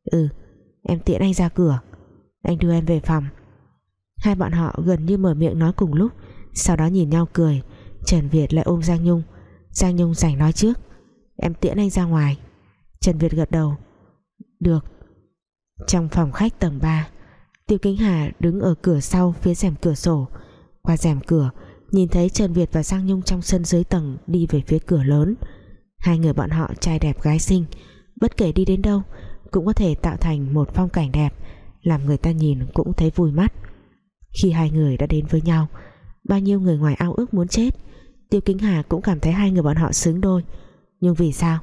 Ừ em tiễn anh ra cửa. Anh đưa em về phòng. Hai bọn họ gần như mở miệng nói cùng lúc, sau đó nhìn nhau cười, Trần Việt lại ôm Giang Nhung. Giang Nhung giành nói trước, em tiễn anh ra ngoài. Trần Việt gật đầu, được. Trong phòng khách tầng 3 Tiêu Kính Hà đứng ở cửa sau phía rèm cửa sổ. Qua rèm cửa, nhìn thấy Trần Việt và Giang Nhung trong sân dưới tầng đi về phía cửa lớn. Hai người bọn họ trai đẹp gái xinh, bất kể đi đến đâu cũng có thể tạo thành một phong cảnh đẹp, làm người ta nhìn cũng thấy vui mắt. Khi hai người đã đến với nhau, bao nhiêu người ngoài ao ước muốn chết, Tiêu Kính Hà cũng cảm thấy hai người bọn họ xứng đôi. Nhưng vì sao?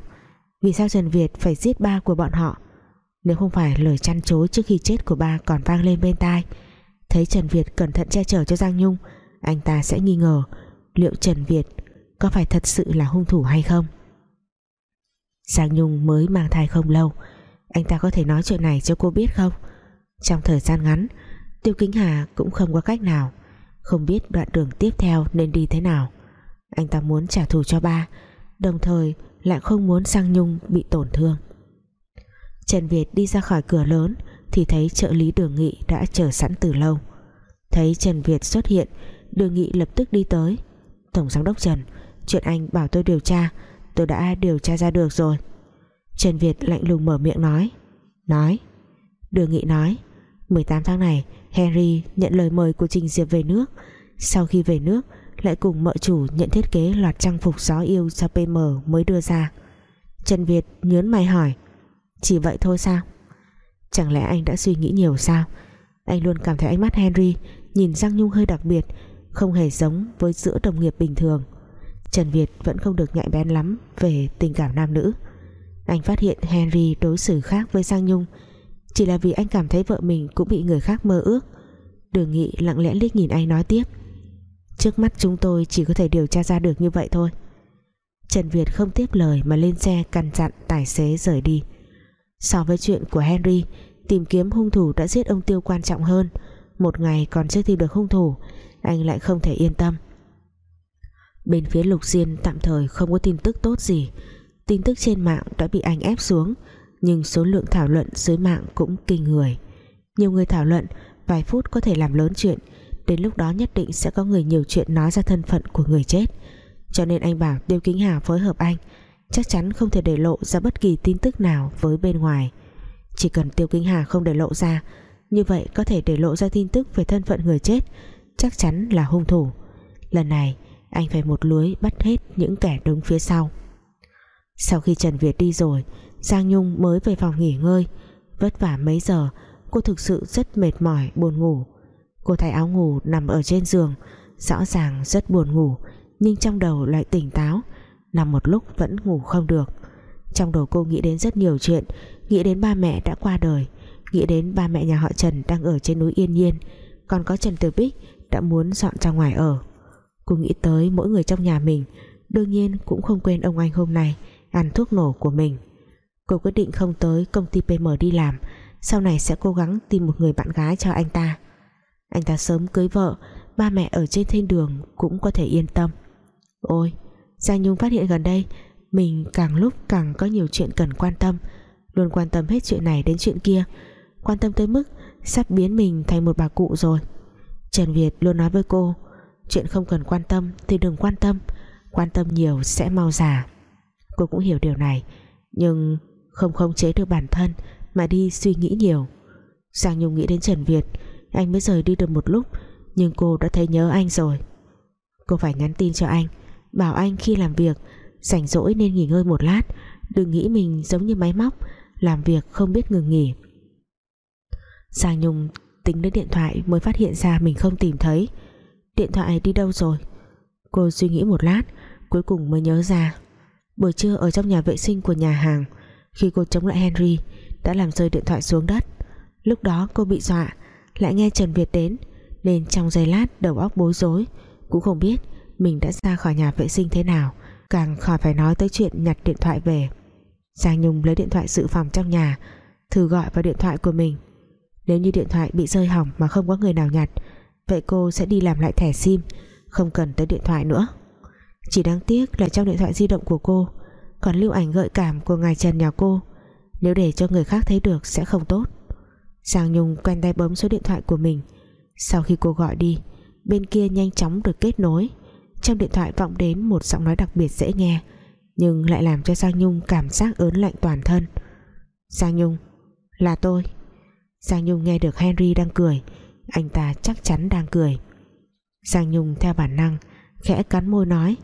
Vì sao Trần Việt phải giết ba của bọn họ? Nếu không phải lời chăn chối trước khi chết của ba còn vang lên bên tai. Thấy Trần Việt cẩn thận che chở cho Giang Nhung, Anh ta sẽ nghi ngờ Liệu Trần Việt có phải thật sự là hung thủ hay không. Giang Nhung mới mang thai không lâu, Anh ta có thể nói chuyện này cho cô biết không? Trong thời gian ngắn, Tiêu Kính Hà cũng không có cách nào, Không biết đoạn đường tiếp theo nên đi thế nào. Anh ta muốn trả thù cho ba, Đồng thời lại không muốn Giang Nhung bị tổn thương. Trần Việt đi ra khỏi cửa lớn thì thấy trợ lý đường nghị đã chờ sẵn từ lâu. Thấy Trần Việt xuất hiện, đường nghị lập tức đi tới. Tổng giám đốc Trần, chuyện anh bảo tôi điều tra, tôi đã điều tra ra được rồi. Trần Việt lạnh lùng mở miệng nói. Nói? Đường nghị nói. 18 tháng này, Henry nhận lời mời của Trình Diệp về nước. Sau khi về nước, lại cùng mợ chủ nhận thiết kế loạt trang phục gió yêu do PM mới đưa ra. Trần Việt nhớn mày hỏi chỉ vậy thôi sao? Chẳng lẽ anh đã suy nghĩ nhiều sao? Anh luôn cảm thấy ánh mắt Henry Nhìn Giang Nhung hơi đặc biệt, Không hề giống với giữa đồng nghiệp bình thường. Trần Việt vẫn không được nhạy bén lắm Về tình cảm nam nữ. Anh phát hiện Henry đối xử khác với Giang Nhung, Chỉ là vì anh cảm thấy vợ mình Cũng bị người khác mơ ước. Đường Nghị lặng lẽ liếc nhìn anh nói tiếp. Trước mắt chúng tôi chỉ có thể điều tra ra được như vậy thôi. Trần Việt không tiếp lời Mà lên xe căn dặn tài xế rời đi. So với chuyện của Henry, Tìm kiếm hung thủ đã giết ông Tiêu quan trọng hơn. Một ngày còn chưa tìm được hung thủ, Anh lại không thể yên tâm. Bên phía Lục Diên tạm thời không có tin tức tốt gì. Tin tức trên mạng đã bị anh ép xuống, Nhưng số lượng thảo luận dưới mạng cũng kinh người. Nhiều người thảo luận, Vài phút có thể làm lớn chuyện, Đến lúc đó nhất định sẽ có người nhiều chuyện nói ra thân phận của người chết. Cho nên anh bảo Tiêu Kính Hà phối hợp anh chắc chắn không thể để lộ ra bất kỳ tin tức nào với bên ngoài. Chỉ cần Tiêu Kính Hà không để lộ ra, như vậy có thể để lộ ra tin tức về thân phận người chết, chắc chắn là hung thủ. Lần này, anh phải một lưới bắt hết những kẻ đứng phía sau. Sau khi Trần Việt đi rồi, Giang Nhung mới về phòng nghỉ ngơi. Vất vả mấy giờ, cô thực sự rất mệt mỏi, buồn ngủ. Cô thay áo ngủ nằm ở trên giường, rõ ràng rất buồn ngủ, nhưng trong đầu lại tỉnh táo nằm một lúc vẫn ngủ không được. Trong đầu cô nghĩ đến rất nhiều chuyện, nghĩ đến ba mẹ đã qua đời, nghĩ đến ba mẹ nhà họ Trần đang ở trên núi Yên Nhiên. Còn có Trần Tử Bích đã muốn dọn ra ngoài ở. Cô nghĩ tới mỗi người trong nhà mình, đương nhiên cũng không quên ông anh hôm nay, ăn thuốc nổ của mình. Cô quyết định không tới công ty PM đi làm, sau này sẽ cố gắng tìm một người bạn gái cho anh ta. Anh ta sớm cưới vợ, ba mẹ ở trên thiên đường cũng có thể yên tâm. Ôi Giang Nhung phát hiện gần đây, mình càng lúc càng có nhiều chuyện cần quan tâm, luôn quan tâm hết chuyện này đến chuyện kia. Quan tâm tới mức sắp biến mình thành một bà cụ rồi. Trần Việt luôn nói với cô, chuyện không cần quan tâm thì đừng quan tâm quan tâm nhiều sẽ mau già. Cô cũng hiểu điều này, nhưng không khống chế được bản thân mà đi suy nghĩ nhiều. Giang Nhung nghĩ đến Trần Việt, anh mới rời đi được một lúc, nhưng cô đã thấy nhớ anh rồi. Cô phải nhắn tin cho anh bảo anh khi làm việc, rảnh rỗi nên nghỉ ngơi một lát. Đừng nghĩ mình giống như máy móc, làm việc không biết ngừng nghỉ. Giang Nhung tính đến điện thoại mới phát hiện ra mình không tìm thấy. Điện thoại đi đâu rồi? Cô suy nghĩ một lát, cuối cùng mới nhớ ra. Buổi trưa ở trong nhà vệ sinh của nhà hàng, khi cô chống lại Henry, đã làm rơi điện thoại xuống đất. Lúc đó cô bị dọa, lại nghe Trần Việt đến, nên trong giây lát đầu óc bối rối. Cũng không biết mình đã ra khỏi nhà vệ sinh thế nào, càng khỏi phải nói tới chuyện nhặt điện thoại về. Giang Nhung lấy điện thoại dự phòng trong nhà, thử gọi vào điện thoại của mình. Nếu như điện thoại bị rơi hỏng mà không có người nào nhặt, vậy cô sẽ đi làm lại thẻ sim, không cần tới điện thoại nữa. Chỉ đáng tiếc là trong điện thoại di động của cô, còn lưu ảnh gợi cảm của ngài Trần nhà cô. Nếu để cho người khác thấy được sẽ không tốt. Giang Nhung quen tay bấm số điện thoại của mình. Sau khi cô gọi đi, bên kia nhanh chóng được kết nối trong điện thoại vọng đến một giọng nói đặc biệt dễ nghe, nhưng lại làm cho Giang Nhung cảm giác ớn lạnh toàn thân. Giang Nhung, là tôi. Giang Nhung nghe được Henry đang cười, anh ta chắc chắn đang cười. Giang Nhung theo bản năng, khẽ cắn môi nói,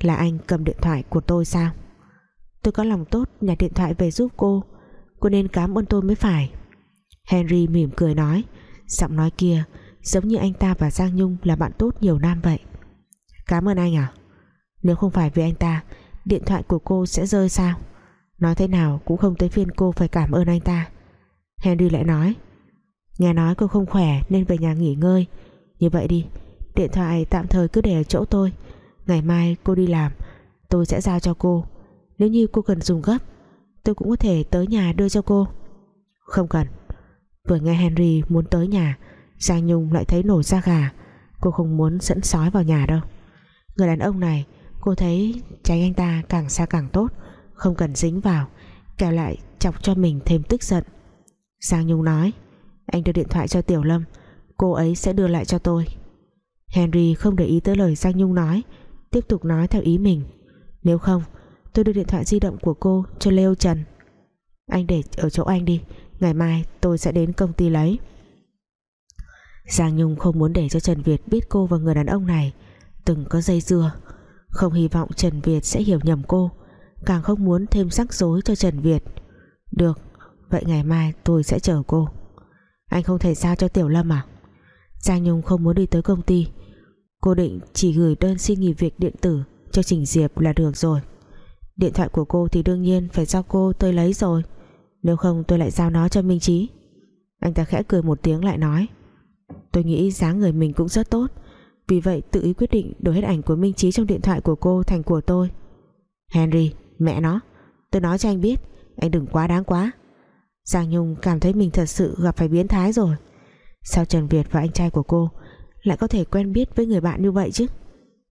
là anh cầm điện thoại của tôi sao? Tôi có lòng tốt nhặt điện thoại về giúp cô cô nên cảm ơn tôi mới phải. Henry mỉm cười nói, giọng nói kia giống như anh ta và Giang Nhung là bạn tốt nhiều năm vậy cảm ơn anh à. Nếu không phải vì anh ta, điện thoại của cô sẽ rơi sao? Nói thế nào cũng không tới phiên cô phải cảm ơn anh ta. Henry lại nói, nghe nói cô không khỏe nên về nhà nghỉ ngơi. Như vậy đi, điện thoại tạm thời cứ để ở chỗ tôi. Ngày mai cô đi làm, tôi sẽ giao cho cô. Nếu như cô cần dùng gấp, tôi cũng có thể tới nhà đưa cho cô. Không cần. Vừa nghe Henry muốn tới nhà, Giang Nhung lại thấy nổi da gà. Cô không muốn dẫn sói vào nhà đâu người đàn ông này, cô thấy tránh anh ta càng xa càng tốt, không cần dính vào, kẻo lại chọc cho mình thêm tức giận. Giang Nhung nói, anh đưa điện thoại cho Tiểu Lâm, cô ấy sẽ đưa lại cho tôi. Henry không để ý tới lời Giang Nhung nói, tiếp tục nói theo ý mình, nếu không, tôi đưa điện thoại di động của cô cho Leo Trần. Anh để ở chỗ anh đi, ngày mai tôi sẽ đến công ty lấy. Giang Nhung không muốn để cho Trần Việt biết cô và người đàn ông này từng có dây dưa. Không hy vọng Trần Việt sẽ hiểu nhầm cô, càng không muốn thêm rắc rối cho Trần Việt. Được, vậy ngày mai tôi sẽ chờ cô. Anh không thể giao cho Tiểu Lâm à? Giang Nhung không muốn đi tới công ty. Cô định chỉ gửi đơn xin nghỉ việc điện tử cho Trình Diệp là được rồi. Điện thoại của cô thì đương nhiên phải giao cô tôi lấy rồi. Nếu không tôi lại giao nó cho Minh Trí. Anh ta khẽ cười một tiếng lại nói, tôi nghĩ dáng người mình cũng rất tốt vì vậy, tự ý quyết định đổi hết ảnh của Minh Trí trong điện thoại của cô thành của tôi. Henry, mẹ nó, tôi nói cho anh biết, anh đừng quá đáng quá. Giang Nhung cảm thấy mình thật sự gặp phải biến thái rồi. Sao Trần Việt và anh trai của cô Lại có thể quen biết với người bạn như vậy chứ?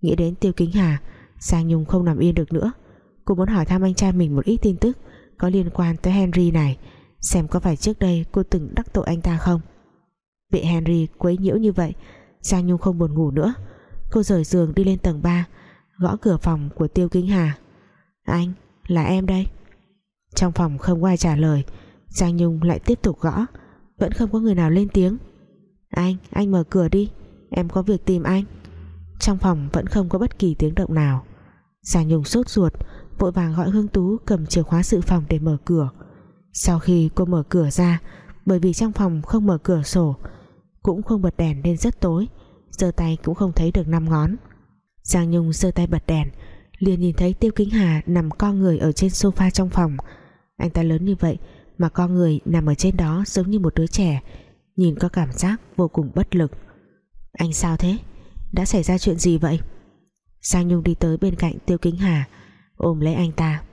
Nghĩ đến Tiêu Kính Hà, Giang Nhung không nằm yên được nữa. Cô muốn hỏi thăm anh trai mình một ít tin tức Có liên quan tới Henry này, Xem có phải trước đây cô từng đắc tội anh ta không? Bị Henry quấy nhiễu như vậy Giang Nhung không buồn ngủ nữa. Cô rời giường đi lên tầng 3 gõ cửa phòng của Tiêu Kính Hà. Anh, là em đây. Trong phòng không ai trả lời Giang Nhung lại tiếp tục gõ Vẫn không có người nào lên tiếng. Anh, anh mở cửa đi Em có việc tìm anh. Trong phòng vẫn không có bất kỳ tiếng động nào. Giang Nhung sốt ruột Vội vàng gọi Hương Tú cầm chìa khóa sự phòng để mở cửa. Sau khi cô mở cửa ra Bởi vì trong phòng không mở cửa sổ cũng không bật đèn nên rất tối, giơ tay cũng không thấy được năm ngón. Giang Nhung giơ tay bật đèn, liền nhìn thấy Tiêu Kính Hà nằm co người ở trên sofa trong phòng. Anh ta lớn như vậy mà co người nằm ở trên đó giống như một đứa trẻ, nhìn có cảm giác vô cùng bất lực. Anh sao thế? Đã xảy ra chuyện gì vậy? Giang Nhung đi tới bên cạnh Tiêu Kính Hà, ôm lấy anh ta.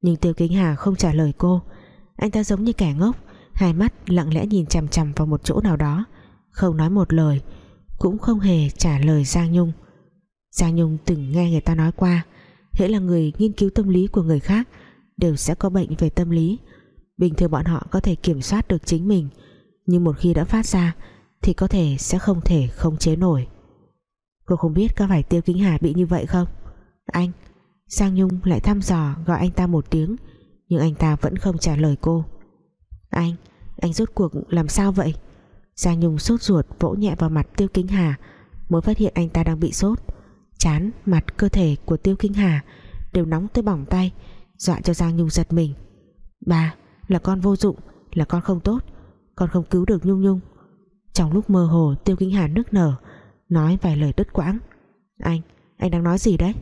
Nhưng Tiêu Kính Hà không trả lời cô. Anh ta giống như kẻ ngốc, hai mắt lặng lẽ nhìn chằm chằm vào một chỗ nào đó không nói một lời, cũng không hề trả lời Giang Nhung. Giang Nhung từng nghe người ta nói qua, hễ là người nghiên cứu tâm lý của người khác đều sẽ có bệnh về tâm lý. Bình thường bọn họ có thể kiểm soát được chính mình, nhưng một khi đã phát ra thì có thể sẽ không thể không chế nổi. Cô không biết có phải Tiêu Kính Hà bị như vậy không? Anh, Giang Nhung lại thăm dò gọi anh ta một tiếng, nhưng anh ta vẫn không trả lời cô. Anh anh rốt cuộc làm sao vậy? Giang Nhung sốt ruột vỗ nhẹ vào mặt Tiêu Kính Hà, mới phát hiện anh ta đang bị sốt. Chán mặt cơ thể của Tiêu Kinh Hà đều nóng tới bỏng tay, dọa cho Giang Nhung giật mình. Ba, là con vô dụng, là con không tốt, con không cứu được Nhung Nhung. Trong lúc mơ hồ, Tiêu Kinh Hà nức nở, nói vài lời đứt quãng. Anh anh đang nói gì đấy?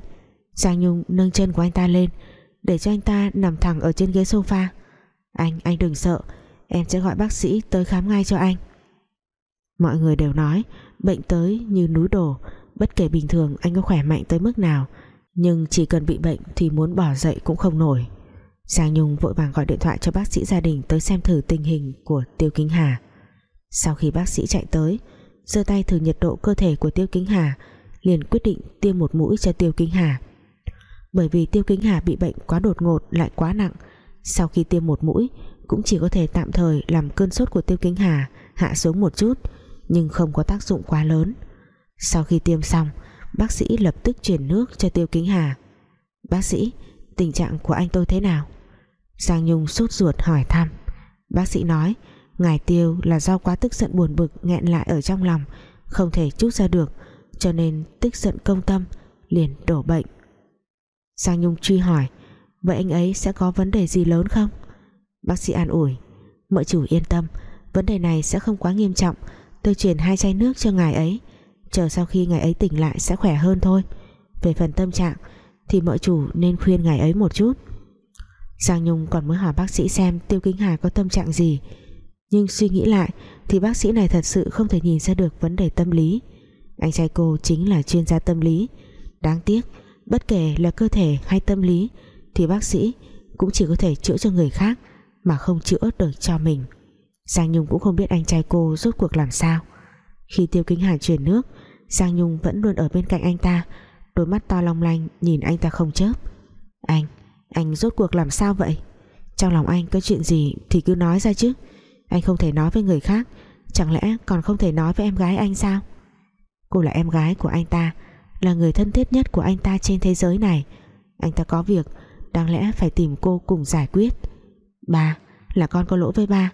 Giang Nhung nâng chân của anh ta lên, để cho anh ta nằm thẳng ở trên ghế sofa. Anh anh đừng sợ, em sẽ gọi bác sĩ tới khám ngay cho anh mọi người đều nói, bệnh tới như núi đổ, bất kể bình thường anh có khỏe mạnh tới mức nào, nhưng chỉ cần bị bệnh thì muốn bỏ dậy cũng không nổi. Giang Nhung vội vàng gọi điện thoại cho bác sĩ gia đình tới xem thử tình hình của Tiêu Kính Hà. Sau khi bác sĩ chạy tới, giơ tay thử nhiệt độ cơ thể của Tiêu Kính Hà, liền quyết định tiêm một mũi cho Tiêu Kính Hà. Bởi vì Tiêu Kính Hà bị bệnh quá đột ngột, lại quá nặng, sau khi tiêm một mũi, cũng chỉ có thể tạm thời làm cơn sốt của Tiêu Kính Hà hạ xuống một chút nhưng không có tác dụng quá lớn. Sau khi tiêm xong, bác sĩ lập tức chuyển nước cho Tiêu Kính Hà. Bác sĩ, tình trạng của anh tôi thế nào? Giang Nhung sốt ruột hỏi thăm. Bác sĩ nói, ngài Tiêu là do quá tức giận buồn bực nghẹn lại ở trong lòng, không thể chút ra được, cho nên tức giận công tâm, liền đổ bệnh. Giang Nhung truy hỏi, vậy anh ấy sẽ có vấn đề gì lớn không? Bác sĩ an ủi, mợ chủ yên tâm, vấn đề này sẽ không quá nghiêm trọng tôi chuyển hai chai nước cho ngài ấy. Chờ sau khi ngài ấy tỉnh lại sẽ khỏe hơn thôi. Về phần tâm trạng, thì mọi chủ nên khuyên ngài ấy một chút. Giang Nhung còn mới hỏi bác sĩ xem Tiêu Kính Hà có tâm trạng gì. Nhưng suy nghĩ lại, thì bác sĩ này thật sự không thể nhìn ra được vấn đề tâm lý. Anh trai cô chính là chuyên gia tâm lý. Đáng tiếc, bất kể là cơ thể hay tâm lý, thì bác sĩ cũng chỉ có thể chữa cho người khác mà không chữa được cho mình. Giang Nhung cũng không biết anh trai cô rốt cuộc làm sao. Khi Tiêu Kính Hàn chuyển nước Giang Nhung vẫn luôn ở bên cạnh anh ta đôi mắt to long lanh nhìn anh ta không chớp. Anh, anh rốt cuộc làm sao vậy? Trong lòng anh có chuyện gì thì cứ nói ra chứ. Anh không thể nói với người khác chẳng lẽ còn không thể nói với em gái anh sao? Cô là em gái của anh ta là người thân thiết nhất của anh ta trên thế giới này. Anh ta có việc đáng lẽ phải tìm cô cùng giải quyết. Ba là con có lỗi với ba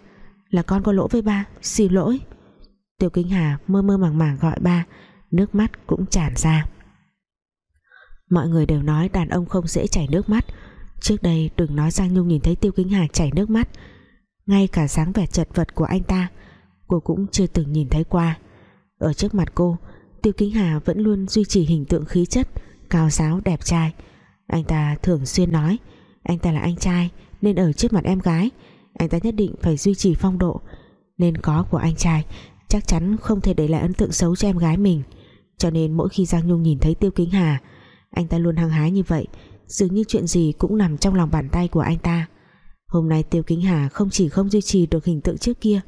là con có lỗi với ba. Xin lỗi. Tiêu Kính Hà mơ mơ màng màng gọi ba. Nước mắt cũng tràn ra. Mọi người đều nói đàn ông không dễ chảy nước mắt. Trước đây đừng nói Giang Nhung nhìn thấy Tiêu Kính Hà chảy nước mắt. Ngay cả dáng vẻ chật vật của anh ta, cô cũng chưa từng nhìn thấy qua. Ở trước mặt cô, Tiêu Kính Hà vẫn luôn duy trì hình tượng khí chất, cao giáo, đẹp trai. Anh ta thường xuyên nói, anh ta là anh trai, nên ở trước mặt em gái anh ta nhất định phải duy trì phong độ. Nên có của anh trai, chắc chắn không thể để lại ấn tượng xấu cho em gái mình. Cho nên mỗi khi Giang Nhung nhìn thấy Tiêu Kính Hà, anh ta luôn hăng hái như vậy. Dường như chuyện gì cũng nằm trong lòng bàn tay của anh ta. Hôm nay Tiêu Kính Hà không chỉ không duy trì được hình tượng trước kia,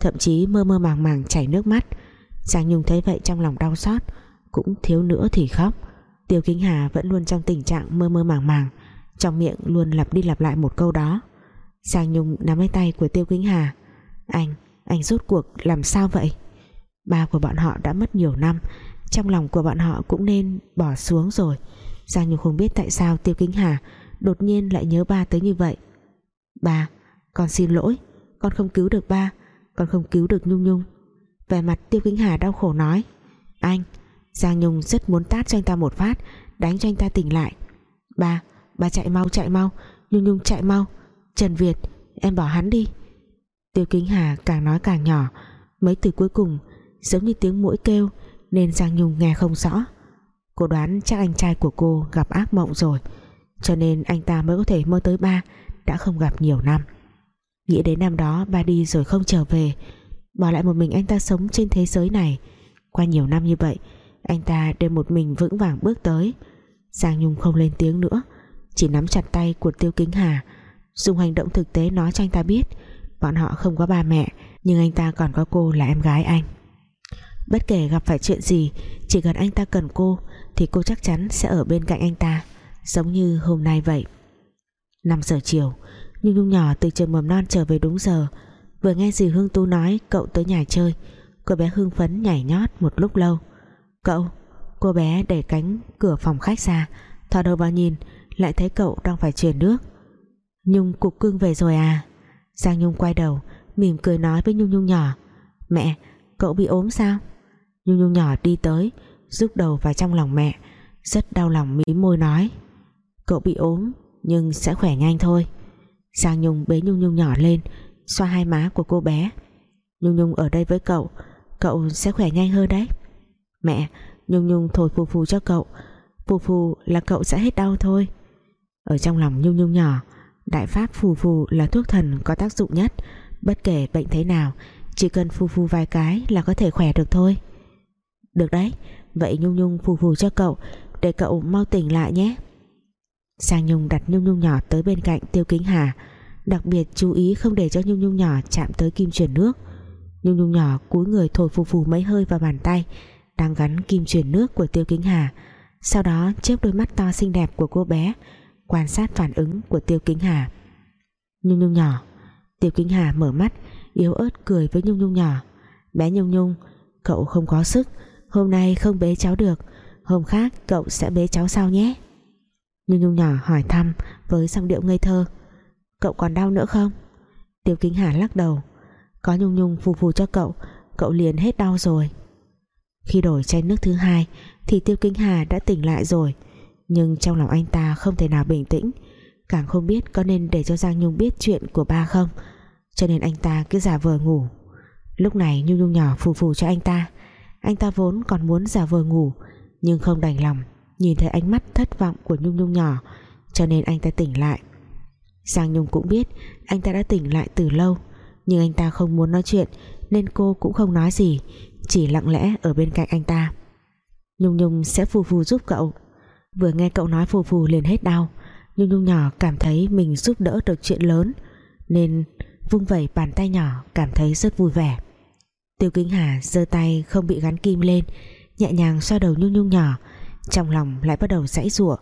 thậm chí mơ mơ màng màng chảy nước mắt. Giang Nhung thấy vậy trong lòng đau xót, cũng thiếu nữa thì khóc. Tiêu Kính Hà vẫn luôn trong tình trạng mơ mơ màng màng, trong miệng luôn lặp đi lặp lại một câu đó. Giang Nhung nắm lấy tay của Tiêu Kính Hà. Anh anh rốt cuộc làm sao vậy? Ba của bọn họ đã mất nhiều năm, trong lòng của bọn họ cũng nên bỏ xuống rồi. Giang Nhung không biết tại sao Tiêu Kính Hà đột nhiên lại nhớ ba tới như vậy. Ba, Con xin lỗi, Con không cứu được ba, Con không cứu được Nhung Nhung. Về mặt Tiêu Kính Hà đau khổ nói, Anh, Giang Nhung rất muốn tát cho anh ta một phát, Đánh cho anh ta tỉnh lại. Ba Ba chạy mau chạy mau, Nhung Nhung chạy mau. Trần Việt, Em bỏ hắn đi. Tiêu Kính Hà càng nói càng nhỏ, Mấy từ cuối cùng giống như tiếng mũi kêu Nên Giang Nhung nghe không rõ. Cô đoán chắc anh trai của cô gặp ác mộng rồi, Cho nên anh ta mới có thể mơ tới ba, Đã không gặp nhiều năm. Nghĩ đến năm đó ba đi rồi không trở về, Bỏ lại một mình anh ta sống trên thế giới này. Qua nhiều năm như vậy, Anh ta đều một mình vững vàng bước tới. Giang Nhung không lên tiếng nữa, Chỉ nắm chặt tay của Tiêu Kính Hà Dùng hành động thực tế nói cho anh ta biết, Bọn họ không có ba mẹ, Nhưng anh ta còn có cô là em gái anh. Bất kể gặp phải chuyện gì, Chỉ cần anh ta cần cô, Thì cô chắc chắn sẽ ở bên cạnh anh ta, Giống như hôm nay vậy. 5 giờ chiều Nhung Nhung nhỏ từ trường mầm non trở về đúng giờ. Vừa nghe dì Hương tú nói Cậu tới nhà chơi, Cô bé hưng phấn nhảy nhót một lúc lâu. Cậu, Cô bé đẩy cánh cửa phòng khách ra, Thò đầu vào nhìn, Lại thấy cậu đang phải truyền nước. Nhung cục cưng về rồi à? Giang Nhung quay đầu, Mỉm cười nói với Nhung Nhung nhỏ. Mẹ, cậu bị ốm sao? Nhung Nhung nhỏ đi tới, rút đầu vào trong lòng mẹ, Rất đau lòng mí môi nói. Cậu bị ốm, nhưng sẽ khỏe nhanh thôi. Giang Nhung bế Nhung Nhung nhỏ lên, Xoa hai má của cô bé. Nhung Nhung ở đây với cậu Cậu sẽ khỏe nhanh hơn đấy. Mẹ, Nhung Nhung thổi phù phù cho cậu. Phù phù là cậu sẽ hết đau thôi. Ở trong lòng Nhung Nhung nhỏ Đại pháp phù phù là thuốc thần có tác dụng nhất. Bất kể bệnh thế nào, Chỉ cần phù phù vài cái là có thể khỏe được thôi. Được đấy, Vậy Nhung Nhung phù phù cho cậu, Để cậu mau tỉnh lại nhé. Sang Nhung đặt Nhung Nhung nhỏ tới bên cạnh Tiêu Kính Hà. Đặc biệt chú ý không để cho Nhung Nhung nhỏ chạm tới kim truyền nước. Nhung Nhung nhỏ cúi người thổi phù phù mấy hơi vào bàn tay, Đang gắn kim truyền nước của Tiêu Kính Hà. Sau đó chớp đôi mắt to xinh đẹp của cô bé quan sát phản ứng của Tiêu Kính Hà. Nhung Nhung nhỏ, Tiêu Kính Hà mở mắt, yếu ớt cười với Nhung Nhung nhỏ. Bé Nhung Nhung, cậu không có sức, hôm nay không bế cháu được, hôm khác cậu sẽ bế cháu sau nhé. Nhung Nhung nhỏ hỏi thăm với giọng điệu ngây thơ. Cậu còn đau nữa không? Tiêu Kính Hà lắc đầu. Có Nhung Nhung phù phù cho cậu cậu liền hết đau rồi. Khi đổi chai nước thứ hai thì Tiêu Kính Hà đã tỉnh lại rồi nhưng trong lòng anh ta không thể nào bình tĩnh. Càng không biết có nên để cho Giang Nhung biết chuyện của ba không. Cho nên anh ta cứ giả vờ ngủ. Lúc này Nhung Nhung nhỏ phù phù cho anh ta. Anh ta vốn còn muốn giả vờ ngủ, nhưng không đành lòng, nhìn thấy ánh mắt thất vọng của Nhung Nhung nhỏ, cho nên anh ta tỉnh lại. Giang Nhung cũng biết anh ta đã tỉnh lại từ lâu, nhưng anh ta không muốn nói chuyện, nên cô cũng không nói gì, chỉ lặng lẽ ở bên cạnh anh ta. Nhung Nhung sẽ phù phù giúp cậu. Vừa nghe cậu nói phù phù liền hết đau. Nhung Nhung nhỏ cảm thấy mình giúp đỡ được chuyện lớn, Nên vung vẩy bàn tay nhỏ, Cảm thấy rất vui vẻ. Tiêu Kính Hà giơ tay không bị gắn kim lên, Nhẹ nhàng xoa đầu Nhung Nhung nhỏ, Trong lòng lại bắt đầu dãy rủa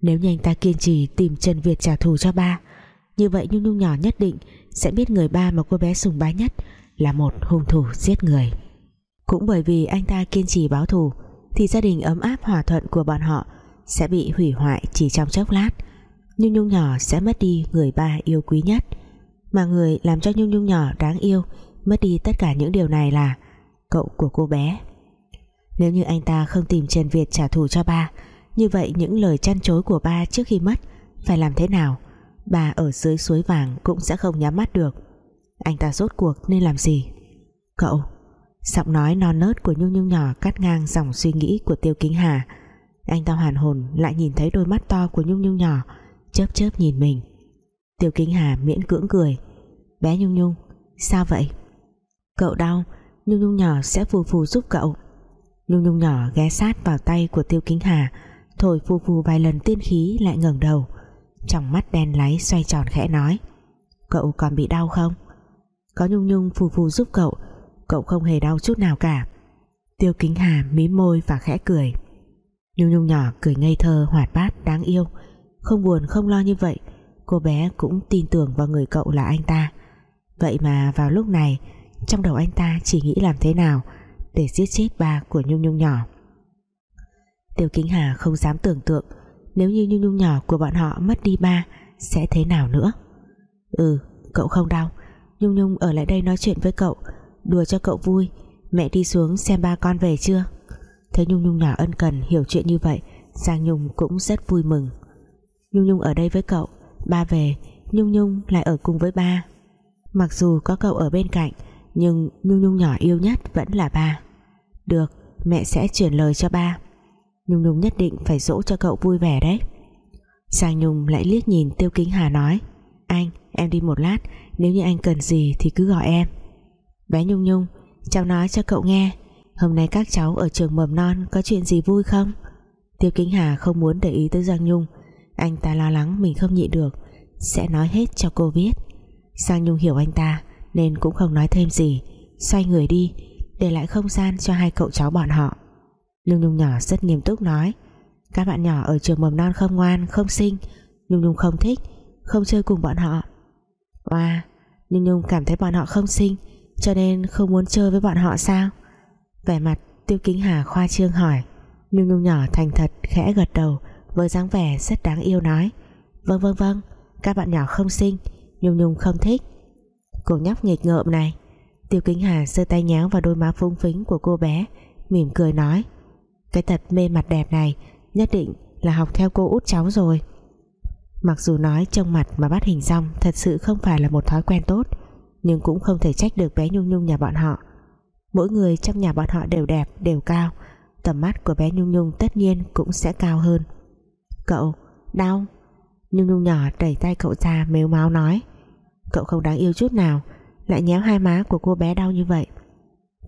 Nếu như anh ta kiên trì tìm Trần Việt trả thù cho ba, Như vậy Nhung Nhung nhỏ nhất định Sẽ biết người ba mà cô bé sùng bái nhất Là một hung thủ giết người. Cũng bởi vì anh ta kiên trì báo thù, Thì gia đình ấm áp hòa thuận của bọn họ sẽ bị hủy hoại chỉ trong chốc lát. Nhung Nhung nhỏ sẽ mất đi người ba yêu quý nhất. Mà người làm cho Nhung Nhung nhỏ đáng yêu, mất đi tất cả những điều này là cậu của cô bé. Nếu như anh ta không tìm Trần Việt trả thù cho ba, như vậy những lời chăn chối của ba trước khi mất phải làm thế nào? Bà ở dưới suối vàng cũng sẽ không nhắm mắt được. Anh ta rốt cuộc nên làm gì? Cậu, giọng nói non nớt của Nhung Nhung nhỏ cắt ngang dòng suy nghĩ của Tiêu Kính Hà anh ta hoàn hồn, lại nhìn thấy đôi mắt to của Nhung Nhung nhỏ, chớp chớp nhìn mình. Tiêu Kính Hà miễn cưỡng cười. Bé Nhung Nhung, sao vậy? Cậu đau, Nhung Nhung nhỏ sẽ phù phù giúp cậu. Nhung Nhung nhỏ ghé sát vào tay của Tiêu Kính Hà, thổi phù phù vài lần tiên khí lại ngẩng đầu. Trong mắt đen láy xoay tròn khẽ nói, cậu còn bị đau không? Có Nhung Nhung phù phù giúp cậu cậu không hề đau chút nào cả. Tiêu Kính Hà mím môi và khẽ cười. Nhung Nhung nhỏ cười ngây thơ, hoạt bát, đáng yêu. Không buồn, không lo như vậy. Cô bé cũng tin tưởng vào người cậu là anh ta. Vậy mà vào lúc này, Trong đầu anh ta chỉ nghĩ làm thế nào Để giết chết ba của Nhung Nhung nhỏ. Tiêu Kính Hà không dám tưởng tượng nếu như Nhung Nhung nhỏ của bọn họ mất đi ba sẽ thế nào nữa. Ừ cậu không đau. Nhung Nhung ở lại đây nói chuyện với cậu, đùa cho cậu vui. Mẹ đi xuống xem ba con về chưa? Thấy Nhung Nhung nhỏ ân cần hiểu chuyện như vậy, Giang Nhung cũng rất vui mừng. Nhung Nhung ở đây với cậu, ba về, Nhung Nhung lại ở cùng với ba. Mặc dù có cậu ở bên cạnh, nhưng Nhung Nhung nhỏ yêu nhất vẫn là ba. Được, mẹ sẽ chuyển lời cho ba. Nhung Nhung nhất định phải dỗ cho cậu vui vẻ đấy. Giang Nhung lại liếc nhìn Tiêu Kính Hà nói, Anh, em đi một lát, Nếu như anh cần gì thì cứ gọi em. Bé Nhung Nhung, Cháu nói cho cậu nghe. Hôm nay các cháu ở trường mầm non có chuyện gì vui không? Tiêu Kính Hà không muốn để ý tới Giang Nhung. Anh ta lo lắng mình không nhịn được, Sẽ nói hết cho cô biết. Giang Nhung hiểu anh ta, Nên cũng không nói thêm gì. Xoay người đi, Để lại không gian cho hai cậu cháu bọn họ. Nhung Nhung nhỏ rất nghiêm túc nói, Các bạn nhỏ ở trường mầm non không ngoan, Không xinh. Nhung Nhung không thích, Không chơi cùng bọn họ. Wow Nhung Nhung cảm thấy bọn họ không xinh, Cho nên không muốn chơi với bọn họ sao? Vẻ mặt Tiêu Kính Hà khoa trương hỏi. Nhung Nhung nhỏ thành thật khẽ gật đầu, Với dáng vẻ rất đáng yêu nói. Vâng vâng vâng Các bạn nhỏ không xinh, Nhung Nhung không thích. Cô nhóc nghịch ngợm này. Tiêu Kính Hà giơ tay nhéo vào đôi má phung phính của cô bé, Mỉm cười nói. Cái tật mê mặt đẹp này, Nhất định là học theo cô út cháu rồi. Mặc dù nói trông mặt mà bắt hình rong Thật sự không phải là một thói quen tốt, Nhưng cũng không thể trách được bé Nhung Nhung nhà bọn họ. Mỗi người trong nhà bọn họ đều đẹp Đều cao. Tầm mắt của bé Nhung Nhung tất nhiên cũng sẽ cao hơn. Cậu, đau. Nhung Nhung nhỏ đẩy tay cậu ra mếu máu nói. Cậu không đáng yêu chút nào Lại nhéo hai má của cô bé đau như vậy.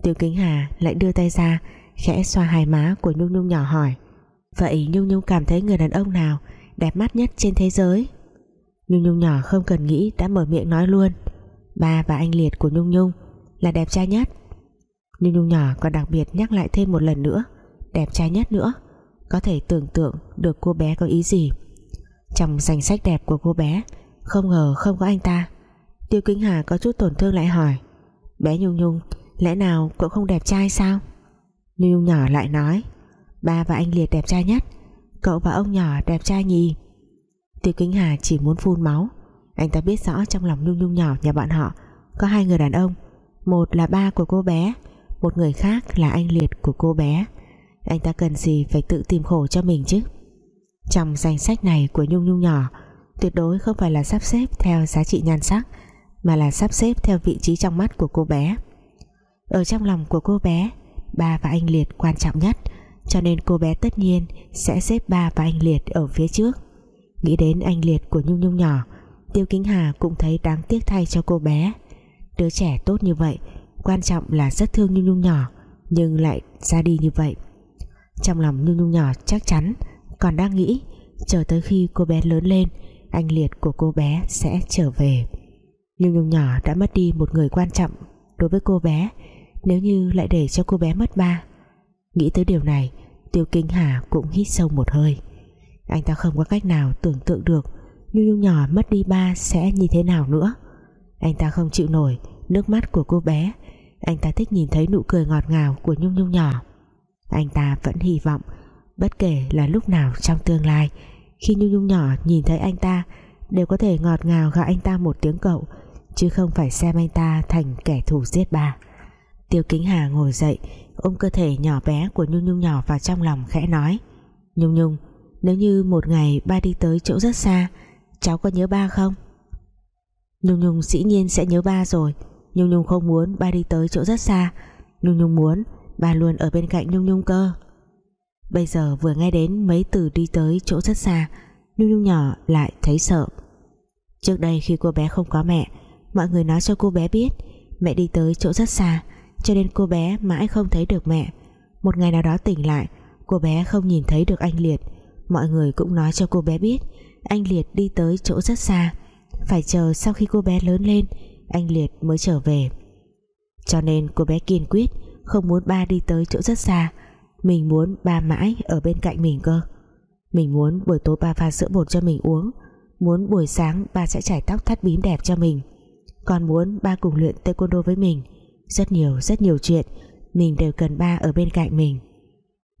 Tiêu Kính Hà lại đưa tay ra Khẽ xoa hai má của Nhung Nhung nhỏ hỏi. Vậy Nhung Nhung cảm thấy người đàn ông nào Đẹp mắt nhất trên thế giới? Nhung Nhung nhỏ không cần nghĩ Đã mở miệng nói luôn. Ba và anh Liệt của Nhung Nhung Là đẹp trai nhất. Nhung Nhung nhỏ còn đặc biệt nhắc lại thêm một lần nữa, Đẹp trai nhất nữa. Có thể tưởng tượng được cô bé có ý gì. Trong danh sách đẹp của cô bé, Không ngờ không có anh ta. Tiêu Kính Hà có chút tổn thương lại hỏi, Bé Nhung Nhung, Lẽ nào cậu không đẹp trai sao? Nhung Nhung nhỏ lại nói, Ba và anh Liệt đẹp trai nhất, Cậu và ông nhỏ đẹp trai nhì. Tiêu Kính Hà chỉ muốn phun máu. Anh ta biết rõ trong lòng Nhung Nhung nhỏ nhà bạn họ Có hai người đàn ông, Một là ba của cô bé một người khác là anh Liệt của cô bé. Anh ta cần gì phải tự tìm khổ cho mình chứ? Trong danh sách này của Nhung Nhung nhỏ, Tuyệt đối không phải là sắp xếp theo giá trị nhan sắc, Mà là sắp xếp theo vị trí trong mắt của cô bé. Ở trong lòng của cô bé, Ba và anh Liệt quan trọng nhất, cho nên cô bé tất nhiên sẽ xếp ba và anh Liệt ở phía trước. Nghĩ đến anh Liệt của Nhung Nhung nhỏ, Tiêu Kính Hà cũng thấy đáng tiếc thay cho cô bé. Đứa trẻ tốt như vậy quan trọng là rất thương Nhung Nhung nhỏ, nhưng lại ra đi như vậy. Trong lòng Nhung Nhung nhỏ chắc chắn còn đang nghĩ, chờ tới khi cô bé lớn lên, anh Liệt của cô bé sẽ trở về. Nhung Nhung nhỏ đã mất đi một người quan trọng đối với cô bé, nếu như lại để cho cô bé mất ba. Nghĩ tới điều này, Tiêu Kinh Hà cũng hít sâu một hơi. Anh ta không có cách nào tưởng tượng được Nhung Nhung nhỏ mất đi ba sẽ như thế nào nữa. Anh ta không chịu nổi Nước mắt của cô bé anh ta thích nhìn thấy nụ cười ngọt ngào của Nhung Nhung nhỏ. Anh ta vẫn hy vọng, Bất kể là lúc nào trong tương lai, Khi Nhung Nhung nhỏ nhìn thấy anh ta, Đều có thể ngọt ngào gọi anh ta một tiếng cậu, Chứ không phải xem anh ta thành kẻ thù giết ba. Tiêu Kính Hà ngồi dậy, ôm cơ thể nhỏ bé của Nhung Nhung nhỏ vào trong lòng khẽ nói, Nhung Nhung, nếu như một ngày ba đi tới chỗ rất xa, cháu có nhớ ba không? Nhung Nhung dĩ nhiên sẽ nhớ ba rồi Nhung Nhung không muốn ba đi tới chỗ rất xa. Nhung Nhung muốn ba luôn ở bên cạnh Nhung Nhung cơ. Bây giờ vừa nghe đến mấy từ đi tới chỗ rất xa, Nhung Nhung nhỏ lại thấy sợ. Trước đây khi cô bé không có mẹ, Mọi người nói cho cô bé biết, Mẹ đi tới chỗ rất xa, cho nên cô bé mãi không thấy được mẹ. Một ngày nào đó tỉnh lại, cô bé không nhìn thấy được anh Liệt. Mọi người cũng nói cho cô bé biết, anh Liệt đi tới chỗ rất xa. Phải chờ sau khi cô bé lớn lên anh Liệt mới trở về. Cho nên cô bé kiên quyết, không muốn ba đi tới chỗ rất xa. Mình muốn ba mãi ở bên cạnh mình cơ. Mình muốn buổi tối ba pha sữa bột cho mình uống. Muốn buổi sáng ba sẽ chải tóc thắt bím đẹp cho mình. Còn muốn ba cùng luyện taekwondo với mình. Rất nhiều rất nhiều chuyện. Mình đều cần ba ở bên cạnh mình.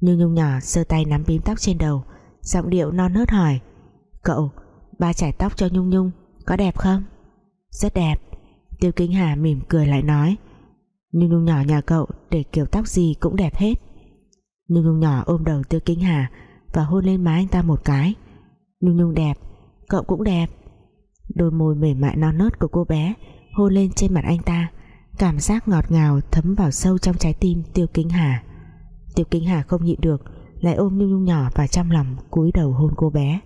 Nhung nhung nhỏ giơ tay nắm bím tóc trên đầu, Giọng điệu non nớt hỏi. Cậu, ba chải tóc cho Nhung Nhung Có đẹp không? Rất đẹp. Tiêu Kính Hà mỉm cười lại nói, Nhung Nhung nhỏ nhà cậu để kiểu tóc gì cũng đẹp hết. Nhung Nhung nhỏ ôm đầu Tiêu Kính Hà Và hôn lên má anh ta một cái. Nhung Nhung đẹp, Cậu cũng đẹp. Đôi môi mềm mại non nớt của cô bé Hôn lên trên mặt anh ta, Cảm giác ngọt ngào thấm vào sâu trong trái tim Tiêu Kính Hà. Tiêu Kính Hà không nhịn được, Lại ôm Nhung Nhung nhỏ vào trong lòng cúi đầu hôn cô bé.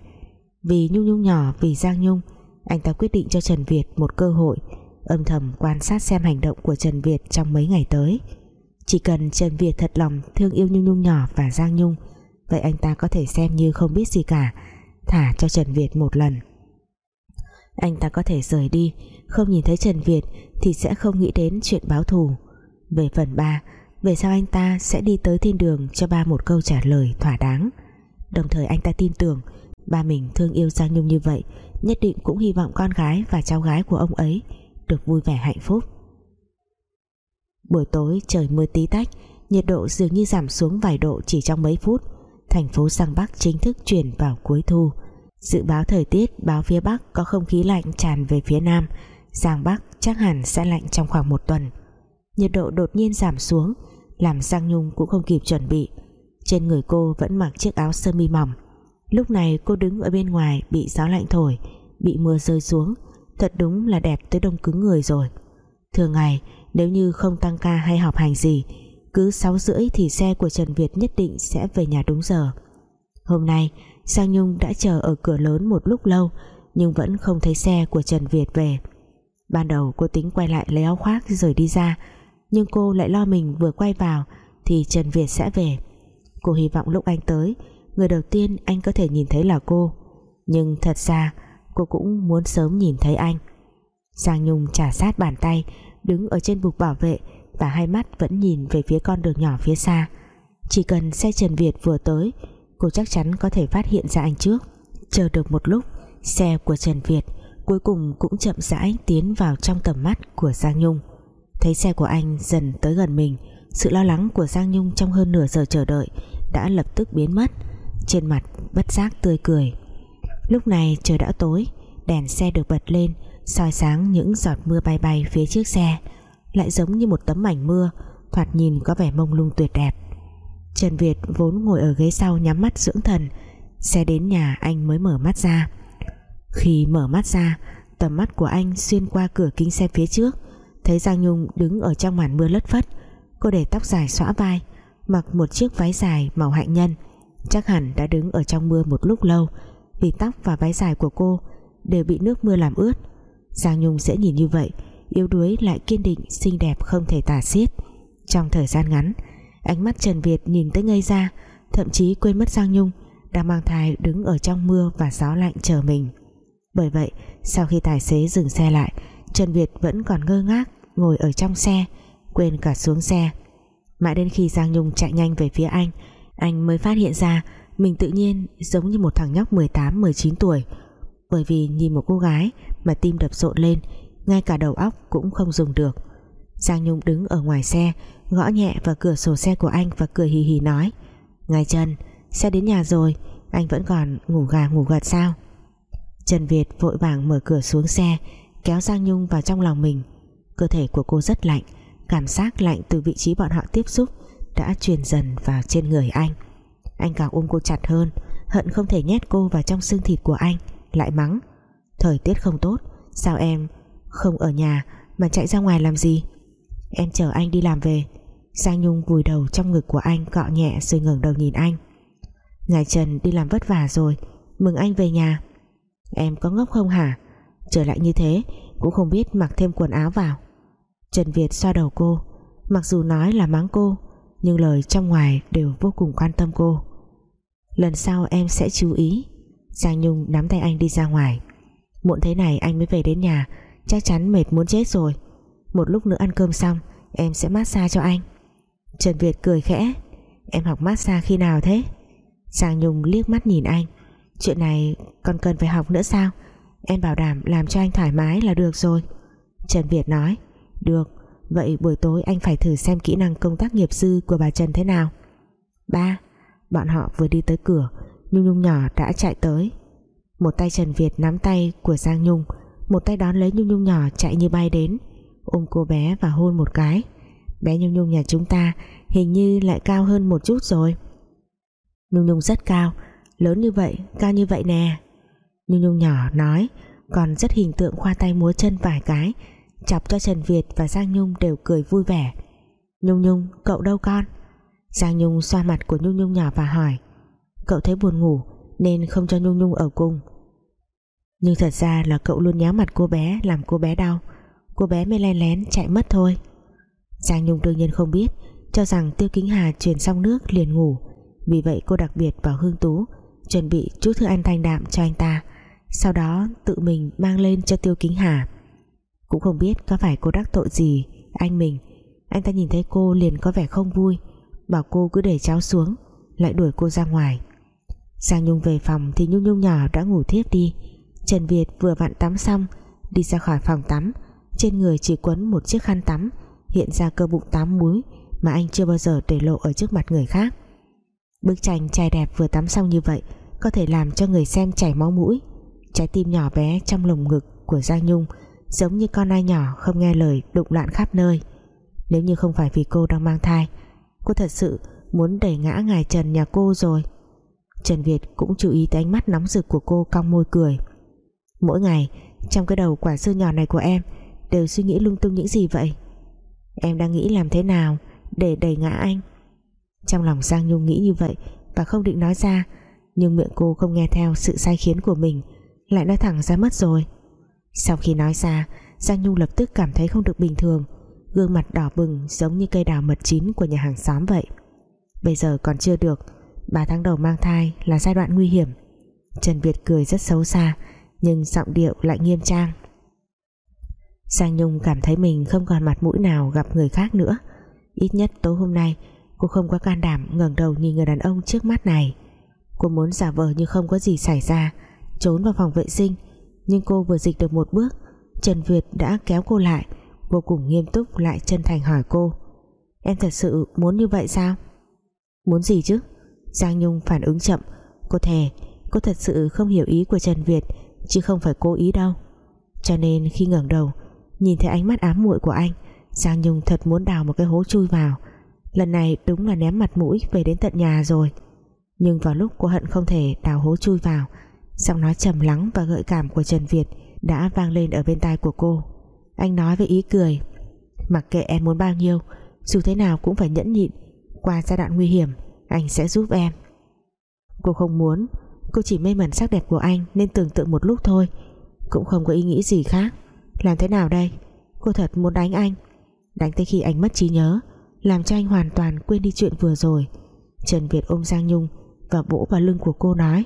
Vì Nhung Nhung nhỏ, Vì Giang Nhung, Anh ta quyết định cho Trần Việt một cơ hội Âm thầm quan sát xem hành động của Trần Việt Trong mấy ngày tới. Chỉ cần Trần Việt thật lòng thương yêu Nhung Nhung nhỏ và Giang Nhung, Vậy anh ta có thể xem như không biết gì cả, Thả cho Trần Việt một lần. Anh ta có thể rời đi, Không nhìn thấy Trần Việt Thì sẽ không nghĩ đến chuyện báo thù. Về phần 3 Về sao anh ta sẽ đi tới thiên đường Cho ba một câu trả lời thỏa đáng. Đồng thời anh ta tin tưởng, Ba mình thương yêu Giang Nhung như vậy, Nhất định cũng hy vọng con gái và cháu gái của ông ấy được vui vẻ hạnh phúc. Buổi tối trời mưa tí tách, Nhiệt độ dường như giảm xuống vài độ chỉ trong mấy phút. Thành phố Sang Bắc chính thức chuyển vào cuối thu. Dự báo thời tiết, báo phía Bắc có không khí lạnh tràn về phía Nam. Giang Bắc chắc hẳn sẽ lạnh trong khoảng một tuần. Nhiệt độ đột nhiên giảm xuống, Làm Giang Nhung cũng không kịp chuẩn bị. Trên người cô vẫn mặc chiếc áo sơ mi mỏng. Lúc này cô đứng ở bên ngoài Bị gió lạnh thổi, Bị mưa rơi xuống. Thật đúng là đẹp tới đông cứng người rồi. Thường ngày, nếu như không tăng ca hay học hành gì, Cứ 6 rưỡi thì xe của Trần Việt nhất định sẽ về nhà đúng giờ. Hôm nay, Sang Nhung đã chờ ở cửa lớn một lúc lâu, Nhưng vẫn không thấy xe của Trần Việt về. Ban đầu cô tính quay lại lấy áo khoác rồi đi ra, Nhưng cô lại lo mình vừa quay vào Thì Trần Việt sẽ về. Cô hy vọng lúc anh tới, Người đầu tiên anh có thể nhìn thấy là cô. Nhưng thật ra cô cũng muốn sớm nhìn thấy anh. Giang Nhung trả sát bàn tay, Đứng ở trên bục bảo vệ Và hai mắt vẫn nhìn về phía con đường nhỏ phía xa. Chỉ cần xe Trần Việt vừa tới, Cô chắc chắn có thể phát hiện ra anh trước. Chờ được một lúc, Xe của Trần Việt cuối cùng cũng chậm rãi tiến vào trong tầm mắt của Giang Nhung. Thấy xe của anh dần tới gần mình, sự lo lắng của Giang Nhung trong hơn nửa giờ chờ đợi đã lập tức biến mất. Trên mặt bất giác tươi cười lúc này trời đã tối, đèn xe được bật lên, soi sáng những giọt mưa bay bay phía trước xe. Lại giống như một tấm mảnh mưa, thoạt nhìn có vẻ mông lung tuyệt đẹp. Trần Việt vốn ngồi ở ghế sau nhắm mắt dưỡng thần, xe đến nhà anh mới mở mắt ra. Khi mở mắt ra, tầm mắt của anh xuyên qua cửa kính xe phía trước, thấy Giang Nhung đứng ở trong màn mưa lất phất. Cô để tóc dài xõa vai, mặc một chiếc váy dài màu hạnh nhân, chắc hẳn đã đứng ở trong mưa một lúc lâu vì tóc và váy dài của cô đều bị nước mưa làm ướt. Giang Nhung sẽ nhìn như vậy, yếu đuối lại kiên định, xinh đẹp không thể tả xiết. Trong thời gian ngắn, ánh mắt Trần Việt nhìn tới ngây ra, thậm chí quên mất Giang Nhung đang mang thai đứng ở trong mưa và gió lạnh chờ mình. Bởi vậy, sau khi tài xế dừng xe lại, Trần Việt vẫn còn ngơ ngác ngồi ở trong xe, quên cả xuống xe. Mãi đến khi Giang Nhung chạy nhanh về phía anh anh mới phát hiện ra mình tự nhiên giống như một thằng nhóc 18-19 tuổi. Bởi vì nhìn một cô gái mà tim đập rộn lên, ngay cả đầu óc cũng không dùng được. Giang Nhung đứng ở ngoài xe, gõ nhẹ vào cửa sổ xe của anh và cười hì hì nói, Ngài Trần, xe đến nhà rồi, anh vẫn còn ngủ gà ngủ gật sao? Trần Việt vội vàng mở cửa xuống xe, kéo Giang Nhung vào trong lòng mình. Cơ thể của cô rất lạnh, cảm giác lạnh từ vị trí bọn họ tiếp xúc đã truyền dần vào trên người anh anh càng ôm cô chặt hơn. Hận không thể nhét cô vào trong xương thịt của anh, lại mắng. Thời tiết không tốt, sao em không ở nhà mà chạy ra ngoài làm gì? Em chờ anh đi làm về. Giang Nhung vùi đầu trong ngực của anh cọ nhẹ rồi ngẩng đầu nhìn anh. Ngài Trần đi làm vất vả rồi, Mừng anh về nhà. Em có ngốc không hả? Trở lại như thế, cũng không biết mặc thêm quần áo vào. Trần Việt xoa đầu cô. Mặc dù nói là mắng cô nhưng lời trong ngoài đều vô cùng quan tâm cô. Lần sau em sẽ chú ý. Giang Nhung nắm tay anh đi ra ngoài. Muộn thế này anh mới về đến nhà. Chắc chắn mệt muốn chết rồi. Một lúc nữa ăn cơm xong, Em sẽ massage cho anh. Trần Việt cười khẽ. Em học massage khi nào thế? Giang Nhung liếc mắt nhìn anh. Chuyện này còn cần phải học nữa sao? Em bảo đảm làm cho anh thoải mái là được rồi. Trần Việt nói. Được. Vậy buổi tối anh phải thử xem kỹ năng công tác nghiệp dư của bà Trần thế nào. Ba, Bọn họ vừa đi tới cửa, Nhung Nhung nhỏ đã chạy tới. Một tay Trần Việt nắm tay của Giang Nhung, một tay đón lấy Nhung Nhung nhỏ chạy như bay đến, ôm cô bé và hôn một cái. Bé Nhung Nhung nhà chúng ta hình như lại cao hơn một chút rồi. Nhung Nhung rất cao, lớn như vậy, cao như vậy nè. Nhung Nhung nhỏ nói, còn rất hình tượng khoa tay múa chân vài cái chọc cho Trần Việt và Giang Nhung đều cười vui vẻ. Nhung Nhung, cậu đâu con? Giang Nhung xoa mặt của Nhung Nhung nhỏ và hỏi. Cậu thấy buồn ngủ nên không cho Nhung Nhung ở cùng. Nhưng thật ra là cậu luôn nhéo mặt cô bé, làm cô bé đau. Cô bé mới len lén chạy mất thôi. Giang Nhung đương nhiên không biết, cho rằng Tiêu Kính Hà truyền xong nước liền ngủ. Vì vậy cô đặc biệt vào Hương Tú, chuẩn bị chút thức ăn thanh đạm cho anh ta. Sau đó tự mình mang lên cho Tiêu Kính Hà cũng không biết có phải cô đắc tội gì anh mình. Anh ta nhìn thấy cô liền có vẻ không vui, bảo cô cứ để cháu xuống, lại đuổi cô ra ngoài. Giang Nhung về phòng thì Nhung Nhung nhỏ đã ngủ thiếp đi. Trần Việt vừa vặn tắm xong, đi ra khỏi phòng tắm. Trên người chỉ quấn một chiếc khăn tắm, hiện ra cơ bụng tám múi mà anh chưa bao giờ để lộ ở trước mặt người khác. Bức tranh trai đẹp vừa tắm xong như vậy có thể làm cho người xem chảy máu mũi. Trái tim nhỏ bé trong lồng ngực của Giang Nhung giống như con ai nhỏ không nghe lời đụng loạn khắp nơi. Nếu như không phải vì cô đang mang thai, cô thật sự muốn đẩy ngã ngài Trần nhà cô rồi. Trần Việt cũng chú ý tới ánh mắt nóng rực của cô cong môi cười. Mỗi ngày, trong cái đầu quả sư nhỏ này của em đều suy nghĩ lung tung những gì vậy? Em đang nghĩ làm thế nào để đẩy ngã anh? Trong lòng Giang Nhung nghĩ như vậy và không định nói ra, nhưng miệng cô không nghe theo sự sai khiến của mình, lại nói thẳng ra mất rồi sau khi nói ra, Giang Nhung lập tức cảm thấy không được bình thường. Gương mặt đỏ bừng giống như cây đào mật chín của nhà hàng xóm vậy. Bây giờ còn chưa được 3 tháng đầu mang thai là giai đoạn nguy hiểm. Trần Việt cười rất xấu xa, nhưng giọng điệu lại nghiêm trang. Giang Nhung cảm thấy mình không còn mặt mũi nào gặp người khác nữa. Ít nhất tối hôm nay, cô không có can đảm ngẩng đầu nhìn người đàn ông trước mắt này. Cô muốn giả vờ như không có gì xảy ra, trốn vào phòng vệ sinh nhưng cô vừa dịch được một bước, Trần Việt đã kéo cô lại, vô cùng nghiêm túc lại chân thành hỏi cô, em thật sự muốn như vậy sao? Muốn gì chứ? Giang Nhung phản ứng chậm, cô thề, cô thật sự không hiểu ý của Trần Việt, chứ không phải cố ý đâu. Cho nên khi ngẩng đầu, nhìn thấy ánh mắt ám muội của anh, Giang Nhung thật muốn đào một cái hố chui vào. Lần này đúng là ném mặt mũi về đến tận nhà rồi. Nhưng vào lúc cô hận không thể đào hố chui vào giọng nói trầm lắng và gợi cảm của Trần Việt đã vang lên ở bên tai của cô. Anh nói với ý cười, mặc kệ em muốn bao nhiêu, dù thế nào cũng phải nhẫn nhịn. Qua giai đoạn nguy hiểm, anh sẽ giúp em. Cô không muốn, cô chỉ mê mẩn sắc đẹp của anh nên tưởng tượng một lúc thôi. Cũng không có ý nghĩ gì khác. Làm thế nào đây? Cô thật muốn đánh anh. Đánh tới khi anh mất trí nhớ, làm cho anh hoàn toàn quên đi chuyện vừa rồi. Trần Việt ôm Giang Nhung và vỗ vào lưng của cô nói,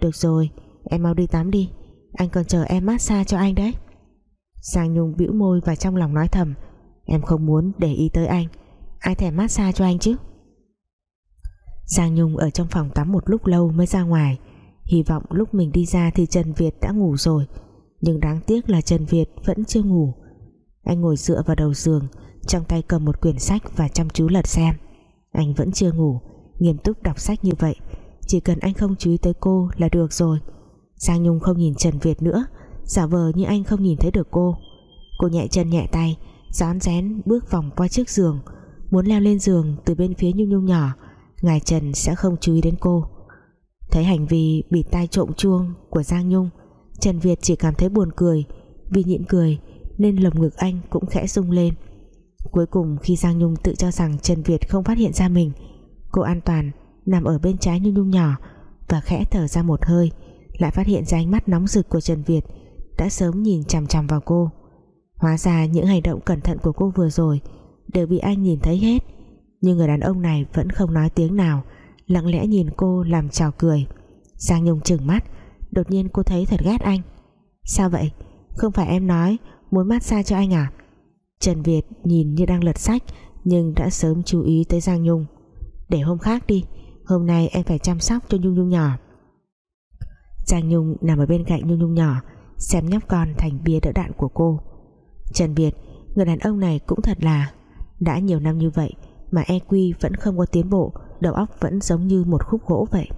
được rồi em mau đi tắm đi. Anh còn chờ em massage cho anh đấy. Giang Nhung bĩu môi và trong lòng nói thầm, em không muốn để ý tới anh. Ai thèm massage cho anh chứ? Giang Nhung ở trong phòng tắm một lúc lâu mới ra ngoài. Hy vọng lúc mình đi ra thì Trần Việt đã ngủ rồi. Nhưng đáng tiếc là Trần Việt vẫn chưa ngủ. Anh ngồi dựa vào đầu giường, Trong tay cầm một quyển sách và chăm chú lật xem. Anh vẫn chưa ngủ, Nghiêm túc đọc sách như vậy. Chỉ cần anh không chú ý tới cô là được rồi. Giang Nhung không nhìn Trần Việt nữa. Giả vờ như anh không nhìn thấy được cô. Cô nhẹ chân nhẹ tay Rón rén bước vòng qua chiếc giường. Muốn leo lên giường từ bên phía Nhung Nhung nhỏ, Ngài Trần sẽ không chú ý đến cô. Thấy hành vi bị tai trộm chuông của Giang Nhung, Trần Việt chỉ cảm thấy buồn cười. Vì nhịn cười, Nên lồng ngực anh cũng khẽ rung lên. Cuối cùng khi Giang Nhung tự cho rằng Trần Việt không phát hiện ra mình, Cô an toàn nằm ở bên trái Nhung Nhung nhỏ Và khẽ thở ra một hơi. Lại phát hiện ra ánh mắt nóng rực của Trần Việt, Đã sớm nhìn chằm chằm vào cô. Hóa ra những hành động cẩn thận của cô vừa rồi Đều bị anh nhìn thấy hết, Nhưng người đàn ông này vẫn không nói tiếng nào, lặng lẽ nhìn cô làm trò cười. Giang Nhung chừng mắt, đột nhiên cô thấy thật ghét anh. Sao vậy? Không phải em nói muốn mát xa cho anh à? Trần Việt nhìn như đang lật sách, nhưng đã sớm chú ý tới Giang Nhung. Để hôm khác đi, hôm nay em phải chăm sóc cho Nhung Nhung nhỏ. Giang Nhung nằm ở bên cạnh Nhung Nhung nhỏ, xem nhóc con thành bia đỡ đạn của cô. Trần Việt, người đàn ông này cũng thật là, đã nhiều năm như vậy mà EQ vẫn không có tiến bộ, đầu óc vẫn giống như một khúc gỗ vậy.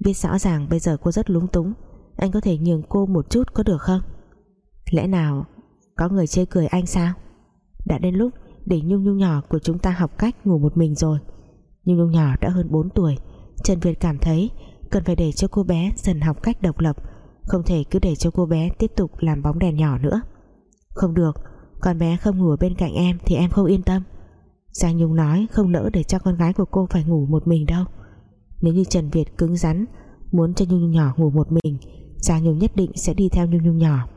Biết rõ ràng bây giờ cô rất lúng túng, Anh có thể nhường cô một chút có được không? Lẽ nào Có người chê cười anh sao? Đã đến lúc để Nhung Nhung nhỏ của chúng ta học cách ngủ một mình rồi. Nhung Nhung nhỏ đã hơn 4 tuổi, Trần Việt cảm thấy Cần phải để cho cô bé dần học cách độc lập, Không thể cứ để cho cô bé tiếp tục làm bóng đèn nhỏ nữa. Không được, Con bé không ngủ bên cạnh em Thì em không yên tâm. Giang Nhung nói không nỡ để cho con gái của cô phải ngủ một mình đâu. Nếu như Trần Việt cứng rắn, Muốn cho Nhung Nhung nhỏ ngủ một mình, Giang Nhung nhất định sẽ đi theo Nhung Nhung nhỏ.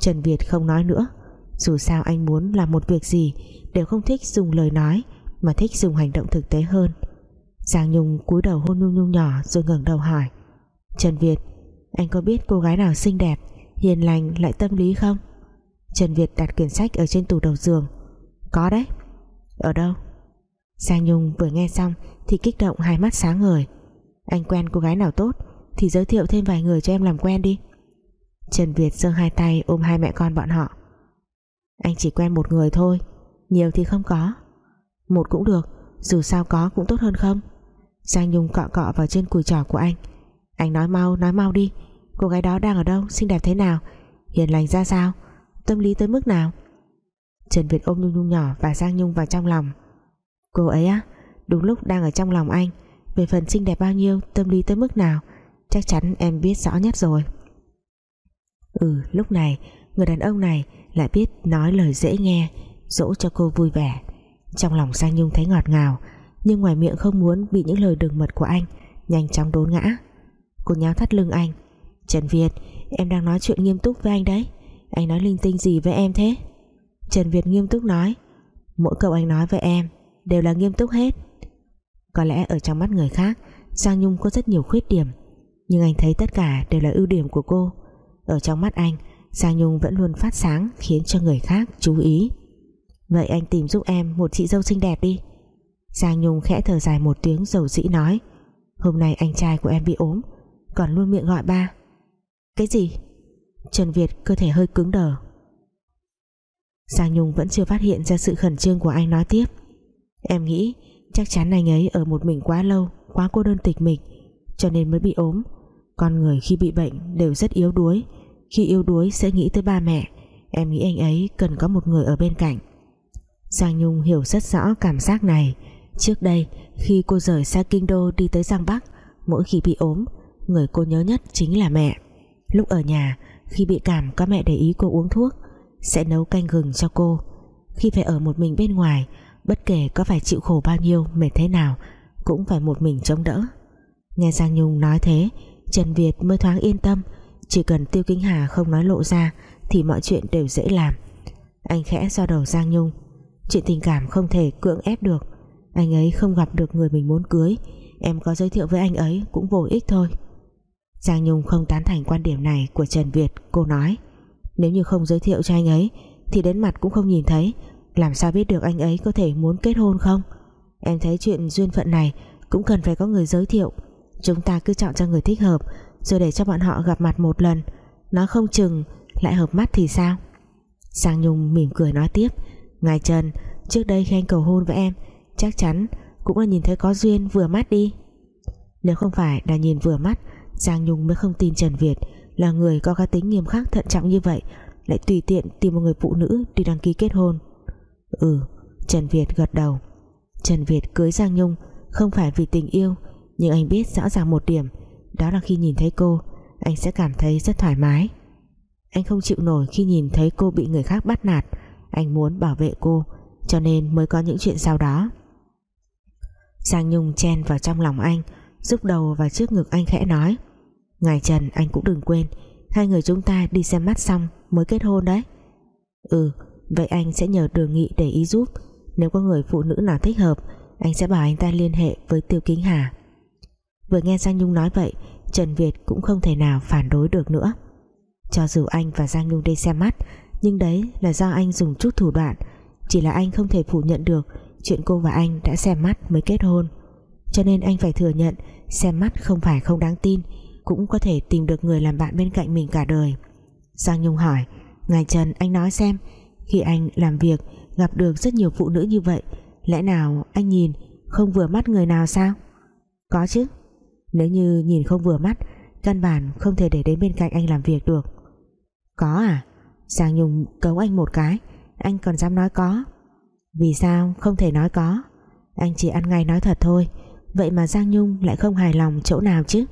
Trần Việt không nói nữa. Dù sao anh muốn làm một việc gì, Đều không thích dùng lời nói, Mà thích dùng hành động thực tế hơn. Giang Nhung cúi đầu hôn Nhung Nhung nhỏ Rồi ngẩng đầu hỏi. Trần Việt, anh có biết cô gái nào xinh đẹp, Hiền lành lại tâm lý không? Trần Việt đặt quyển sách ở trên tủ đầu giường. Có đấy. Ở đâu? Giang Nhung vừa nghe xong Thì kích động hai mắt sáng ngời. Anh quen cô gái nào tốt Thì giới thiệu thêm vài người cho em làm quen đi. Trần Việt giơ hai tay ôm hai mẹ con bọn họ. Anh chỉ quen một người thôi, Nhiều thì không có. Một cũng được, Dù sao có cũng tốt hơn không? Giang Nhung cọ cọ vào trên cùi trỏ của anh. Anh nói mau nói mau đi. Cô gái đó đang ở đâu? Xinh đẹp thế nào? Hiền lành ra sao? Tâm lý tới mức nào? Trần Việt ôm Nhung Nhung nhỏ và Giang Nhung vào trong lòng. Cô ấy á, Đúng lúc đang ở trong lòng anh, Về phần xinh đẹp bao nhiêu, Tâm lý tới mức nào? Chắc chắn em biết rõ nhất rồi. Ừ lúc này, Người đàn ông này lại biết nói lời dễ nghe, Dỗ cho cô vui vẻ. Trong lòng Giang Nhung thấy ngọt ngào nhưng ngoài miệng không muốn bị những lời đường mật của anh, Nhanh chóng đốn ngã. Cô nháo thắt lưng anh. Trần Việt, em đang nói chuyện nghiêm túc với anh đấy. Anh nói linh tinh gì với em thế? Trần Việt nghiêm túc nói. Mỗi câu anh nói với em Đều là nghiêm túc hết. Có lẽ ở trong mắt người khác, Giang Nhung có rất nhiều khuyết điểm, Nhưng anh thấy tất cả đều là ưu điểm của cô. Ở trong mắt anh, Giang Nhung vẫn luôn phát sáng Khiến cho người khác chú ý. Vậy anh tìm giúp em một chị dâu xinh đẹp đi. Giang Nhung khẽ thở dài một tiếng dầu dĩ nói, Hôm nay anh trai của em bị ốm, Còn luôn miệng gọi ba. Cái gì? Trần Việt cơ thể hơi cứng đờ. Giang Nhung vẫn chưa phát hiện ra sự khẩn trương của anh nói tiếp. Em nghĩ chắc chắn anh ấy ở một mình quá lâu, Quá cô đơn tịch mịch, Cho nên mới bị ốm. Con người khi bị bệnh đều rất yếu đuối, Khi yếu đuối sẽ nghĩ tới ba mẹ. Em nghĩ anh ấy cần có một người ở bên cạnh. Giang Nhung hiểu rất rõ cảm giác này. Trước đây, khi cô rời xa Kinh Đô đi tới Giang Bắc, Mỗi khi bị ốm, Người cô nhớ nhất chính là mẹ. Lúc ở nhà, khi bị cảm có mẹ để ý cô uống thuốc, Sẽ nấu canh gừng cho cô. Khi phải ở một mình bên ngoài, Bất kể có phải chịu khổ bao nhiêu, Mệt thế nào, Cũng phải một mình chống đỡ. Nghe Giang Nhung nói thế, Trần Việt mới thoáng yên tâm. Chỉ cần Tiêu Kính Hà không nói lộ ra, Thì mọi chuyện đều dễ làm. Anh khẽ do đầu Giang Nhung. Chuyện tình cảm không thể cưỡng ép được. Anh ấy không gặp được người mình muốn cưới. Em có giới thiệu với anh ấy cũng vô ích thôi. Giang Nhung không tán thành quan điểm này của Trần Việt, Cô nói. Nếu như không giới thiệu cho anh ấy, Thì đến mặt cũng không nhìn thấy. Làm sao biết được anh ấy có thể muốn kết hôn không? Em thấy chuyện duyên phận này Cũng cần phải có người giới thiệu. Chúng ta cứ chọn cho người thích hợp, Rồi để cho bọn họ gặp mặt một lần. Nó không chừng lại hợp mắt thì sao? Giang Nhung mỉm cười nói tiếp. Ngài Trần, Trước đây khi anh cầu hôn với em Chắc chắn cũng là nhìn thấy có duyên vừa mắt đi. Nếu không phải là nhìn vừa mắt, Giang Nhung mới không tin Trần Việt Là người có cá tính nghiêm khắc, thận trọng như vậy, Lại tùy tiện tìm một người phụ nữ Đi đăng ký kết hôn. Ừ Trần Việt gật đầu. Trần Việt cưới Giang Nhung Không phải vì tình yêu, Nhưng anh biết rõ ràng một điểm, Đó là khi nhìn thấy cô, Anh sẽ cảm thấy rất thoải mái. Anh không chịu nổi khi nhìn thấy cô bị người khác bắt nạt, Anh muốn bảo vệ cô, Cho nên mới có những chuyện sau đó. Giang Nhung chen vào trong lòng anh Giúp đầu vào trước ngực anh khẽ nói, Ngài Trần, anh cũng đừng quên, Hai người chúng ta đi xem mắt xong Mới kết hôn đấy. Ừ vậy anh sẽ nhờ đường nghị để ý giúp, Nếu có người phụ nữ nào thích hợp, Anh sẽ bảo anh ta liên hệ với Tiêu Kính Hà. Vừa nghe Giang Nhung nói vậy, Trần Việt cũng không thể nào phản đối được nữa. Cho dù anh và Giang Nhung đi xem mắt, Nhưng đấy là do anh dùng chút thủ đoạn, Chỉ là anh không thể phủ nhận được Chuyện cô và anh đã xem mắt mới kết hôn. Cho nên anh phải thừa nhận, xem mắt không phải không đáng tin, cũng có thể tìm được người làm bạn bên cạnh mình cả đời. Giang Nhung hỏi, Ngài Trần, anh nói xem, khi anh làm việc, gặp được rất nhiều phụ nữ như vậy, lẽ nào anh nhìn không vừa mắt người nào sao? Có chứ. Nếu như nhìn không vừa mắt, căn bản không thể để đến bên cạnh anh làm việc được. Có à? Giang Nhung cấu anh một cái, anh còn dám nói có vì sao? Không thể nói có. Anh chỉ ăn ngay nói thật thôi. Vậy mà Giang Nhung lại không hài lòng chỗ nào chứ?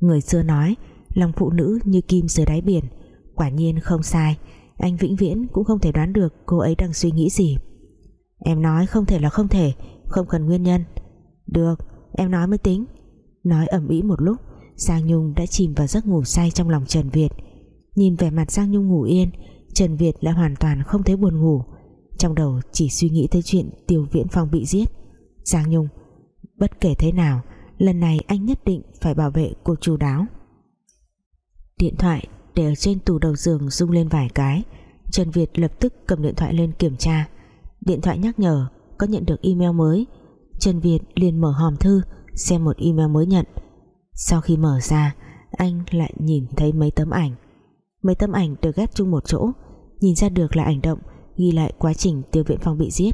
Người xưa nói, lòng phụ nữ như kim dưới đáy biển. Quả nhiên không sai. Anh vĩnh viễn cũng không thể đoán được cô ấy đang suy nghĩ gì. Em nói không thể là không thể, không cần nguyên nhân. Được, em nói mới tính. Nói ẩm ý một lúc, Giang Nhung đã chìm vào giấc ngủ say trong lòng Trần Việt. Nhìn vẻ mặt Giang Nhung ngủ yên, Trần Việt lại hoàn toàn không thấy buồn ngủ trong đầu chỉ suy nghĩ tới chuyện Tiêu Viễn Phong bị giết. Giang Nhung, bất kể thế nào, lần này anh nhất định phải bảo vệ cô chu đáo. Điện thoại để ở trên tủ đầu giường rung lên vài cái. Trần Việt lập tức cầm điện thoại lên kiểm tra. Điện thoại nhắc nhở, có nhận được email mới. Trần Việt liền mở hòm thư, xem một email mới nhận. Sau khi mở ra, anh lại nhìn thấy mấy tấm ảnh. Mấy tấm ảnh được ghép chung một chỗ. Nhìn ra được là ảnh động ghi lại quá trình Tiêu Viễn Phong bị giết.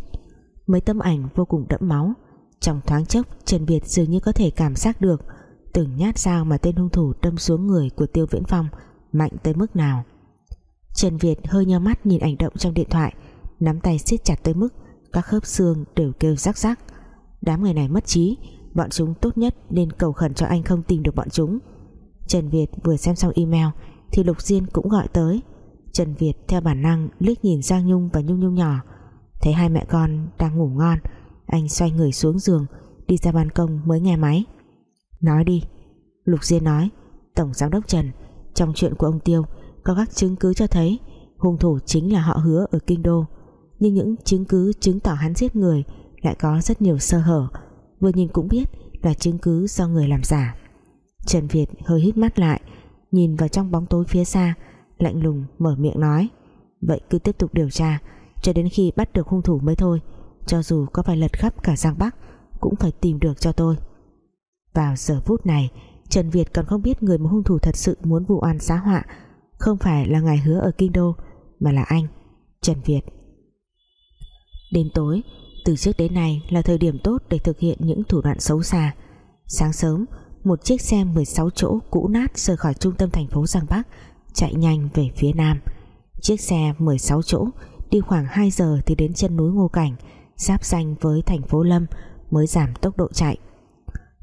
Mấy tấm ảnh vô cùng đẫm máu. Trong thoáng chốc, Trần Việt dường như có thể cảm giác được, từng nhát dao mà tên hung thủ đâm xuống người của Tiêu Viễn Phong mạnh tới mức nào. Trần Việt hơi nheo mắt nhìn ảnh động trong điện thoại, nắm tay siết chặt tới mức các khớp xương đều kêu rắc rắc. Đám người này mất trí, bọn chúng tốt nhất nên cầu khẩn cho anh không tìm được bọn chúng. Trần Việt vừa xem xong email thì Lục Diên cũng gọi tới. Trần Việt theo bản năng liếc nhìn Giang Nhung và Nhung Nhung nhỏ. Thấy hai mẹ con đang ngủ ngon, anh xoay người xuống giường, đi ra ban công mới nghe máy. Nói đi. Lục Diên nói, Tổng Giám đốc Trần, trong chuyện của ông Tiêu, có các chứng cứ cho thấy hung thủ chính là họ hứa ở Kinh Đô. Nhưng những chứng cứ chứng tỏ hắn giết người lại có rất nhiều sơ hở, vừa nhìn cũng biết là chứng cứ do người làm giả. Trần Việt hơi hít mắt lại, nhìn vào trong bóng tối phía xa lạnh lùng mở miệng nói. Vậy cứ tiếp tục điều tra, cho đến khi bắt được hung thủ mới thôi. Cho dù có phải lật khắp cả Giang Bắc, cũng phải tìm được cho tôi. Vào giờ phút này, Trần Việt còn không biết người mà hung thủ thật sự muốn vụ oan xá họa không phải là ngài hứa ở Kinh Đô, mà là anh, Trần Việt. Đêm tối, từ trước đến nay là thời điểm tốt để thực hiện những thủ đoạn xấu xa. Sáng sớm, một chiếc xe 16 chỗ cũ nát rời khỏi trung tâm thành phố Giang Bắc chạy nhanh về phía nam. Chiếc xe 16 chỗ, đi khoảng 2 giờ thì đến chân núi Ngô Cảnh, giáp danh với thành phố Lâm, mới giảm tốc độ chạy.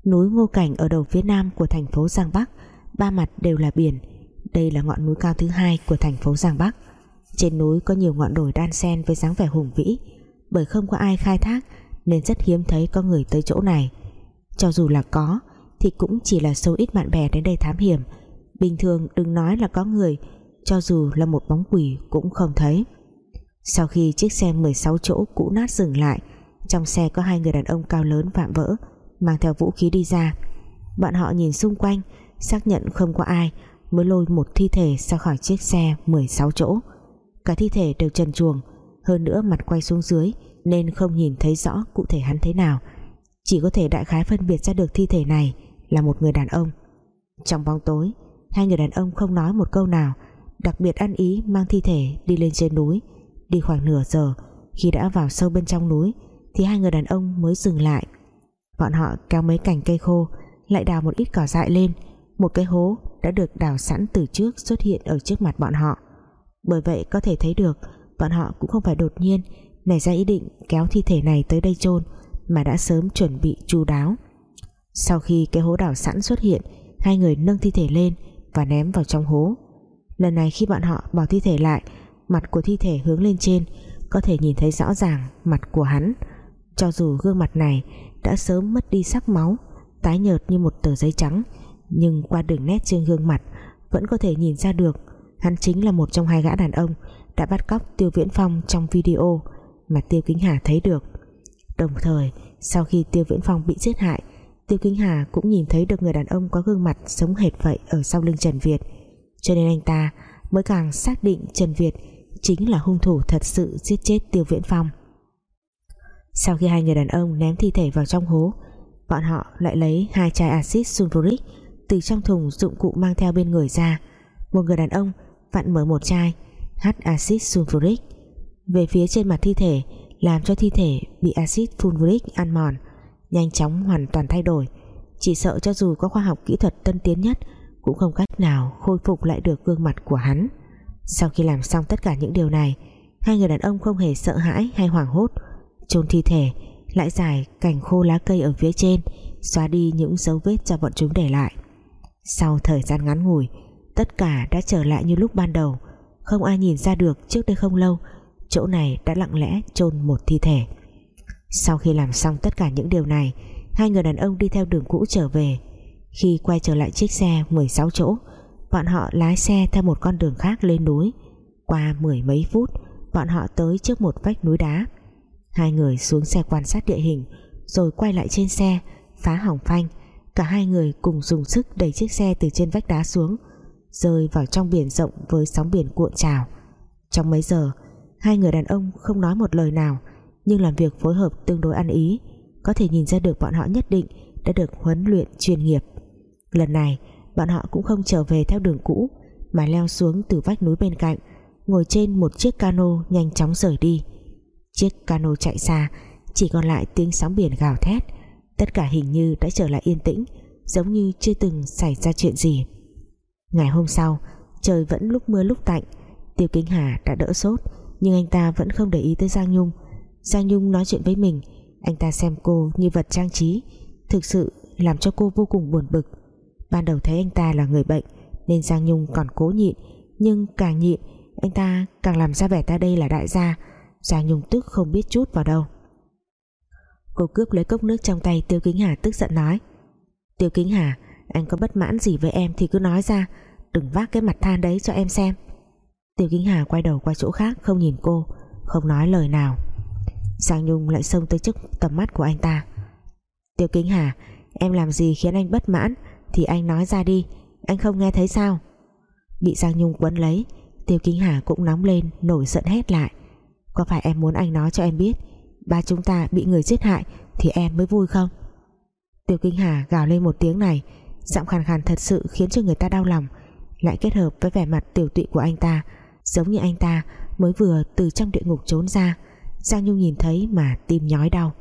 Núi Ngô Cảnh ở đầu phía nam của thành phố Giang Bắc, ba mặt đều là biển. Đây là ngọn núi cao thứ hai của thành phố Giang Bắc. Trên núi có nhiều ngọn đồi đan xen với dáng vẻ hùng vĩ. Bởi không có ai khai thác, nên rất hiếm thấy có người tới chỗ này. Cho dù là có, thì cũng chỉ là số ít bạn bè đến đây thám hiểm bình thường đừng nói là có người, cho dù là một bóng quỷ cũng không thấy. Sau khi chiếc xe 16 chỗ cũ nát dừng lại, trong xe có hai người đàn ông cao lớn vạm vỡ, mang theo vũ khí đi ra. Bọn họ nhìn xung quanh, xác nhận không có ai, mới lôi một thi thể ra khỏi chiếc xe 16 chỗ. Cả thi thể đều trần chuồng hơn nữa mặt quay xuống dưới nên không nhìn thấy rõ cụ thể hắn thế nào. Chỉ có thể đại khái phân biệt ra được thi thể này là một người đàn ông. Trong bóng tối hai người đàn ông không nói một câu nào, đặc biệt ăn ý, mang thi thể đi lên trên núi. Đi khoảng nửa giờ, khi đã vào sâu bên trong núi, thì hai người đàn ông mới dừng lại. Bọn họ kéo mấy cành cây khô, lại đào một ít cỏ dại lên. Một cái hố đã được đào sẵn từ trước xuất hiện ở trước mặt bọn họ. Bởi vậy có thể thấy được, bọn họ cũng không phải đột nhiên nảy ra ý định kéo thi thể này tới đây chôn, mà đã sớm chuẩn bị chu đáo. Sau khi cái hố đào sẵn xuất hiện, hai người nâng thi thể lên và ném vào trong hố. Lần này khi bọn họ bỏ thi thể lại, mặt của thi thể hướng lên trên, có thể nhìn thấy rõ ràng mặt của hắn. Cho dù gương mặt này đã sớm mất đi sắc máu, tái nhợt như một tờ giấy trắng, nhưng qua đường nét trên gương mặt vẫn có thể nhìn ra được hắn chính là một trong hai gã đàn ông đã bắt cóc Tiêu Viễn Phong trong video mà Tiêu Kính Hà thấy được. Đồng thời, sau khi Tiêu Viễn Phong bị giết hại Tiêu Kính Hà cũng nhìn thấy được người đàn ông có gương mặt sống hệt vậy ở sau lưng Trần Việt. Cho nên anh ta mới càng xác định Trần Việt chính là hung thủ thật sự giết chết Tiêu Viễn Phong. Sau khi hai người đàn ông ném thi thể vào trong hố, bọn họ lại lấy hai chai axit sulfuric từ trong thùng dụng cụ mang theo bên người ra. Một người đàn ông vặn mở một chai, hắt axit sulfuric về phía trên mặt thi thể, làm cho thi thể bị axit sulfuric ăn mòn nhanh chóng hoàn toàn thay đổi. Chỉ sợ cho dù có khoa học kỹ thuật tân tiến nhất, Cũng không cách nào khôi phục lại được gương mặt của hắn. Sau khi làm xong tất cả những điều này, Hai người đàn ông không hề sợ hãi hay hoảng hốt. Chôn thi thể, Lại giải cành khô lá cây ở phía trên, Xóa đi những dấu vết cho bọn chúng để lại. Sau thời gian ngắn ngủi, Tất cả đã trở lại như lúc ban đầu. Không ai nhìn ra được trước đây không lâu, Chỗ này đã lặng lẽ chôn một thi thể. Sau khi làm xong tất cả những điều này, Hai người đàn ông đi theo đường cũ trở về. Khi quay trở lại chiếc xe 16 chỗ, Bọn họ lái xe theo một con đường khác lên núi. Qua mười mấy phút, Bọn họ tới trước một vách núi đá. Hai người xuống xe quan sát địa hình, Rồi quay lại trên xe, Phá hỏng phanh. Cả hai người cùng dùng sức đẩy chiếc xe từ trên vách đá xuống, Rơi vào trong biển rộng Với sóng biển cuộn trào. Trong mấy giờ, Hai người đàn ông không nói một lời nào. Nhưng làm việc phối hợp tương đối ăn ý, Có thể nhìn ra được bọn họ nhất định Đã được huấn luyện chuyên nghiệp. Lần này, bọn họ cũng không trở về theo đường cũ, Mà leo xuống từ vách núi bên cạnh, Ngồi trên một chiếc cano nhanh chóng rời đi. Chiếc cano chạy xa, Chỉ còn lại tiếng sóng biển gào thét, Tất cả hình như đã trở lại yên tĩnh, Giống như chưa từng xảy ra chuyện gì. Ngày hôm sau, Trời vẫn lúc mưa lúc tạnh, Tiêu Kính Hà đã đỡ sốt, Nhưng anh ta vẫn không để ý tới Giang Nhung Giang Nhung nói chuyện với mình. Anh ta xem cô như vật trang trí, Thực sự làm cho cô vô cùng buồn bực. Ban đầu thấy anh ta là người bệnh, Nên Giang Nhung còn cố nhịn, Nhưng càng nhịn, Anh ta càng làm ra vẻ ta đây là đại gia. Giang Nhung tức không biết chút vào đâu. Cô cướp lấy cốc nước trong tay Tiêu Kính Hà tức giận nói. Tiêu Kính Hà, Anh có bất mãn gì với em thì cứ nói ra, Đừng vác cái mặt than đấy cho em xem. Tiêu Kính Hà quay đầu qua chỗ khác, Không nhìn cô, Không nói lời nào. Giang Nhung lại xông tới trước tầm mắt của anh ta. Tiêu Kính Hà, Em làm gì khiến anh bất mãn? Thì anh nói ra đi, Anh không nghe thấy sao? Bị Giang Nhung quấn lấy Tiêu Kính Hà cũng nóng lên, Nổi giận hét lại. Có phải em muốn anh nói cho em biết, Ba chúng ta bị người giết hại Thì em mới vui không? Tiêu Kính Hà gào lên một tiếng này, Giọng khàn khàn thật sự khiến cho người ta đau lòng, Lại kết hợp với vẻ mặt tiểu tụy của anh ta, Giống như anh ta Mới vừa từ trong địa ngục trốn ra. Giang Nhung nhìn thấy mà tim nhói đau.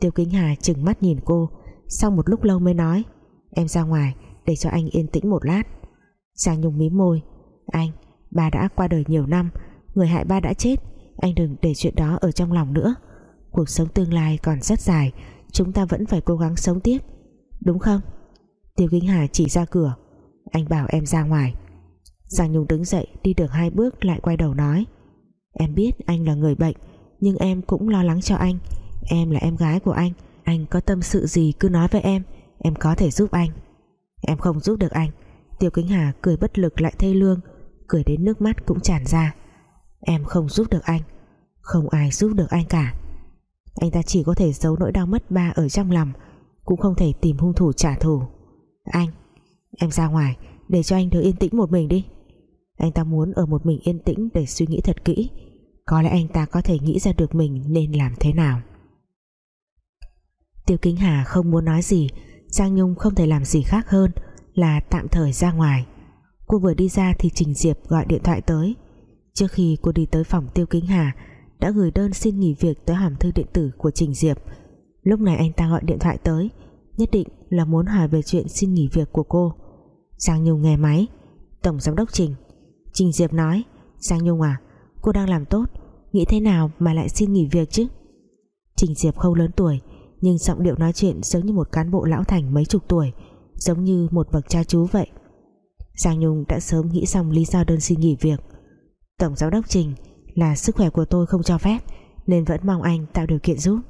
Tiêu Kính Hà chừng mắt nhìn cô Sau một lúc lâu mới nói Em ra ngoài để cho anh yên tĩnh một lát. Giang Nhung mím môi Anh, bà đã qua đời nhiều năm Người hại ba đã chết Anh đừng để chuyện đó ở trong lòng nữa. Cuộc sống tương lai còn rất dài chúng ta vẫn phải cố gắng sống tiếp đúng không? Tiêu kính hà chỉ ra cửa anh bảo em ra ngoài. Giang nhung đứng dậy đi được hai bước lại quay đầu nói em biết anh là người bệnh nhưng em cũng lo lắng cho anh. Em là em gái của anh. Anh có tâm sự gì cứ nói với em. Em có thể giúp anh. Em không giúp được anh. Tiêu kính hà cười bất lực lại thê lương, cười đến nước mắt cũng tràn ra. Em không giúp được anh. Không ai giúp được anh cả. Anh ta chỉ có thể giấu nỗi đau mất ba ở trong lòng, cũng không thể tìm hung thủ trả thù. Anh, em ra ngoài, để cho anh được yên tĩnh một mình đi. Anh ta muốn ở một mình yên tĩnh để suy nghĩ thật kỹ có lẽ anh ta có thể nghĩ ra được mình nên làm thế nào. Tiêu Kính Hà không muốn nói gì, Giang Nhung không thể làm gì khác hơn là tạm thời ra ngoài. Cô vừa đi ra thì Trình Diệp gọi điện thoại tới. Trước khi cô đi tới phòng Tiêu Kính Hà, đã gửi đơn xin nghỉ việc tới hòm thư điện tử của Trình Diệp. Lúc này anh ta gọi điện thoại tới, nhất định là muốn hỏi về chuyện xin nghỉ việc của cô. Giang Nhung nghe máy. Tổng Giám đốc Trình. Trình Diệp nói. Giang Nhung à cô đang làm tốt. Nghĩ thế nào mà lại xin nghỉ việc chứ? Trình Diệp không lớn tuổi, nhưng giọng điệu nói chuyện giống như một cán bộ lão thành mấy chục tuổi, giống như một bậc cha chú vậy. Giang Nhung đã sớm nghĩ xong lý do đơn xin nghỉ việc. Tổng Giám đốc Trình là sức khỏe của tôi không cho phép, nên vẫn mong anh tạo điều kiện giúp.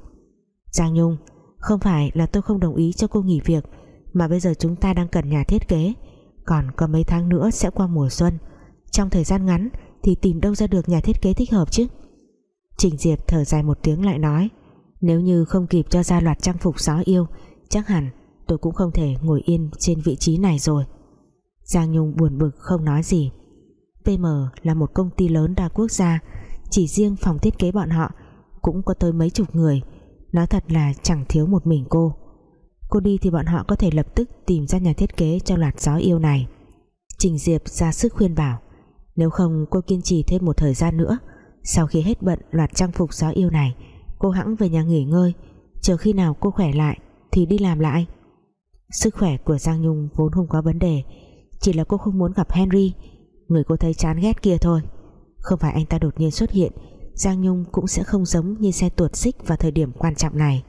Giang Nhung, không phải là tôi không đồng ý cho cô nghỉ việc, mà bây giờ chúng ta đang cần nhà thiết kế. Còn có mấy tháng nữa sẽ qua mùa xuân. Trong thời gian ngắn thì tìm đâu ra được nhà thiết kế thích hợp chứ? Trình Diệp thở dài một tiếng lại nói, nếu như không kịp cho ra loạt trang phục gió yêu, chắc hẳn tôi cũng không thể ngồi yên trên vị trí này rồi. Giang Nhung buồn bực không nói gì. PM là một công ty lớn đa quốc gia, chỉ riêng phòng thiết kế bọn họ cũng có tới mấy chục người nói thật là chẳng thiếu một mình cô. Cô đi thì bọn họ có thể lập tức tìm ra nhà thiết kế cho loạt gió yêu này. Trình Diệp ra sức khuyên bảo nếu không, cô kiên trì thêm một thời gian nữa. Sau khi hết bận loạt trang phục gió yêu này, cô hãng về nhà nghỉ ngơi. Chờ khi nào cô khỏe lại, thì đi làm lại. Sức khỏe của Giang Nhung vốn không có vấn đề, Chỉ là cô không muốn gặp Henry. Người cô thấy chán ghét kia thôi. Không phải anh ta đột nhiên xuất hiện, Giang Nhung cũng sẽ không giống như xe tuột xích vào thời điểm quan trọng này.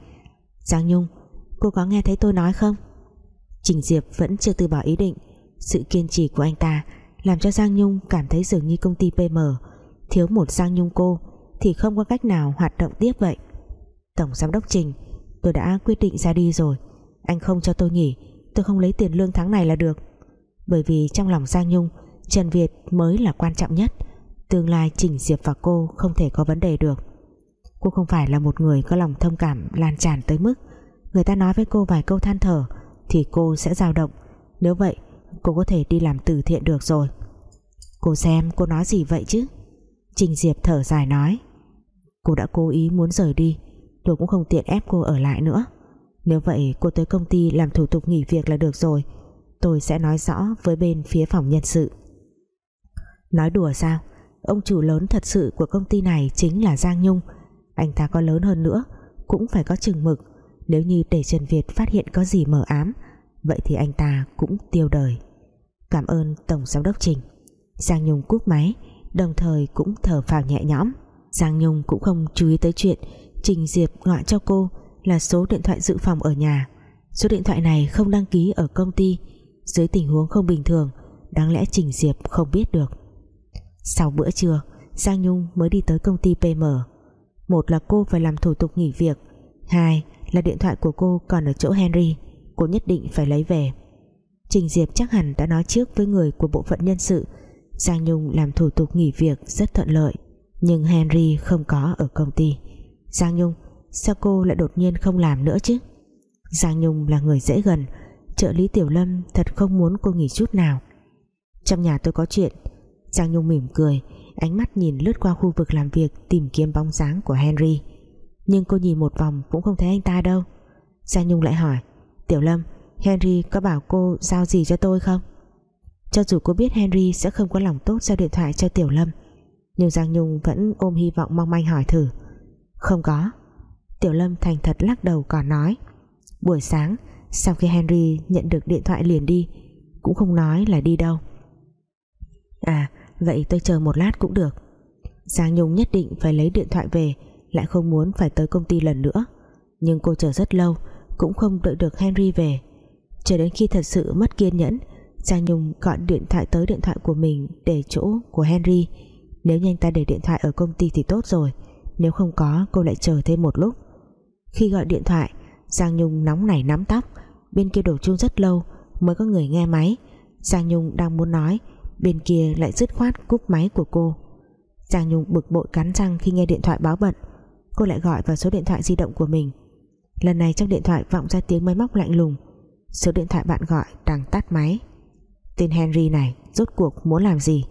Giang Nhung, Cô có nghe thấy tôi nói không? Trình Diệp vẫn chưa từ bỏ ý định. Sự kiên trì của anh ta làm cho Giang Nhung cảm thấy dường như công ty PM Thiếu một Giang Nhung cô Thì không có cách nào hoạt động tiếp vậy. Tổng Giám đốc Trình, Tôi đã quyết định ra đi rồi. Anh không cho tôi nghỉ. Tôi không lấy tiền lương tháng này là được. Bởi vì trong lòng Giang Nhung, Trần Việt mới là quan trọng nhất. Tương lai Trình Diệp và cô không thể có vấn đề được. Cô không phải là một người có lòng thông cảm lan tràn tới mức. Người ta nói với cô vài câu than thở Thì cô sẽ dao động. Nếu vậy cô có thể đi làm từ thiện được rồi. Cô xem cô nói gì vậy chứ? Trình Diệp thở dài nói. Cô đã cố ý muốn rời đi. Tôi cũng không tiện ép cô ở lại nữa. Nếu vậy, cô tới công ty làm thủ tục nghỉ việc là được rồi. Tôi sẽ nói rõ với bên phía phòng nhân sự. Nói đùa sao? Ông chủ lớn thật sự của công ty này chính là Giang Nhung. Anh ta có lớn hơn nữa, Cũng phải có chừng mực. Nếu như để Trần Việt phát hiện có gì mờ ám, Vậy thì anh ta cũng tiêu đời. Cảm ơn Tổng Giám đốc Trình. Giang Nhung cúp máy, Đồng thời cũng thở phào nhẹ nhõm. Giang Nhung cũng không chú ý tới chuyện Trình Diệp gọi cho cô Là số điện thoại dự phòng ở nhà. Số điện thoại này không đăng ký ở công ty. Dưới tình huống không bình thường, Đáng lẽ Trình Diệp không biết được. Sau bữa trưa, Giang Nhung mới đi tới công ty PM Một là cô phải làm thủ tục nghỉ việc, Hai là điện thoại của cô còn ở chỗ Henry, Cô nhất định phải lấy về. Trình Diệp chắc hẳn đã nói trước với người của bộ phận nhân sự. Giang Nhung làm thủ tục nghỉ việc rất thuận lợi, Nhưng Henry không có ở công ty. Giang Nhung, Sao cô lại đột nhiên không làm nữa chứ? Giang Nhung là người dễ gần, Trợ lý Tiểu Lâm thật không muốn cô nghỉ chút nào. Trong nhà tôi có chuyện. Giang Nhung mỉm cười, Ánh mắt nhìn lướt qua khu vực làm việc Tìm kiếm bóng dáng của Henry. Nhưng cô nhìn một vòng cũng không thấy anh ta đâu. Giang Nhung lại hỏi, Tiểu Lâm Henry có bảo cô giao gì cho tôi không? Cho dù cô biết Henry sẽ không có lòng tốt giao điện thoại cho Tiểu Lâm, Nhưng Giang Nhung vẫn ôm hy vọng mong manh hỏi thử. Không có. Tiểu Lâm thành thật lắc đầu còn nói. Buổi sáng, Sau khi Henry nhận được điện thoại liền đi, Cũng không nói là đi đâu. À Vậy tôi chờ một lát cũng được. Giang Nhung nhất định phải lấy điện thoại về, Lại không muốn phải tới công ty lần nữa. Nhưng cô chờ rất lâu, Cũng không đợi được Henry về. Chờ đến khi thật sự mất kiên nhẫn, Giang Nhung gọi điện thoại tới điện thoại của mình Để chỗ của Henry. Nếu nhanh ta để điện thoại ở công ty thì tốt rồi, Nếu không có, cô lại chờ thêm một lúc. Khi gọi điện thoại, Giang Nhung nóng nảy nắm tóc. Bên kia đổ chuông rất lâu, Mới có người nghe máy. Giang Nhung đang muốn nói, bên kia lại dứt khoát cúp máy của cô. Giang Nhung bực bội cắn răng khi nghe điện thoại báo bận. Cô lại gọi vào số điện thoại di động của mình. Lần này trong điện thoại vọng ra tiếng máy móc lạnh lùng số điện thoại bạn gọi đang tắt máy. Tên Henry này rốt cuộc muốn làm gì?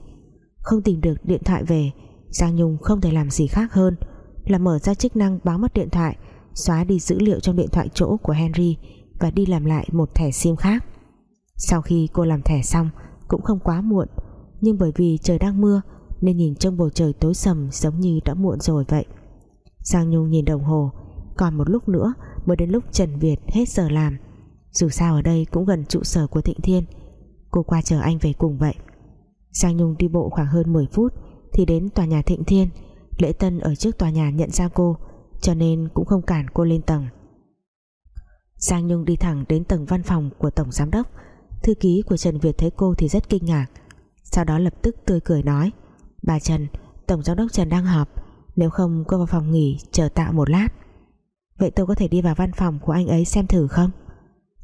Không tìm được điện thoại về, Giang Nhung không thể làm gì khác hơn là mở ra chức năng báo mất điện thoại, xóa đi dữ liệu trong điện thoại chỗ của Henry và đi làm lại một thẻ sim khác. Sau khi cô làm thẻ xong, cũng không quá muộn, nhưng bởi vì trời đang mưa nên nhìn trong bầu trời tối sầm giống như đã muộn rồi vậy. Giang Nhung nhìn đồng hồ, còn một lúc nữa mới đến lúc Trần Việt hết giờ làm dù sao ở đây cũng gần trụ sở của Thịnh Thiên. Cô qua chờ anh về cùng vậy. Giang Nhung đi bộ khoảng hơn 10 phút thì đến tòa nhà Thịnh Thiên. Lễ Tân ở trước tòa nhà nhận ra cô, cho nên cũng không cản cô lên tầng. Giang Nhung đi thẳng đến tầng văn phòng của Tổng Giám đốc. Thư ký của Trần Việt thấy cô thì rất kinh ngạc, Sau đó lập tức tươi cười nói, Bà Trần, Tổng giám đốc Trần đang họp, Nếu không cô vào phòng nghỉ chờ tạo một lát. Vậy tôi có thể đi vào văn phòng của anh ấy xem thử không?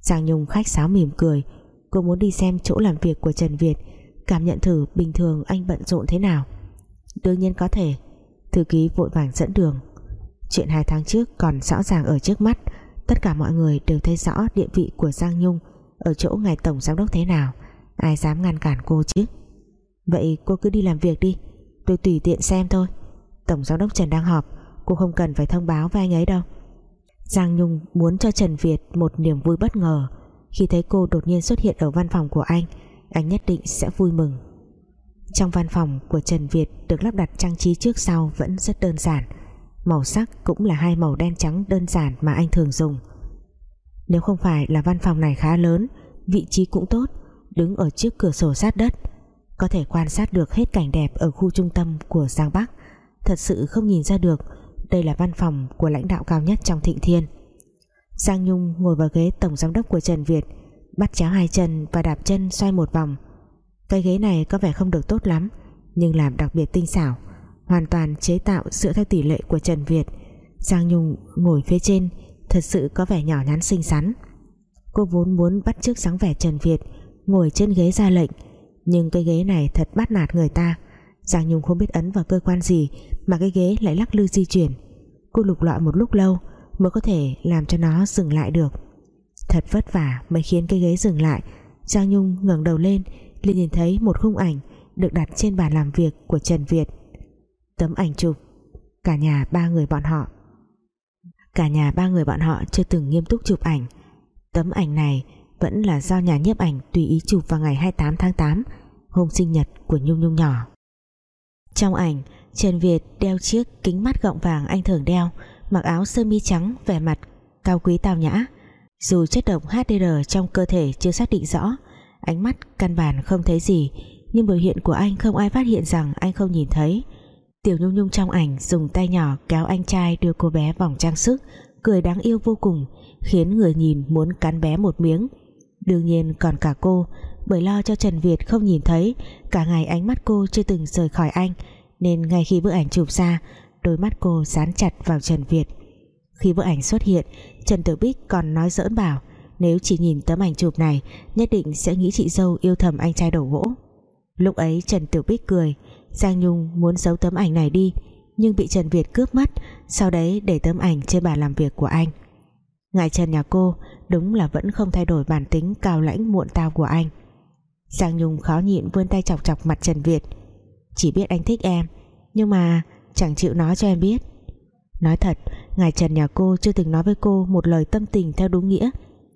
Giang Nhung khách sáo mỉm cười. Cô muốn đi xem chỗ làm việc của Trần Việt. Cảm nhận thử bình thường anh bận rộn thế nào. Đương nhiên có thể. Thư ký vội vàng dẫn đường. Chuyện hai tháng trước còn rõ ràng ở trước mắt. Tất cả mọi người đều thấy rõ địa vị của Giang Nhung. Ở chỗ ngài tổng giám đốc thế nào? Ai dám ngăn cản cô chứ? Vậy cô cứ đi làm việc đi. Tôi tùy tiện xem thôi. Tổng giám đốc Trần đang họp. Cô không cần phải thông báo với anh ấy đâu. Giang Nhung muốn cho Trần Việt một niềm vui bất ngờ. Khi thấy cô đột nhiên xuất hiện ở văn phòng của anh anh nhất định sẽ vui mừng. Trong văn phòng của Trần Việt được lắp đặt trang trí trước sau vẫn rất đơn giản. Màu sắc cũng là hai màu đen trắng đơn giản mà anh thường dùng. Nếu không phải là văn phòng này khá lớn, vị trí cũng tốt, đứng ở trước cửa sổ sát đất, có thể quan sát được hết cảnh đẹp ở khu trung tâm của Giang Bắc. Thật sự không nhìn ra được đây là văn phòng của lãnh đạo cao nhất trong thịnh thiên. Giang Nhung ngồi vào ghế tổng giám đốc của Trần Việt, bắt chéo hai chân và đạp chân xoay một vòng. Cái ghế này có vẻ không được tốt lắm, nhưng làm đặc biệt tinh xảo, hoàn toàn chế tạo dựa theo tỷ lệ của Trần Việt. Giang Nhung ngồi phía trên, thật sự có vẻ nhỏ nhắn xinh xắn. Cô vốn muốn bắt chước dáng vẻ Trần Việt, ngồi trên ghế ra lệnh, nhưng cái ghế này thật bắt nạt người ta. Giang Nhung không biết ấn vào cơ quan gì mà cái ghế lại lắc lư di chuyển. Cô lục lọi một lúc lâu mới có thể làm cho nó dừng lại được. Thật vất vả mới khiến cái ghế dừng lại. Giang Nhung ngẩng đầu lên, liền nhìn thấy một khung ảnh được đặt trên bàn làm việc của Trần Việt. Tấm ảnh chụp, cả nhà ba người bọn họ. Cả nhà ba người bọn họ chưa từng nghiêm túc chụp ảnh. Tấm ảnh này vẫn là do nhà nhiếp ảnh tùy ý chụp vào ngày 28 tháng 8 hôm sinh nhật của Nhung Nhung nhỏ trong ảnh, Trần Việt đeo chiếc kính mắt gọng vàng anh thường đeo, mặc áo sơ mi trắng, vẻ mặt cao quý tao nhã. Dù chất độc HDR trong cơ thể chưa xác định rõ, ánh mắt căn bản không thấy gì, nhưng biểu hiện của anh không ai phát hiện rằng anh không nhìn thấy. Tiểu Nhung Nhung trong ảnh dùng tay nhỏ kéo anh trai đưa cô bé vòng trang sức, cười đáng yêu vô cùng, khiến người nhìn muốn cắn bé một miếng. Đương nhiên còn cả cô bởi lo cho Trần Việt không nhìn thấy, cả ngày ánh mắt cô chưa từng rời khỏi anh, nên ngay khi bức ảnh chụp ra, đôi mắt cô dán chặt vào Trần Việt. Khi bức ảnh xuất hiện, Trần Tử Bích còn nói giỡn bảo, nếu chỉ nhìn tấm ảnh chụp này, nhất định sẽ nghĩ chị dâu yêu thầm anh trai đầu gỗ. Lúc ấy Trần Tử Bích cười, Giang Nhung muốn giấu tấm ảnh này đi, nhưng bị Trần Việt cướp mất, sau đấy để tấm ảnh trên bàn làm việc của anh. Ngài Trần nhà cô đúng là vẫn không thay đổi bản tính cao lãnh muộn tao của anh. Giang Nhung khó nhịn vươn tay chọc chọc mặt Trần Việt. Chỉ biết anh thích em, nhưng mà chẳng chịu nói cho em biết. Nói thật, ngài Trần nhà cô chưa từng nói với cô một lời tâm tình theo đúng nghĩa.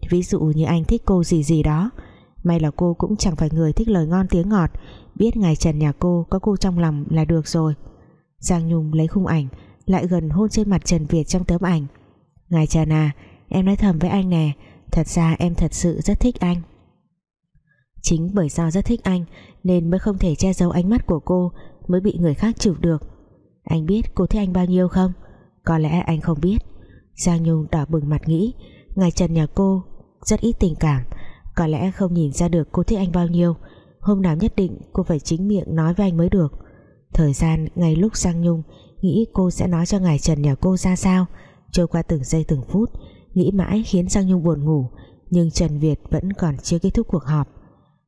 Ví dụ như anh thích cô gì gì đó. May là cô cũng chẳng phải người thích lời ngon tiếng ngọt. Biết ngài Trần nhà cô có cô trong lòng là được rồi. Giang Nhung lấy khung ảnh, lại gần hôn trên mặt Trần Việt trong tấm ảnh. Ngài Trần à em nói thầm với anh nè, thật ra em thật sự rất thích anh chính bởi do rất thích anh, nên mới không thể che giấu ánh mắt của cô, mới bị người khác chụp được. Anh biết cô thích anh bao nhiêu không? Có lẽ anh không biết. Giang Nhung đỏ bừng mặt nghĩ ngài Trần nhà cô, rất ít tình cảm. Có lẽ không nhìn ra được cô thích anh bao nhiêu. Hôm nào nhất định cô phải chính miệng nói với anh mới được. Thời gian ngay lúc Giang Nhung nghĩ cô sẽ nói cho ngài Trần nhà cô ra sao, trôi qua từng giây từng phút, nghĩ mãi khiến Giang Nhung buồn ngủ, nhưng Trần Việt vẫn còn chưa kết thúc cuộc họp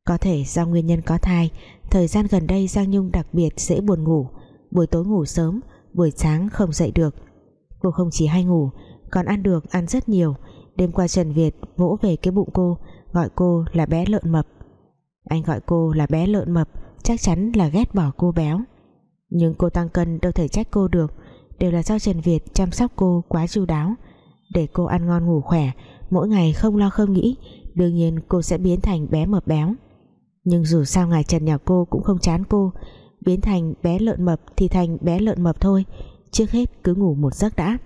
có thể do nguyên nhân có thai, thời gian gần đây Giang Nhung đặc biệt dễ buồn ngủ. Buổi tối ngủ sớm, buổi sáng không dậy được. Cô không chỉ hay ngủ, còn ăn được, ăn rất nhiều. Đêm qua Trần Việt vỗ về cái bụng cô, gọi cô là bé lợn mập. Anh gọi cô là bé lợn mập, chắc chắn là ghét bỏ cô béo. Nhưng cô tăng cân đâu thể trách cô được, đều là do Trần Việt chăm sóc cô quá chu đáo. Để cô ăn ngon ngủ khỏe, mỗi ngày không lo không nghĩ, đương nhiên cô sẽ biến thành bé mập béo nhưng dù sao ngài Trần nhà cô cũng không chán cô. Biến thành bé lợn mập thì thành bé lợn mập thôi. Trước hết cứ ngủ một giấc đã.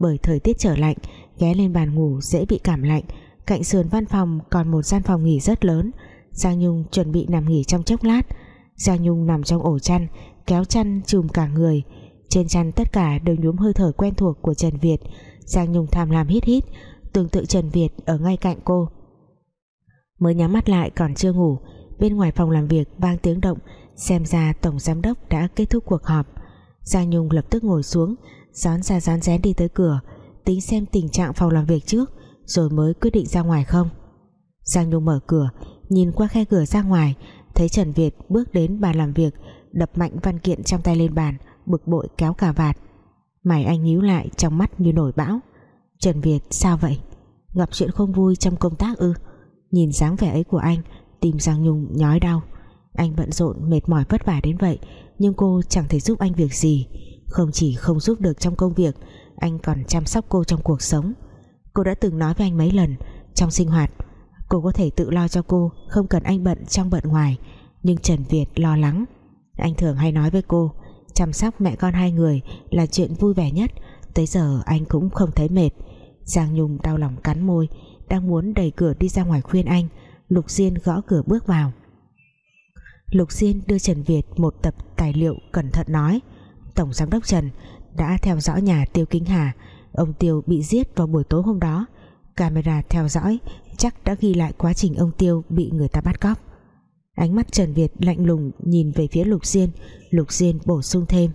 Bởi thời tiết trở lạnh, ghé lên bàn ngủ dễ bị cảm lạnh. Cạnh sườn văn phòng còn một gian phòng nghỉ rất lớn. Giang Nhung chuẩn bị nằm nghỉ trong chốc lát. Giang Nhung nằm trong ổ chăn, kéo chăn chùm cả người. Trên chăn tất cả đều nhuốm hơi thở quen thuộc của Trần Việt. Giang Nhung tham lam hít hít tương tự Trần Việt ở ngay cạnh cô. Mới nhắm mắt lại còn chưa ngủ bên ngoài phòng làm việc vang tiếng động, xem ra tổng giám đốc đã kết thúc cuộc họp. Giang Nhung lập tức ngồi xuống rón ra rón rén đi tới cửa, tính xem tình trạng phòng làm việc trước, rồi mới quyết định ra ngoài không. Giang Nhung mở cửa, nhìn qua khe cửa ra ngoài, thấy Trần Việt bước đến bàn làm việc, đập mạnh văn kiện trong tay lên bàn, bực bội kéo cà vạt. Mày anh nhíu lại trong mắt như nổi bão. Trần Việt, sao vậy? Gặp chuyện không vui trong công tác ư? Nhìn dáng vẻ ấy của anh tim Giang Nhung nhói đau. Anh bận rộn, mệt mỏi vất vả đến vậy, nhưng cô chẳng thể giúp anh việc gì. Không chỉ không giúp được trong công việc, anh còn chăm sóc cô trong cuộc sống. Cô đã từng nói với anh mấy lần, trong sinh hoạt, cô có thể tự lo cho cô, không cần anh bận trong bận ngoài. Nhưng Trần Việt lo lắng. Anh thường hay nói với cô, chăm sóc mẹ con hai người là chuyện vui vẻ nhất. Tới giờ anh cũng không thấy mệt. Giang Nhung đau lòng cắn môi, đang muốn đẩy cửa đi ra ngoài khuyên anh. Lục Diên gõ cửa bước vào. Lục Diên đưa Trần Việt một tập tài liệu cẩn thận nói, Tổng Giám đốc Trần đã theo dõi nhà Tiêu Kính Hà. Ông Tiêu bị giết vào buổi tối hôm đó. Camera theo dõi chắc đã ghi lại quá trình ông Tiêu bị người ta bắt cóc. Ánh mắt Trần Việt lạnh lùng nhìn về phía Lục Diên. Lục Diên bổ sung thêm,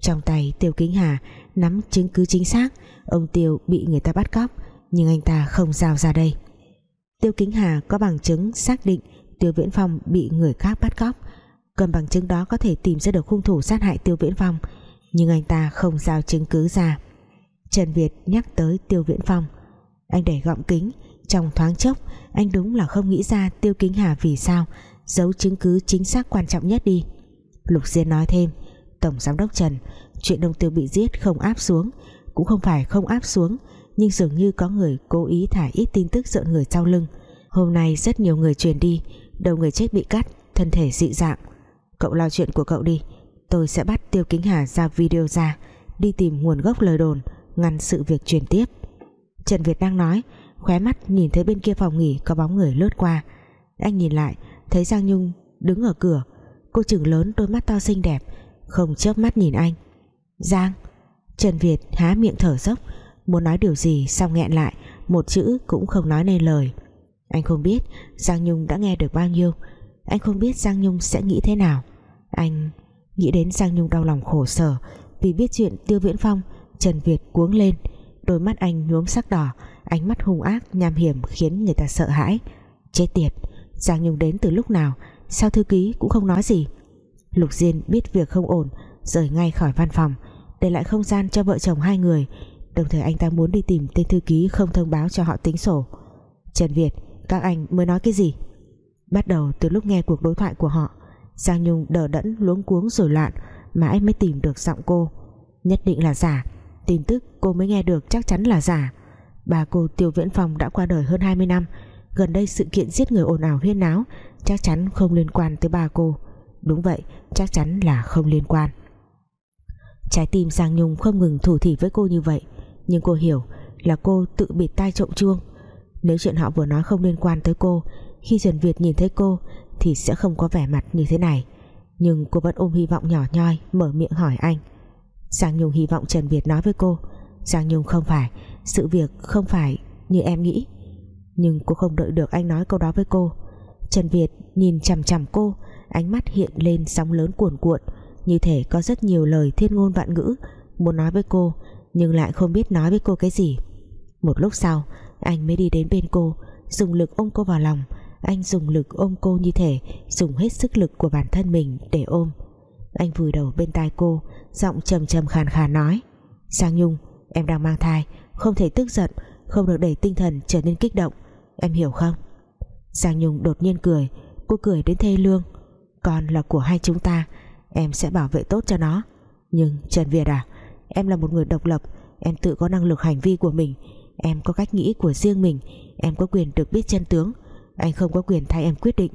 trong tay Tiêu Kính Hà nắm chứng cứ chính xác, ông Tiêu bị người ta bắt cóc, nhưng anh ta không giao ra đây. Tiêu Kính Hà có bằng chứng xác định Tiêu Viễn Phong bị người khác bắt cóc. Cầm bằng chứng đó có thể tìm ra được hung thủ sát hại Tiêu Viễn Phong, nhưng anh ta không giao chứng cứ ra. Trần Việt nhắc tới Tiêu Viễn Phong. Anh để gọng kính, trong thoáng chốc, anh đúng là không nghĩ ra Tiêu Kính Hà vì sao, giấu chứng cứ chính xác quan trọng nhất đi. Lục Diên nói thêm, Tổng Giám đốc Trần, chuyện đồng tiêu bị giết không áp xuống, cũng không phải không áp xuống nhưng dường như có người cố ý thả ít tin tức rợn người sau lưng. Hôm nay rất nhiều người truyền đi, đầu người chết bị cắt, thân thể dị dạng. Cậu lo chuyện của cậu đi, tôi sẽ bắt Tiêu Kính Hà ra video ra, đi tìm nguồn gốc lời đồn, ngăn sự việc truyền tiếp. Trần Việt đang nói, khóe mắt nhìn thấy bên kia phòng nghỉ có bóng người lướt qua. Anh nhìn lại, thấy Giang Nhung đứng ở cửa. Cô chừng lớn đôi mắt to xinh đẹp, không chớp mắt nhìn anh. Giang? Trần Việt há miệng thở dốc muốn nói điều gì xong nghẹn lại, một chữ cũng không nói nên lời. Anh không biết Giang Nhung đã nghe được bao nhiêu. Anh không biết Giang Nhung sẽ nghĩ thế nào. Anh nghĩ đến Giang Nhung đau lòng khổ sở vì biết chuyện Tiêu Viễn Phong, Trần Việt cuống lên. Đôi mắt anh nhuốm sắc đỏ, ánh mắt hung ác, nham hiểm khiến người ta sợ hãi. Chết tiệt, Giang Nhung đến từ lúc nào? Sao thư ký cũng không nói gì? Lục Diên biết việc không ổn, rời ngay khỏi văn phòng, để lại không gian cho vợ chồng hai người đồng thời anh ta muốn đi tìm tên thư ký không thông báo cho họ tính sổ. Trần Việt, các anh mới nói cái gì? Bắt đầu từ lúc nghe cuộc đối thoại của họ, Giang Nhung đờ đẫn, luống cuống rồi loạn, mãi mới tìm được giọng cô. Nhất định là giả, tin tức cô mới nghe được chắc chắn là giả. Bà cô Tiêu Viễn Phong đã qua đời hơn 20 năm, gần đây sự kiện giết người ồn ào huyên náo chắc chắn không liên quan tới bà cô. Đúng vậy, chắc chắn là không liên quan. Trái tim Giang Nhung không ngừng thủ thỉ với cô như vậy nhưng cô hiểu là cô tự bịt tai trộm chuông nếu chuyện họ vừa nói không liên quan tới cô, khi Trần Việt nhìn thấy cô thì sẽ không có vẻ mặt như thế này. Nhưng cô vẫn ôm hy vọng nhỏ nhoi, mở miệng hỏi anh. Giang Nhung hy vọng Trần Việt nói với cô, Giang Nhung không phải, sự việc không phải như em nghĩ. Nhưng cô không đợi được anh nói câu đó với cô. Trần Việt nhìn chằm chằm cô, ánh mắt hiện lên sóng lớn cuồn cuộn. Như thể có rất nhiều lời thiên ngôn vạn ngữ. Muốn nói với cô nhưng lại không biết nói với cô cái gì. Một lúc sau, anh mới đi đến bên cô, dùng lực ôm cô vào lòng. Anh dùng lực ôm cô như thể dùng hết sức lực của bản thân mình để ôm. Anh vùi đầu bên tai cô, giọng trầm trầm khàn khàn nói sang Nhung, em đang mang thai, không thể tức giận, không được để tinh thần trở nên kích động, em hiểu không? Sang Nhung đột nhiên cười, cô cười đến thê lương, con là của hai chúng ta, em sẽ bảo vệ tốt cho nó. Nhưng Trần Việt à em là một người độc lập, em tự có năng lực hành vi của mình, em có cách nghĩ của riêng mình, em có quyền được biết chân tướng. Anh không có quyền thay em quyết định.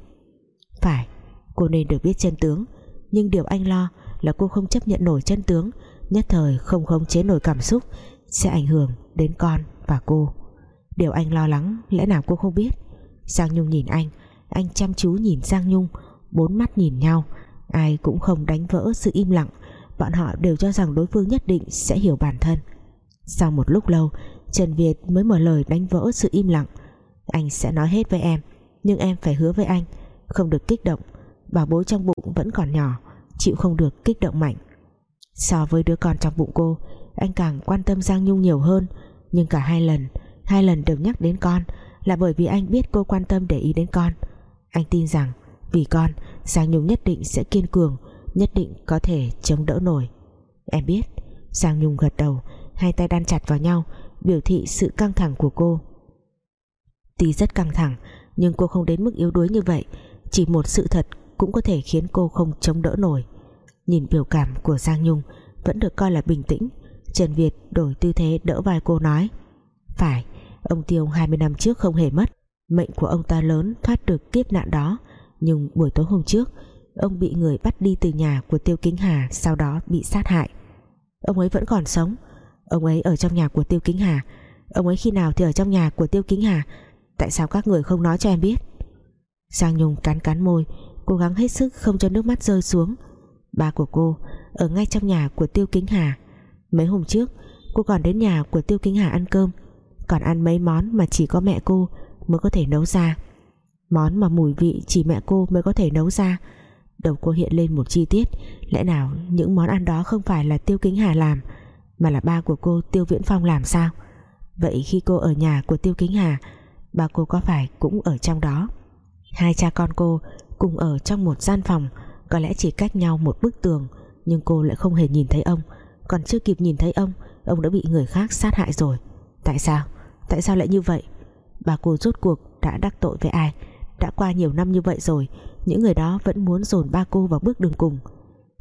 Phải, cô nên được biết chân tướng, nhưng điều anh lo là cô không chấp nhận nổi chân tướng, nhất thời không khống chế nổi cảm xúc, sẽ ảnh hưởng đến con và cô. Điều anh lo lắng, lẽ nào cô không biết? Giang Nhung nhìn anh anh chăm chú nhìn Giang Nhung, bốn mắt nhìn nhau, ai cũng không đánh vỡ sự im lặng bọn họ đều cho rằng đối phương nhất định sẽ hiểu bản thân. Sau một lúc lâu, Trần Việt mới mở lời đánh vỡ sự im lặng. Anh sẽ nói hết với em, nhưng em phải hứa với anh, không được kích động. Bảo bối trong bụng vẫn còn nhỏ, chịu không được kích động mạnh. So với đứa con trong bụng cô, anh càng quan tâm Giang Nhung nhiều hơn. Nhưng cả hai lần hai lần đều nhắc đến con là bởi vì anh biết cô quan tâm để ý đến con. Anh tin rằng vì con, Giang Nhung nhất định sẽ kiên cường nhất định có thể chống đỡ nổi. Em biết, Giang Nhung gật đầu, hai tay đan chặt vào nhau, biểu thị sự căng thẳng của cô. Tuy rất căng thẳng, nhưng cô không đến mức yếu đuối như vậy, chỉ một sự thật cũng có thể khiến cô không chống đỡ nổi. Nhìn biểu cảm của Giang Nhung vẫn được coi là bình tĩnh, Trần Việt đổi tư thế đỡ vai cô nói, phải, ông Tiêu 20 năm trước không hề mất, mệnh của ông ta lớn thoát được kiếp nạn đó, nhưng buổi tối hôm trước ông bị người bắt đi từ nhà của Tiêu Kính Hà, sau đó bị sát hại. Ông ấy vẫn còn sống. Ông ấy ở trong nhà của Tiêu Kính Hà. Ông ấy khi nào thì ở trong nhà của Tiêu Kính Hà? Tại sao các người không nói cho em biết? Giang Nhung cắn cắn môi, Cố gắng hết sức không cho nước mắt rơi xuống. Ba của cô Ở ngay trong nhà của Tiêu Kính Hà. Mấy hôm trước, cô còn đến nhà của Tiêu Kính Hà ăn cơm. Còn ăn mấy món mà chỉ có mẹ cô Mới có thể nấu ra. Món mà mùi vị chỉ mẹ cô mới có thể nấu ra. Đầu cô hiện lên một chi tiết Lẽ nào những món ăn đó không phải là Tiêu Kính Hà làm, Mà là ba của cô Tiêu Viễn Phong làm sao Vậy khi cô ở nhà của Tiêu Kính Hà, Ba cô có phải cũng ở trong đó Hai cha con cô cùng ở trong một gian phòng, Có lẽ chỉ cách nhau một bức tường, Nhưng cô lại không hề nhìn thấy ông Còn chưa kịp nhìn thấy ông Ông đã bị người khác sát hại rồi Tại sao? Tại sao lại như vậy? Bà cô rốt cuộc đã đắc tội với ai? Đã qua nhiều năm như vậy rồi, Những người đó vẫn muốn dồn ba cô vào bước đường cùng.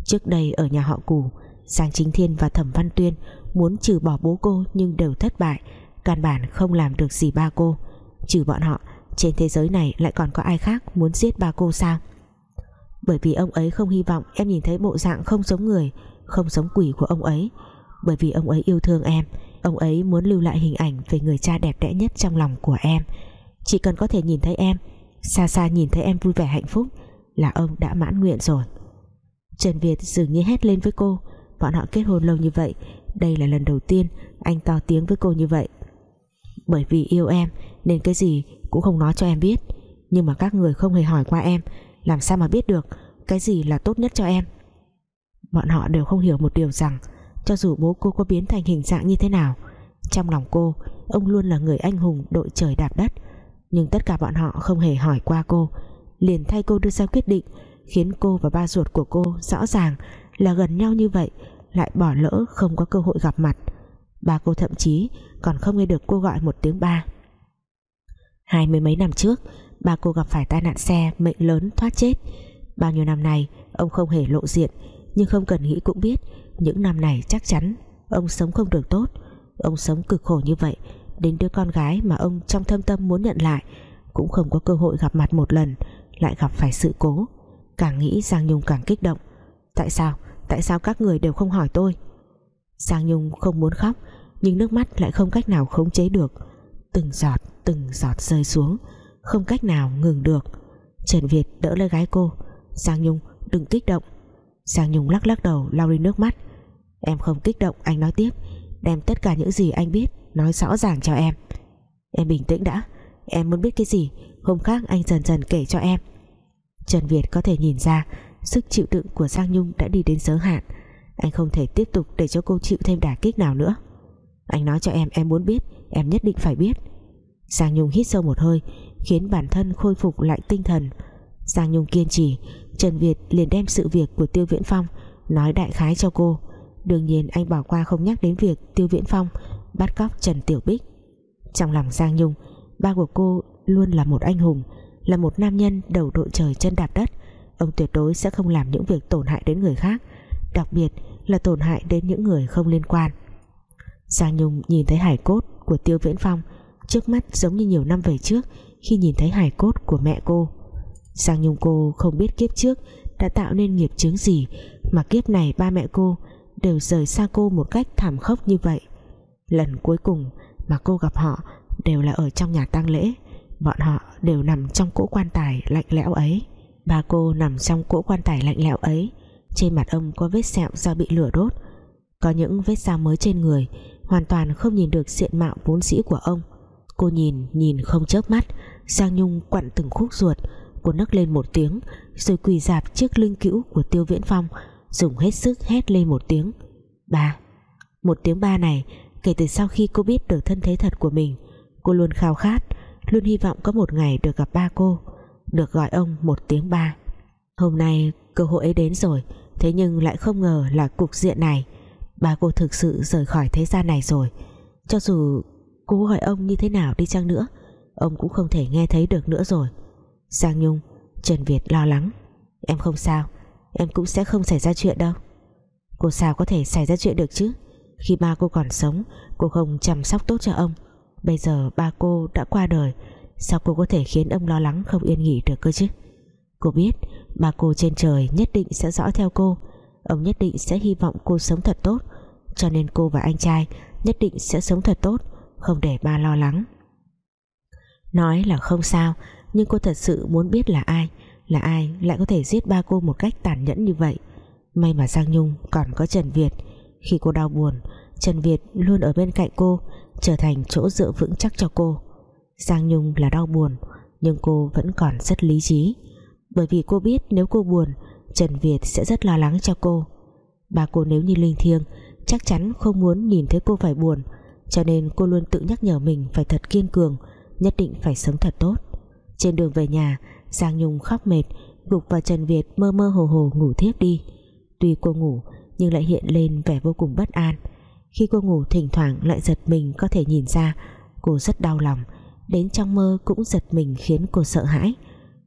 Trước đây ở nhà họ Cù Giang Chính Thiên và Thẩm Văn Tuyên Muốn trừ bỏ bố cô nhưng đều thất bại, Căn bản không làm được gì ba cô. Trừ bọn họ, Trên thế giới này lại còn có ai khác Muốn giết ba cô sao? Bởi vì ông ấy không hy vọng em nhìn thấy bộ dạng không giống người, Không giống quỷ của ông ấy. Bởi vì ông ấy yêu thương em, Ông ấy muốn lưu lại hình ảnh Về người cha đẹp đẽ nhất trong lòng của em. Chỉ cần có thể nhìn thấy em Xa xa nhìn thấy em vui vẻ hạnh phúc, Là ông đã mãn nguyện rồi. Trần Việt dường như hét lên với cô, Bọn họ kết hôn lâu như vậy, Đây là lần đầu tiên anh to tiếng với cô như vậy. Bởi vì yêu em, Nên cái gì cũng không nói cho em biết, Nhưng mà các người không hề hỏi qua em, Làm sao mà biết được Cái gì là tốt nhất cho em? Bọn họ đều không hiểu một điều rằng, Cho dù bố cô có biến thành hình dạng như thế nào, Trong lòng cô, Ông luôn là người anh hùng đội trời đạp đất nhưng tất cả bọn họ không hề hỏi qua cô. Liền thay cô đưa ra quyết định, khiến cô và ba ruột của cô rõ ràng là gần nhau như vậy, lại bỏ lỡ không có cơ hội gặp mặt. Ba cô thậm chí còn không nghe được cô gọi một tiếng ba. Hai mươi mấy năm trước, ba cô gặp phải tai nạn xe mệnh lớn thoát chết. Bao nhiêu năm này ông không hề lộ diện, nhưng không cần nghĩ cũng biết, những năm này chắc chắn ông sống không được tốt. Ông sống cực khổ như vậy đến đứa con gái mà ông trong thâm tâm muốn nhận lại, cũng không có cơ hội gặp mặt một lần, lại gặp phải sự cố. Càng nghĩ Giang Nhung càng kích động. Tại sao? Tại sao các người đều không hỏi tôi? Giang Nhung không muốn khóc, nhưng nước mắt lại không cách nào khống chế được. Từng giọt từng giọt rơi xuống, không cách nào ngừng được. Trần Việt đỡ lấy gái cô. Giang Nhung, đừng kích động. Giang Nhung lắc lắc đầu, lau đi nước mắt. Em không kích động, anh nói tiếp. Đem tất cả những gì anh biết nói rõ ràng cho em. Em bình tĩnh đã. Em muốn biết cái gì, hôm khác anh dần dần kể cho em. Trần Việt có thể nhìn ra, sức chịu đựng của Giang Nhung đã đi đến giới hạn. Anh không thể tiếp tục để cho cô chịu thêm đả kích nào nữa. Anh nói cho em em muốn biết, em nhất định phải biết. Giang Nhung hít sâu một hơi, khiến bản thân khôi phục lại tinh thần. Giang Nhung kiên trì, Trần Việt liền đem sự việc của Tiêu Viễn Phong nói đại khái cho cô. Đương nhiên anh bỏ qua không nhắc đến việc Tiêu Viễn Phong bắt cóc Trần Tiểu Bích. Trong lòng Giang Nhung, ba của cô luôn là một anh hùng, là một nam nhân đầu đội trời chân đạp đất. Ông tuyệt đối sẽ không làm những việc tổn hại đến người khác, đặc biệt là tổn hại đến những người không liên quan. Giang Nhung nhìn thấy hải cốt của Tiêu Viễn Phong trước mắt giống như nhiều năm về trước khi nhìn thấy hải cốt của mẹ cô. Giang Nhung cô không biết kiếp trước đã tạo nên nghiệp chướng gì mà kiếp này ba mẹ cô đều rời xa cô một cách thảm khốc như vậy lần cuối cùng mà cô gặp họ đều là ở trong nhà tang lễ. Bọn họ đều nằm trong cỗ quan tài lạnh lẽo ấy. Ba cô nằm trong cỗ quan tài lạnh lẽo ấy. Trên mặt ông có vết sẹo do bị lửa đốt. Có những vết dao mới trên người, hoàn toàn không nhìn được diện mạo vốn sĩ của ông. Cô nhìn nhìn không chớp mắt. Giang Nhung quặn từng khúc ruột. Cô nấc lên một tiếng, rồi quỳ dạp trước linh cữu của Tiêu Viễn Phong, dùng hết sức hét lên một tiếng. Ba, một tiếng ba này kể từ sau khi cô biết được thân thế thật của mình, cô luôn khao khát, luôn hy vọng có một ngày được gặp ba cô, được gọi ông một tiếng ba. Hôm nay cơ hội ấy đến rồi, thế nhưng lại không ngờ là cục diện này, ba cô thực sự rời khỏi thế gian này rồi. Cho dù cô gọi ông như thế nào đi chăng nữa, ông cũng không thể nghe thấy được nữa rồi. Giang Nhung, Trần Việt lo lắng. Em không sao, em cũng sẽ không xảy ra chuyện đâu. Cô sao có thể xảy ra chuyện được chứ? Khi ba cô còn sống, cô không chăm sóc tốt cho ông. Bây giờ ba cô đã qua đời, sao cô có thể khiến ông lo lắng không yên nghỉ được cơ chứ? Cô biết, ba cô trên trời nhất định sẽ dõi theo cô. Ông nhất định sẽ hy vọng cô sống thật tốt, cho nên cô và anh trai nhất định sẽ sống thật tốt, không để ba lo lắng. Nói là không sao, Nhưng cô thật sự muốn biết là ai Là ai lại có thể giết ba cô một cách tàn nhẫn như vậy? May mà Giang Nhung còn có Trần Việt khi cô đau buồn, Trần Việt luôn ở bên cạnh cô, Trở thành chỗ dựa vững chắc cho cô. Giang Nhung là đau buồn, Nhưng cô vẫn còn rất lý trí. Bởi vì cô biết nếu cô buồn, Trần Việt sẽ rất lo lắng cho cô. Ba cô nếu như linh thiêng, Chắc chắn không muốn nhìn thấy cô phải buồn, Cho nên cô luôn tự nhắc nhở mình Phải thật kiên cường, Nhất định phải sống thật tốt. Trên đường về nhà, Giang Nhung khóc mệt, Gục vào Trần Việt mơ mơ hồ hồ ngủ thiếp đi. Tuy cô ngủ nhưng lại hiện lên vẻ vô cùng bất an. Khi cô ngủ thỉnh thoảng lại giật mình có thể nhìn ra, Cô rất đau lòng. Đến trong mơ cũng giật mình khiến cô sợ hãi.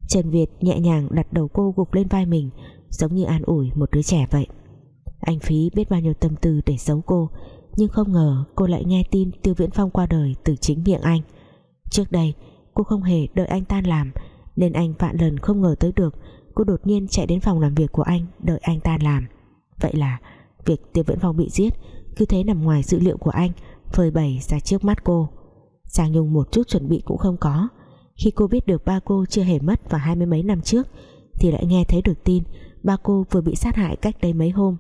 Trần Việt nhẹ nhàng đặt đầu cô gục lên vai mình, Giống như an ủi một đứa trẻ vậy. Anh Phí biết bao nhiêu tâm tư để giấu cô, Nhưng không ngờ cô lại nghe tin Tiêu Viễn Phong qua đời từ chính miệng anh. Trước đây, cô không hề đợi anh tan làm, Nên anh vạn lần không ngờ tới được Cô đột nhiên chạy đến phòng làm việc của anh Đợi anh tan làm. Vậy là, việc Tiêu Viễn Phong bị giết Cứ thế nằm ngoài dữ liệu của anh, Phơi bày ra trước mắt cô. Giang Nhung một chút chuẩn bị cũng không có. Khi cô biết được ba cô chưa hề mất vào hai mươi mấy năm trước, Thì lại nghe thấy được tin Ba cô vừa bị sát hại cách đây mấy hôm.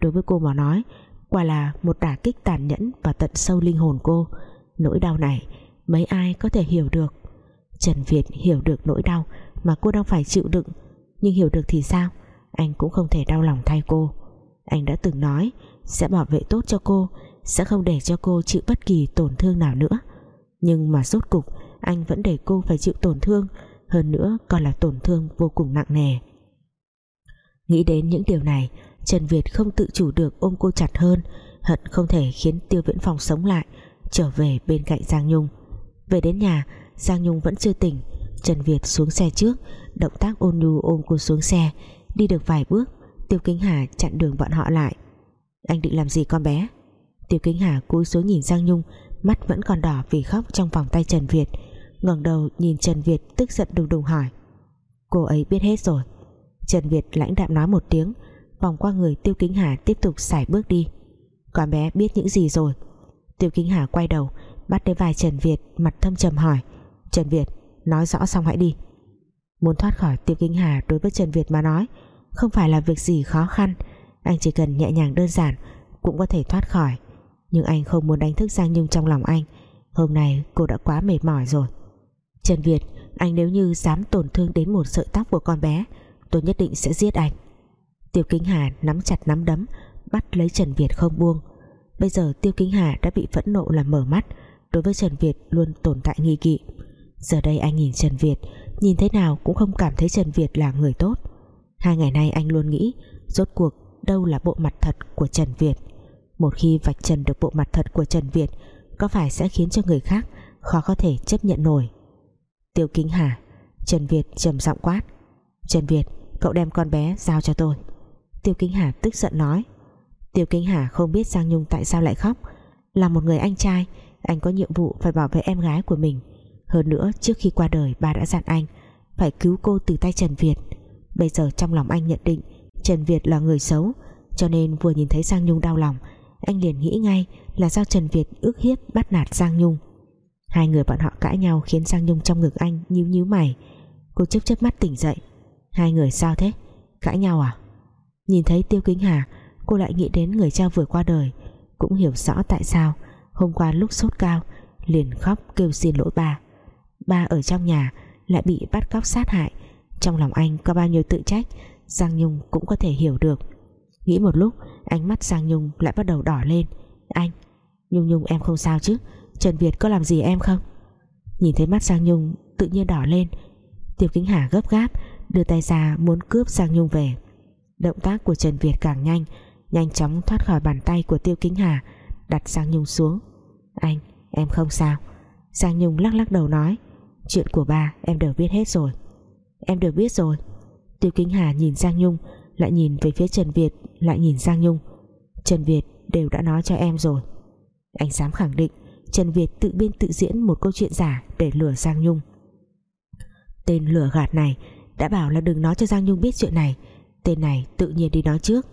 Đối với cô mà nói, Quả là một đả kích tàn nhẫn Và tận sâu linh hồn cô. Nỗi đau này, mấy ai có thể hiểu được? Trần Việt hiểu được nỗi đau Mà cô đang phải chịu đựng, Nhưng hiểu được thì sao? Anh cũng không thể đau lòng thay cô. Anh đã từng nói, Sẽ bảo vệ tốt cho cô, Sẽ không để cho cô chịu bất kỳ tổn thương nào nữa. Nhưng mà rốt cục, Anh vẫn để cô phải chịu tổn thương, Hơn nữa còn là tổn thương vô cùng nặng nề. Nghĩ đến những điều này, Trần Việt không tự chủ được ôm cô chặt hơn, Hận không thể khiến Tiêu Viễn Phong sống lại, Trở về bên cạnh Giang Nhung. Về đến nhà, Giang Nhung vẫn chưa tỉnh. Trần Việt xuống xe trước, Động tác ôn nhu ôm cô xuống xe, Đi được vài bước Tiêu Kính Hà chặn đường bọn họ lại. Anh định làm gì con bé? Tiêu Kính Hà cúi xuống nhìn Giang Nhung, Mắt vẫn còn đỏ vì khóc trong vòng tay Trần Việt, ngẩng đầu nhìn Trần Việt tức giận đùng đùng hỏi. Cô ấy biết hết rồi. Trần Việt lãnh đạm nói một tiếng, Vòng qua người Tiêu Kính Hà tiếp tục xài bước đi. Con bé biết những gì rồi. Tiêu Kính Hà quay đầu, Bắt lấy vai Trần Việt, mặt thâm trầm hỏi. Trần Việt, nói rõ xong hãy đi. Muốn thoát khỏi Tiêu Kính Hà đối với Trần Việt mà nói không phải là việc gì khó khăn. Anh chỉ cần nhẹ nhàng đơn giản Cũng có thể thoát khỏi. Nhưng anh không muốn đánh thức Giang Nhung trong lòng anh. Hôm nay cô đã quá mệt mỏi rồi. Trần Việt, Anh nếu như dám tổn thương đến một sợi tóc của con bé, Tôi nhất định sẽ giết anh. Tiêu Kính Hà nắm chặt nắm đấm, Bắt lấy Trần Việt không buông. Bây giờ Tiêu Kính Hà đã bị phẫn nộ làm mở mắt, Đối với Trần Việt luôn tồn tại nghi kỵ. Giờ đây anh nhìn Trần Việt, Nhìn thế nào cũng không cảm thấy Trần Việt là người tốt. Hai ngày nay anh luôn nghĩ, Rốt cuộc đâu là bộ mặt thật của Trần Việt. Một khi vạch trần được bộ mặt thật của Trần Việt, Có phải sẽ khiến cho người khác Khó có thể chấp nhận nổi? Tiêu Kính Hà, Trần Việt trầm giọng quát. Trần Việt, cậu đem con bé giao cho tôi. Tiêu Kính Hà tức giận nói. Tiêu Kính Hà không biết Giang Nhung tại sao lại khóc. Là một người anh trai, Anh có nhiệm vụ phải bảo vệ em gái của mình. Hơn nữa, trước khi qua đời Ba đã dặn anh Phải cứu cô từ tay Trần Việt. Bây giờ trong lòng anh nhận định Trần Việt là người xấu, Cho nên vừa nhìn thấy Giang Nhung đau lòng, Anh liền nghĩ ngay là do Trần Việt ước hiếp bắt nạt Giang Nhung. Hai người bọn họ cãi nhau khiến Giang Nhung trong ngực anh nhíu nhíu mày. Cô chớp chớp mắt tỉnh dậy. Hai người sao thế? Cãi nhau à? Nhìn thấy Tiêu Kính Hà, Cô lại nghĩ đến người cha vừa qua đời, Cũng hiểu rõ tại sao Hôm qua lúc sốt cao, Liền khóc kêu xin lỗi ba. Ba ở trong nhà lại bị bắt cóc sát hại trong lòng anh có bao nhiêu tự trách, Giang Nhung cũng có thể hiểu được. Nghĩ một lúc, Ánh mắt Giang Nhung lại bắt đầu đỏ lên. Anh, Nhung Nhung em không sao chứ? Trần Việt có làm gì em không? Nhìn thấy mắt Giang Nhung tự nhiên đỏ lên. Tiêu Kính Hà gấp gáp, đưa tay ra muốn cướp Giang Nhung về. Động tác của Trần Việt càng nhanh nhanh chóng thoát khỏi bàn tay của Tiêu Kính Hà, đặt Giang Nhung xuống. Anh, em không sao. Giang Nhung lắc lắc đầu nói, chuyện của ba em đều biết hết rồi em được biết rồi. Tiêu Kính Hà nhìn Giang Nhung, lại nhìn về phía Trần Việt, lại nhìn Giang Nhung. Trần Việt đều đã nói cho em rồi. Anh dám khẳng định, Trần Việt tự biên tự diễn một câu chuyện giả để lừa Giang Nhung. Tên lừa gạt này đã bảo là đừng nói cho Giang Nhung biết chuyện này. Tên này tự nhiên đi nói trước.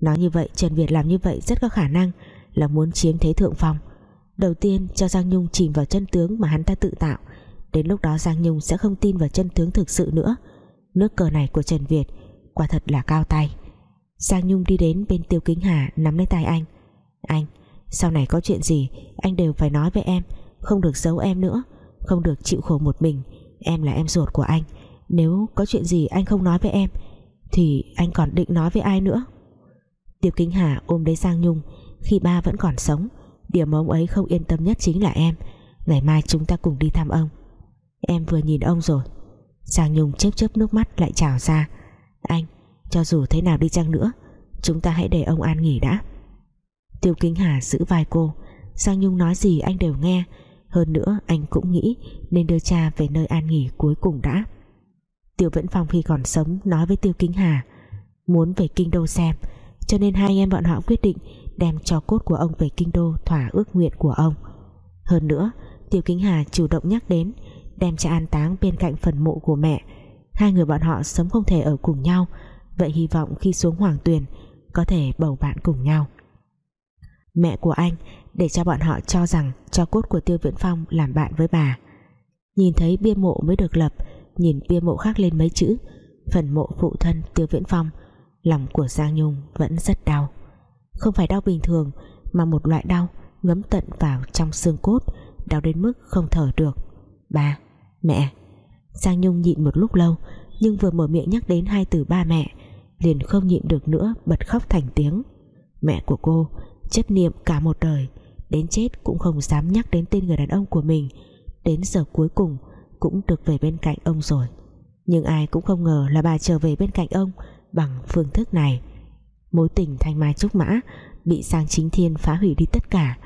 Nói như vậy, Trần Việt làm như vậy rất có khả năng là muốn chiếm thế thượng phong. Đầu tiên cho Giang Nhung chìm vào chân tướng mà hắn ta tự tạo. Đến lúc đó Giang Nhung sẽ không tin vào chân tướng thực sự nữa. Nước cờ này của Trần Việt Quả thật là cao tay. Giang Nhung đi đến bên Tiêu Kính Hà Nắm lấy tay anh. Anh, sau này có chuyện gì, Anh đều phải nói với em. Không được giấu em nữa, Không được chịu khổ một mình. Em là em ruột của anh. Nếu có chuyện gì anh không nói với em, Thì anh còn định nói với ai nữa? Tiêu Kính Hà ôm lấy Giang Nhung. Khi ba vẫn còn sống, Điểm ông ấy không yên tâm nhất chính là em. Ngày mai chúng ta cùng đi thăm ông. Em vừa nhìn ông rồi. Giang Nhung chớp chớp nước mắt lại trào ra. Anh, cho dù thế nào đi chăng nữa, Chúng ta hãy để ông an nghỉ đã. Tiêu Kính Hà giữ vai cô. Giang Nhung nói gì anh đều nghe. Hơn nữa, anh cũng nghĩ Nên đưa cha về nơi an nghỉ cuối cùng đã. Tiêu Vẫn Phong khi còn sống Nói với Tiêu Kính Hà, Muốn về Kinh Đô xem, Cho nên hai em bọn họ quyết định Đem cho cốt của ông về Kinh Đô thỏa ước nguyện của ông. Hơn nữa, Tiêu Kính Hà chủ động nhắc đến Đem cha an táng bên cạnh phần mộ của mẹ. Hai người bọn họ sớm không thể ở cùng nhau Vậy hy vọng khi xuống Hoàng Tuyền Có thể bầu bạn cùng nhau. Mẹ của anh Để cho bọn họ cho rằng Cho cốt của Tiêu Viễn Phong làm bạn với bà. Nhìn thấy bia mộ mới được lập Nhìn bia mộ khác lên mấy chữ Phần mộ phụ thân Tiêu Viễn Phong Lòng của Giang Nhung vẫn rất đau. Không phải đau bình thường Mà một loại đau ngấm tận vào trong xương cốt Đau đến mức không thở được. Ba, mẹ, Giang Nhung nhịn một lúc lâu, Nhưng vừa mở miệng nhắc đến hai từ ba mẹ, liền không nhịn được nữa, bật khóc thành tiếng. Mẹ của cô, chấp niệm cả một đời, đến chết cũng không dám nhắc đến tên người đàn ông của mình. Đến giờ cuối cùng, cũng được về bên cạnh ông rồi. Nhưng ai cũng không ngờ là bà trở về bên cạnh ông bằng phương thức này. Mối tình thanh mai trúc mã bị sang chính thiên phá hủy đi tất cả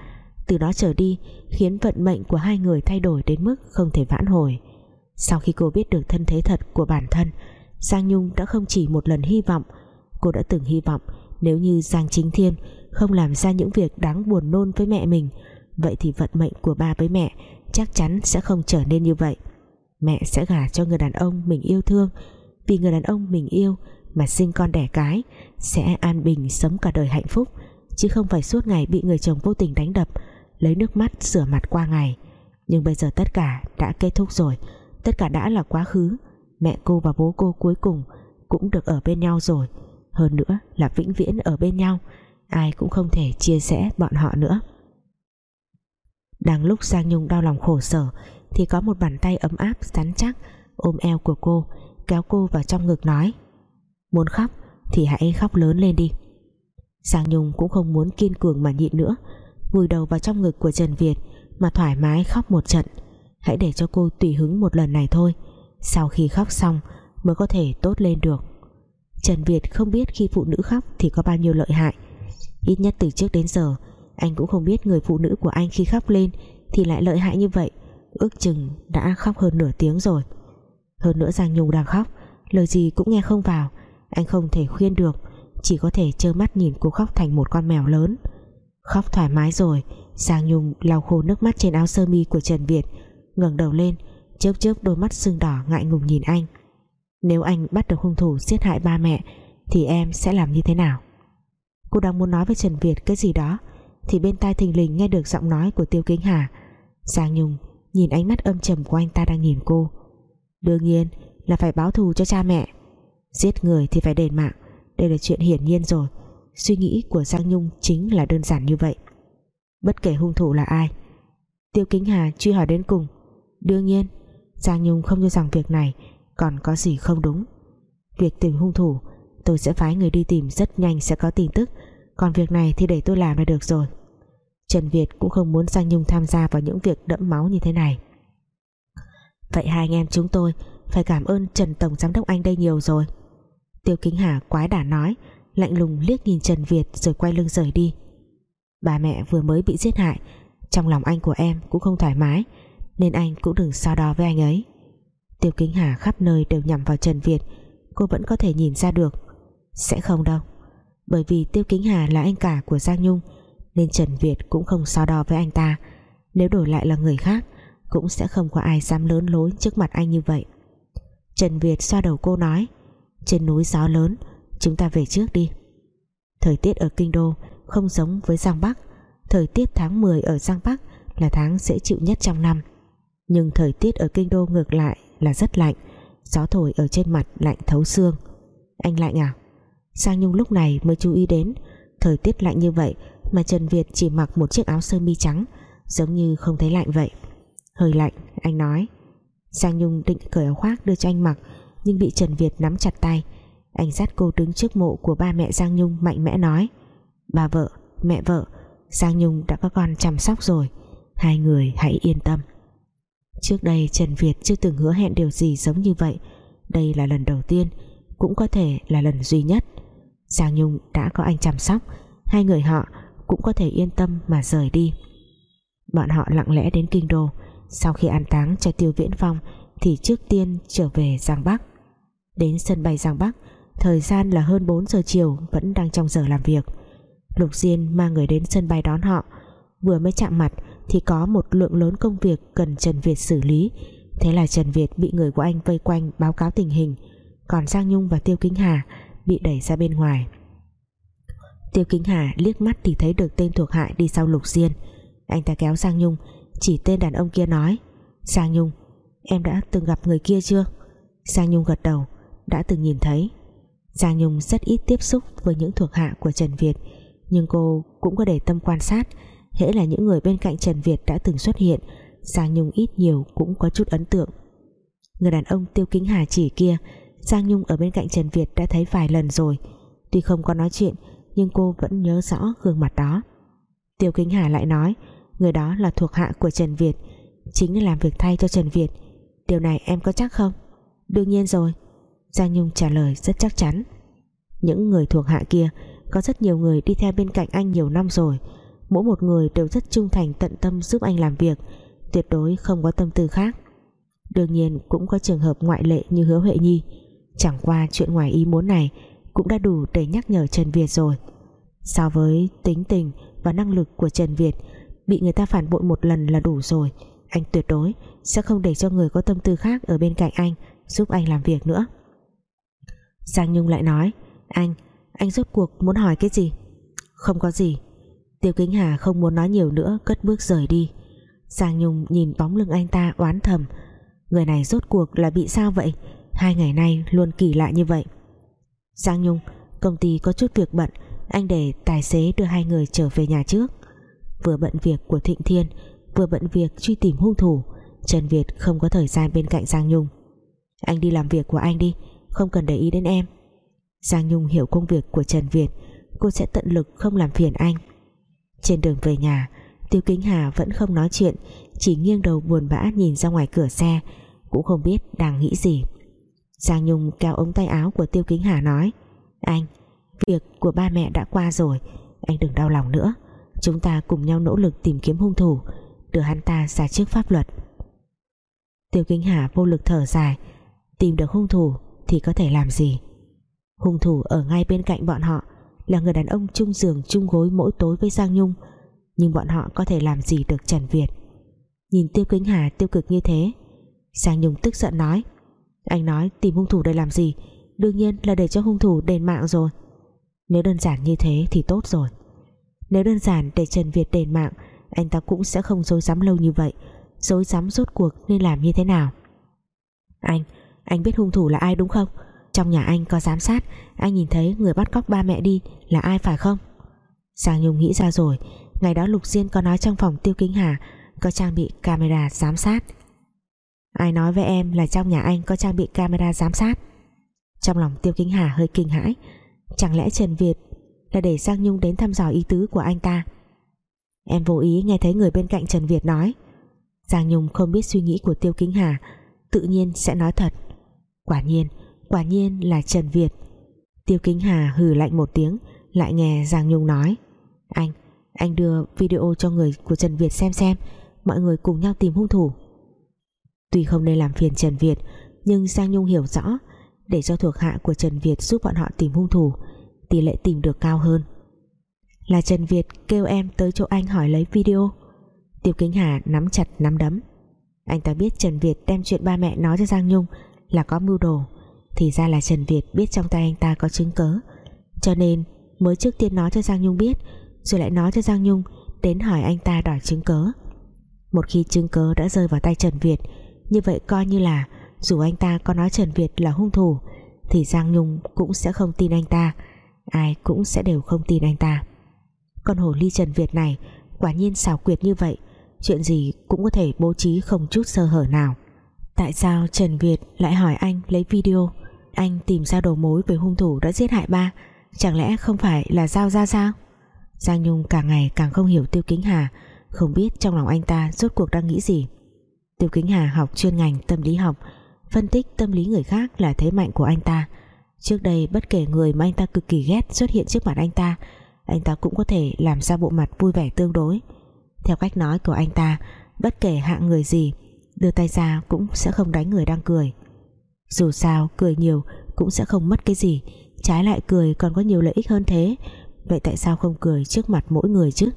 từ đó trở đi, khiến vận mệnh của hai người thay đổi đến mức không thể vãn hồi. Sau khi cô biết được thân thế thật của bản thân, Giang Nhung đã không chỉ một lần hy vọng, Cô đã từng hy vọng Nếu như Giang Chính Thiên Không làm ra những việc đáng buồn nôn với mẹ mình, Vậy thì vận mệnh của ba với mẹ Chắc chắn sẽ không trở nên như vậy. Mẹ sẽ gả cho người đàn ông mình yêu thương, Vì người đàn ông mình yêu Mà sinh con đẻ cái Sẽ an bình sống cả đời hạnh phúc, Chứ không phải suốt ngày bị người chồng vô tình đánh đập Lấy nước mắt rửa mặt qua ngày. Nhưng bây giờ tất cả đã kết thúc rồi. Tất cả đã là quá khứ. Mẹ cô và bố cô cuối cùng cũng được ở bên nhau rồi. Hơn nữa là vĩnh viễn ở bên nhau. Ai cũng không thể chia sẻ bọn họ nữa. Đang lúc Giang Nhung đau lòng khổ sở, thì có một bàn tay ấm áp, rắn chắc ôm eo của cô, kéo cô vào trong ngực nói, muốn khóc thì hãy khóc lớn lên đi. Giang Nhung cũng không muốn kiên cường mà nhịn nữa vùi đầu vào trong ngực của Trần Việt, mà thoải mái khóc một trận. Hãy để cho cô tùy hứng một lần này thôi. Sau khi khóc xong, mới có thể tốt lên được. Trần Việt không biết khi phụ nữ khóc thì có bao nhiêu lợi hại. Ít nhất từ trước đến giờ, anh cũng không biết người phụ nữ của anh khi khóc lên thì lại lợi hại như vậy. Ước chừng đã khóc hơn nửa tiếng rồi. Hơn nữa Giang Nhung đang khóc, lời gì cũng nghe không vào. Anh không thể khuyên được, chỉ có thể trơ mắt nhìn cô khóc thành một con mèo lớn khóc thoải mái rồi. Giang Nhung lau khô nước mắt trên áo sơ mi của Trần Việt, ngẩng đầu lên, chớp chớp đôi mắt sưng đỏ ngại ngùng nhìn anh. Nếu anh bắt được hung thủ giết hại ba mẹ, thì em sẽ làm như thế nào? Cô đang muốn nói với Trần Việt cái gì đó, thì bên tai thình lình nghe được giọng nói của Tiêu Kính Hà. Giang Nhung nhìn ánh mắt âm trầm của anh ta đang nhìn cô. Đương nhiên là phải báo thù cho cha mẹ. Giết người thì phải đền mạng. Đây là chuyện hiển nhiên rồi suy nghĩ của Giang Nhung chính là đơn giản như vậy. Bất kể hung thủ là ai, Tiêu Kính Hà truy hỏi đến cùng. Đương nhiên, Giang Nhung không cho rằng việc này còn có gì không đúng. Việc tìm hung thủ, tôi sẽ phái người đi tìm rất nhanh sẽ có tin tức. Còn việc này thì để tôi làm là được rồi. Trần Việt cũng không muốn Giang Nhung tham gia vào những việc đẫm máu như thế này. Vậy hai anh em chúng tôi phải cảm ơn Trần Tổng Giám đốc anh đây nhiều rồi. Tiêu Kính Hà quái đả nói lạnh lùng liếc nhìn Trần Việt rồi quay lưng rời đi. Bà mẹ vừa mới bị giết hại, trong lòng anh của em cũng không thoải mái, nên anh cũng đừng so đo với anh ấy. Tiêu Kính Hà khắp nơi đều nhằm vào Trần Việt, cô vẫn có thể nhìn ra được. Sẽ không đâu, bởi vì Tiêu Kính Hà là anh cả của Giang Nhung, nên Trần Việt cũng không so đo với anh ta. Nếu đổi lại là người khác, cũng sẽ không có ai dám lớn lối trước mặt anh như vậy. Trần Việt xoa đầu cô nói, trên núi gió lớn chúng ta về trước đi. Thời tiết ở Kinh Đô không giống với Giang Bắc. Thời tiết tháng 10 ở Giang Bắc là tháng dễ chịu nhất trong năm. Nhưng thời tiết ở kinh đô ngược lại là rất lạnh. Gió thổi ở trên mặt lạnh thấu xương. Anh lạnh à Sang Nhung lúc này mới chú ý đến, thời tiết lạnh như vậy mà Trần Việt chỉ mặc một chiếc áo sơ mi trắng, giống như không thấy lạnh vậy. Hơi lạnh, anh nói. Sang Nhung định cởi áo khoác đưa cho anh mặc, nhưng bị Trần Việt nắm chặt tay anh dắt cô đứng trước mộ của ba mẹ Giang Nhung mạnh mẽ nói. Bà vợ, mẹ vợ Giang Nhung đã có con chăm sóc rồi. Hai người hãy yên tâm. Trước đây Trần Việt chưa từng hứa hẹn điều gì giống như vậy. Đây là lần đầu tiên cũng có thể là lần duy nhất. Giang Nhung đã có anh chăm sóc. Hai người họ cũng có thể yên tâm mà rời đi. Bọn họ lặng lẽ đến kinh đô. Sau khi an táng cho Tiêu Viễn Phong thì trước tiên trở về Giang Bắc. Đến sân bay Giang Bắc thời gian là hơn 4 giờ chiều, vẫn đang trong giờ làm việc. Lục Diên mang người đến sân bay đón họ. Vừa mới chạm mặt thì có một lượng lớn công việc cần Trần Việt xử lý. Thế là Trần Việt bị người của anh vây quanh báo cáo tình hình. Còn Giang Nhung và Tiêu Kính Hà bị đẩy ra bên ngoài. Tiêu Kính Hà liếc mắt thì thấy được tên thuộc hạ đi sau Lục Diên. Anh ta kéo Giang Nhung, chỉ tên đàn ông kia nói, Giang Nhung, em đã từng gặp người kia chưa? Giang Nhung gật đầu, đã từng nhìn thấy. Giang Nhung rất ít tiếp xúc với những thuộc hạ của Trần Việt, nhưng cô cũng có để tâm quan sát, hễ là những người bên cạnh Trần Việt đã từng xuất hiện, Giang Nhung ít nhiều cũng có chút ấn tượng. Người đàn ông Tiêu Kính Hà chỉ kia, Giang Nhung ở bên cạnh Trần Việt đã thấy vài lần rồi. Tuy không có nói chuyện, nhưng cô vẫn nhớ rõ gương mặt đó. Tiêu Kính Hà lại nói, người đó là thuộc hạ của Trần Việt, chính là làm việc thay cho Trần Việt. Điều này em có chắc không? Đương nhiên rồi Giang Nhung trả lời rất chắc chắn. Những người thuộc hạ kia, có rất nhiều người đi theo bên cạnh anh nhiều năm rồi. Mỗi một người đều rất trung thành tận tâm giúp anh làm việc, tuyệt đối không có tâm tư khác. Đương nhiên cũng có trường hợp ngoại lệ như hứa Huệ Nhi. Chẳng qua chuyện ngoài ý muốn này cũng đã đủ để nhắc nhở Trần Việt rồi. So với tính tình và năng lực của Trần Việt, bị người ta phản bội một lần là đủ rồi. Anh tuyệt đối sẽ không để cho người có tâm tư khác ở bên cạnh anh giúp anh làm việc nữa. Giang Nhung lại nói anh, anh rốt cuộc muốn hỏi cái gì? Không có gì. Tiêu Kính Hà không muốn nói nhiều nữa cất bước rời đi. Giang Nhung nhìn bóng lưng anh ta oán thầm. Người này rốt cuộc là bị sao vậy? Hai ngày nay luôn kỳ lạ như vậy. Giang Nhung công ty có chút việc bận anh để tài xế đưa hai người trở về nhà trước. Vừa bận việc của Thịnh Thiên vừa bận việc truy tìm hung thủ Trần Việt không có thời gian bên cạnh Giang Nhung. Anh đi làm việc của anh đi không cần để ý đến em. Giang Nhung hiểu công việc của Trần Việt, cô sẽ tận lực không làm phiền anh. Trên đường về nhà, Tiêu Kính Hà vẫn không nói chuyện, chỉ nghiêng đầu buồn bã nhìn ra ngoài cửa xe, cũng không biết đang nghĩ gì. Giang Nhung kéo ống tay áo của Tiêu Kính Hà nói, anh, việc của ba mẹ đã qua rồi, anh đừng đau lòng nữa. Chúng ta cùng nhau nỗ lực tìm kiếm hung thủ, đưa hắn ta ra trước pháp luật. Tiêu Kính Hà vô lực thở dài, tìm được hung thủ thì có thể làm gì? Hung thủ ở ngay bên cạnh bọn họ là người đàn ông chung giường chung gối mỗi tối với Giang Nhung, nhưng bọn họ có thể làm gì được Trần Việt? Nhìn Tiêu Kính Hà tiêu cực như thế, Giang Nhung tức giận nói, anh nói tìm hung thủ để làm gì? Đương nhiên là để cho hung thủ đền mạng rồi. Nếu đơn giản như thế thì tốt rồi. Nếu đơn giản để Trần Việt đền mạng, anh ta cũng sẽ không dối dám lâu như vậy. Dối dám rốt cuộc nên làm như thế nào? Anh anh biết hung thủ là ai đúng không? Trong nhà anh có giám sát, anh nhìn thấy người bắt cóc ba mẹ đi là ai phải không? Giang Nhung nghĩ ra rồi, ngày đó Lục Diên có nói trong phòng Tiêu Kính Hà có trang bị camera giám sát. Ai nói với em là trong nhà anh có trang bị camera giám sát? Trong lòng Tiêu Kính Hà hơi kinh hãi, chẳng lẽ Trần Việt là để Giang Nhung đến thăm dò ý tứ của anh ta? Em vô ý nghe thấy người bên cạnh Trần Việt nói. Giang Nhung không biết suy nghĩ của Tiêu Kính Hà, tự nhiên sẽ nói thật quả nhiên quả nhiên là Trần Việt. Tiêu Kính Hà hừ lạnh một tiếng, lại nghe Giang Nhung nói. Anh anh đưa video cho người của Trần Việt xem xem, mọi người cùng nhau tìm hung thủ. Tuy không nên làm phiền Trần Việt, nhưng Giang Nhung hiểu rõ, để cho thuộc hạ của Trần Việt giúp bọn họ tìm hung thủ, tỷ lệ tìm được cao hơn. Là Trần Việt kêu em tới chỗ anh hỏi lấy video. Tiêu Kính Hà nắm chặt nắm đấm. Anh ta biết Trần Việt đem chuyện ba mẹ nói cho Giang Nhung là có mưu đồ, thì ra là Trần Việt biết trong tay anh ta có chứng cớ cho nên mới trước tiên nói cho Giang Nhung biết, rồi lại nói cho Giang Nhung đến hỏi anh ta đòi chứng cớ một khi chứng cớ đã rơi vào tay Trần Việt, như vậy coi như là dù anh ta có nói Trần Việt là hung thủ, thì Giang Nhung cũng sẽ không tin anh ta, ai cũng sẽ đều không tin anh ta. Con hồ ly Trần Việt này quả nhiên xảo quyệt như vậy, chuyện gì cũng có thể bố trí không chút sơ hở nào tại sao Trần Việt lại hỏi anh lấy video? Anh tìm ra đầu mối về hung thủ đã giết hại ba. Chẳng lẽ không phải là Giao ra sao? Giang Nhung càng ngày càng không hiểu Tiêu Kính Hà, không biết trong lòng anh ta rốt cuộc đang nghĩ gì. Tiêu Kính Hà học chuyên ngành tâm lý học, phân tích tâm lý người khác là thế mạnh của anh ta. Trước đây bất kể người mà anh ta cực kỳ ghét xuất hiện trước mặt anh ta anh ta cũng có thể làm ra bộ mặt vui vẻ tương đối. Theo cách nói của anh ta, bất kể hạng người gì đưa tay ra cũng sẽ không đánh người đang cười. Dù sao, cười nhiều cũng sẽ không mất cái gì. Trái lại cười còn có nhiều lợi ích hơn thế. Vậy tại sao không cười trước mặt mỗi người chứ?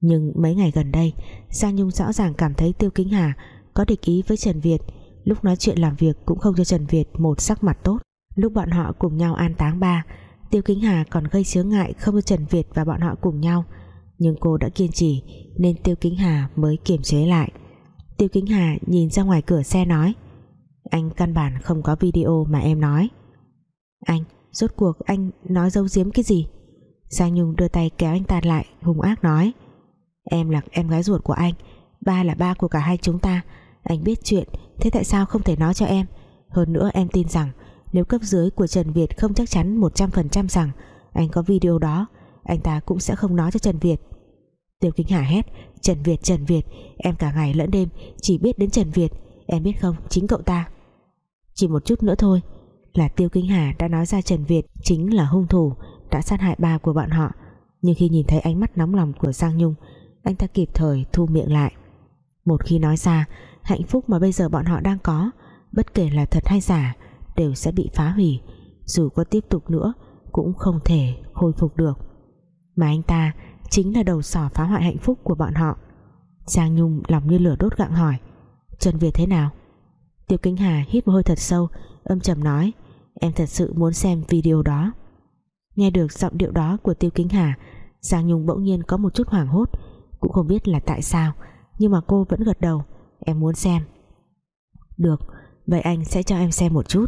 Nhưng mấy ngày gần đây, Giang Nhung rõ ràng cảm thấy Tiêu Kính Hà có địch ý với Trần Việt. Lúc nói chuyện làm việc cũng không cho Trần Việt một sắc mặt tốt. Lúc bọn họ cùng nhau an táng ba, Tiêu Kính Hà còn gây chướng ngại không cho Trần Việt và bọn họ cùng nhau. Nhưng cô đã kiên trì nên Tiêu Kính Hà mới kiềm chế lại. Tiêu Kính Hà nhìn ra ngoài cửa xe nói, anh căn bản không có video mà em nói. Anh, rốt cuộc anh nói dâu giếm cái gì? Giang Nhung đưa tay kéo anh ta lại, hung ác nói, em là, em gái ruột của anh, ba là ba của cả hai chúng ta, anh biết chuyện, thế tại sao không thể nói cho em? Hơn nữa em tin rằng nếu cấp dưới của Trần Việt không chắc chắn 100% rằng anh có video đó, anh ta cũng sẽ không nói cho Trần Việt. Tiêu Kính Hà hét, Trần Việt Trần Việt, em cả ngày lẫn đêm chỉ biết đến Trần Việt, em biết không, chính cậu ta. Chỉ một chút nữa thôi là Tiêu Kính Hà đã nói ra Trần Việt chính là hung thủ đã sát hại ba của bọn họ. Nhưng khi nhìn thấy ánh mắt nóng lòng của Giang Nhung, anh ta kịp thời thu miệng lại. Một khi nói ra, hạnh phúc mà bây giờ bọn họ đang có, bất kể là thật hay giả, đều sẽ bị phá hủy, dù có tiếp tục nữa cũng không thể khôi phục được. Mà anh ta chính là đầu sỏ phá hoại hạnh phúc của bọn họ. Giang Nhung lòng như lửa đốt gặng hỏi, Trần Việt thế nào? Tiêu Kính Hà hít một hơi thật sâu, âm trầm nói, em thật sự muốn xem video đó. Nghe được giọng điệu đó của Tiêu Kính Hà, Giang Nhung bỗng nhiên có một chút hoảng hốt, cũng không biết là tại sao, nhưng mà cô vẫn gật đầu, em muốn xem. Được, vậy anh sẽ cho em xem một chút.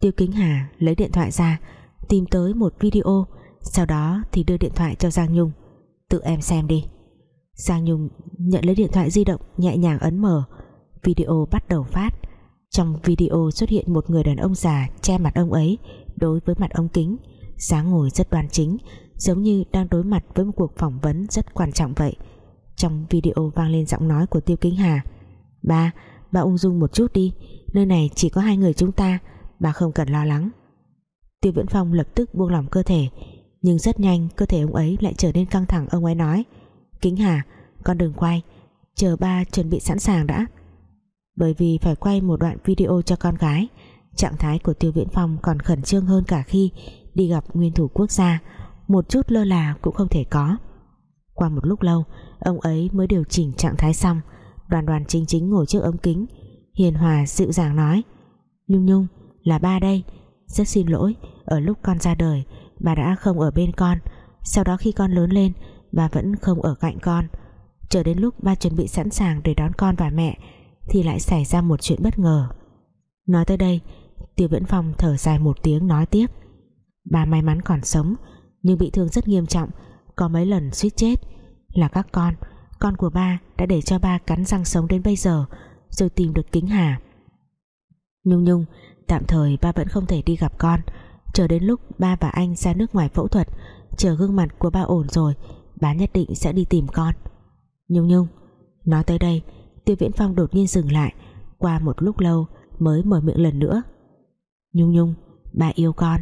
Tiêu Kính Hà lấy điện thoại ra, tìm tới một video, sau đó thì đưa điện thoại cho Giang Nhung tự em xem đi. Giang Nhung nhận lấy điện thoại di động nhẹ nhàng ấn mở. Video bắt đầu phát. Trong video xuất hiện một người đàn ông già che mặt ông ấy đối với mặt ông kính. Dáng ngồi rất đoan chính giống như đang đối mặt với một cuộc phỏng vấn rất quan trọng vậy. Trong video vang lên giọng nói của Tiêu Kính Hà. Ba, ba ung dung một chút đi nơi này chỉ có hai người chúng ta bà không cần lo lắng. Tiêu Viễn Phong lập tức buông lỏng cơ thể nhưng rất nhanh, cơ thể ông ấy lại trở nên căng thẳng, ông ấy nói. Kính Hà, con đừng quay. Chờ ba chuẩn bị sẵn sàng đã. Bởi vì phải quay một đoạn video cho con gái. Trạng thái của Tiêu Viễn Phong còn khẩn trương hơn cả khi đi gặp nguyên thủ quốc gia. Một chút lơ là cũng không thể có. Qua một lúc lâu, ông ấy mới điều chỉnh trạng thái xong. Đoàn đoàn chính chính ngồi trước ống kính. Hiền hòa dịu dàng nói, nhung nhung, là ba đây. Rất xin lỗi, ở lúc con ra đời bà đã không ở bên con. Sau đó khi con lớn lên, bà vẫn không ở cạnh con. Chờ đến lúc ba chuẩn bị sẵn sàng để đón con và mẹ, thì lại xảy ra một chuyện bất ngờ. Nói tới đây, tiêu viễn phong thở dài một tiếng nói tiếp. "Bà may mắn còn sống, nhưng bị thương rất nghiêm trọng, có mấy lần suýt chết. Là các con con của ba đã để cho ba cắn răng sống đến bây giờ, rồi tìm được kính hà. Nhung nhung, tạm thời ba vẫn không thể đi gặp con chờ đến lúc ba và anh ra nước ngoài phẫu thuật, chờ gương mặt của ba ổn rồi, bà nhất định sẽ đi tìm con. Nhung nhung, nói tới đây, tiêu viễn phong đột nhiên dừng lại, qua một lúc lâu mới mở miệng lần nữa. Nhung nhung bà yêu con.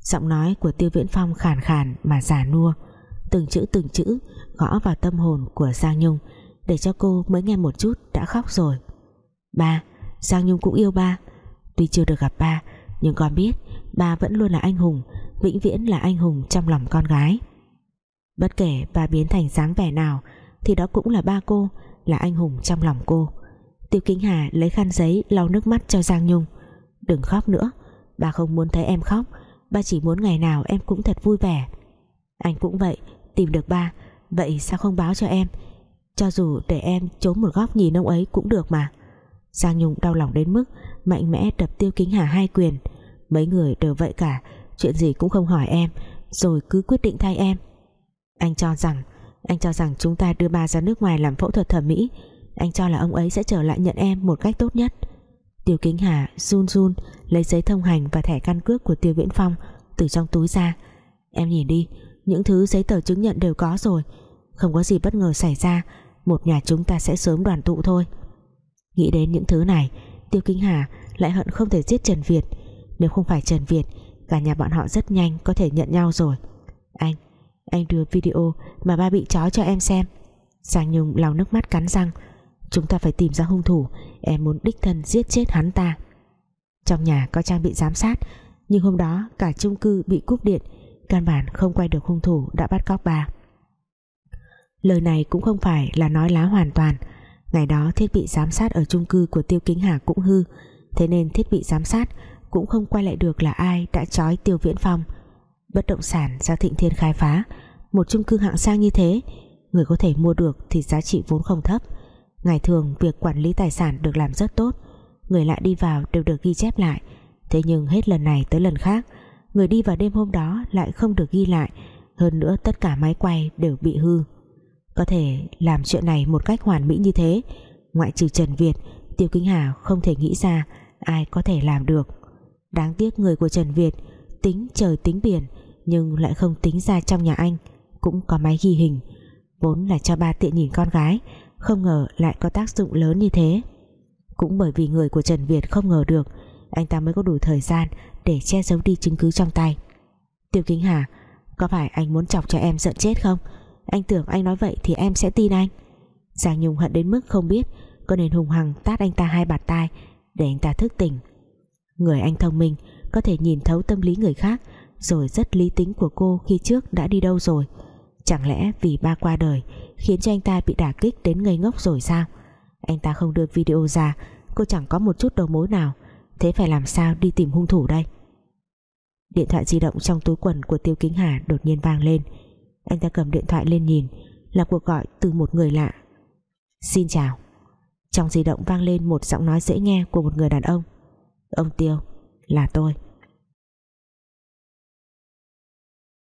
Giọng nói của tiêu viễn phong khàn khàn mà giả nua, từng chữ từng chữ gõ vào tâm hồn của Giang Nhung, để cho cô mới nghe một chút đã khóc rồi. Ba, Giang Nhung cũng yêu ba. Tuy chưa được gặp ba, nhưng con biết ba vẫn luôn là anh hùng, vĩnh viễn là anh hùng trong lòng con gái. Bất kể ba biến thành dáng vẻ nào, thì đó cũng là ba cô, là anh hùng trong lòng cô. Tiêu Kính Hà lấy khăn giấy, lau nước mắt cho Giang Nhung. Đừng khóc nữa ba không muốn thấy em khóc ba chỉ muốn ngày nào em cũng thật vui vẻ. Anh cũng vậy, tìm được ba, vậy sao không báo cho em? Cho dù để em trốn một góc nhìn ông ấy cũng được mà. Giang Nhung đau lòng đến mức Mạnh mẽ đập tiêu kính hà hai quyền. Mấy người đều vậy cả, Chuyện gì cũng không hỏi em, Rồi cứ quyết định thay em. Anh cho rằng, Anh cho rằng chúng ta đưa ba ra nước ngoài làm phẫu thuật thẩm mỹ, Anh cho là ông ấy sẽ trở lại nhận em một cách tốt nhất. Tiêu Kính Hà run run, lấy giấy thông hành và thẻ căn cước của Tiêu Viễn Phong từ trong túi ra. Em nhìn đi, những thứ giấy tờ chứng nhận đều có rồi, không có gì bất ngờ xảy ra, một nhà chúng ta sẽ sớm đoàn tụ thôi. Nghĩ đến những thứ này, Tiêu Kính Hà lại hận không thể giết Trần Việt nếu không phải Trần Việt, cả nhà bọn họ rất nhanh có thể nhận nhau rồi. Anh anh đưa video mà ba bị chó cho em xem. Giang Nhung lau nước mắt cắn răng. Chúng ta phải tìm ra hung thủ, em muốn đích thân giết chết hắn ta. Trong nhà có trang bị giám sát, nhưng hôm đó cả chung cư bị cúp điện, căn bản không quay được hung thủ đã bắt cóc bà lời này cũng không phải là nói lá hoàn toàn. Ngày đó thiết bị giám sát ở chung cư của Tiêu Kính Hà cũng hư, thế nên thiết bị giám sát cũng không quay lại được là ai đã trói Tiêu Viễn Phong. Bất động sản do Thịnh Thiên khai phá, một chung cư hạng sang như thế, người có thể mua được thì giá trị vốn không thấp. Ngày thường, việc quản lý tài sản được làm rất tốt, người lạ đi vào đều được ghi chép lại. Thế nhưng hết lần này tới lần khác, người đi vào đêm hôm đó lại không được ghi lại, hơn nữa tất cả máy quay đều bị hư. Có thể làm chuyện này một cách hoàn mỹ như thế, ngoại trừ Trần Việt, Tiêu Kính Hà không thể nghĩ ra ai có thể làm được đáng tiếc người của Trần Việt tính trời tính biển, nhưng lại không tính ra trong nhà anh, cũng có máy ghi hình, vốn là cho ba tiện nhìn con gái, không ngờ lại có tác dụng lớn như thế. Cũng bởi vì người của Trần Việt không ngờ được, anh ta mới có đủ thời gian để che giấu đi chứng cứ trong tay. Tiêu Kính Hà, có phải anh muốn chọc cho em giận chết không? Anh tưởng anh nói vậy thì em sẽ tin anh. Giang Nhung hận đến mức không biết có nên hùng hằng tát anh ta hai bạt tai để anh ta thức tỉnh người anh thông minh có thể nhìn thấu tâm lý người khác, rồi rất lý tính của cô khi trước đã đi đâu rồi. Chẳng lẽ vì ba qua đời khiến cho anh ta bị đả kích đến ngây ngốc rồi sao? Anh ta không đưa video ra, cô chẳng có một chút đầu mối nào. Thế phải làm sao đi tìm hung thủ đây? Điện thoại di động trong túi quần của Tiêu Kính Hà đột nhiên vang lên. Anh ta cầm điện thoại lên nhìn, là cuộc gọi từ một người lạ. Xin chào. Trong di động vang lên một giọng nói dễ nghe của một người đàn ông ông Tiêu là tôi.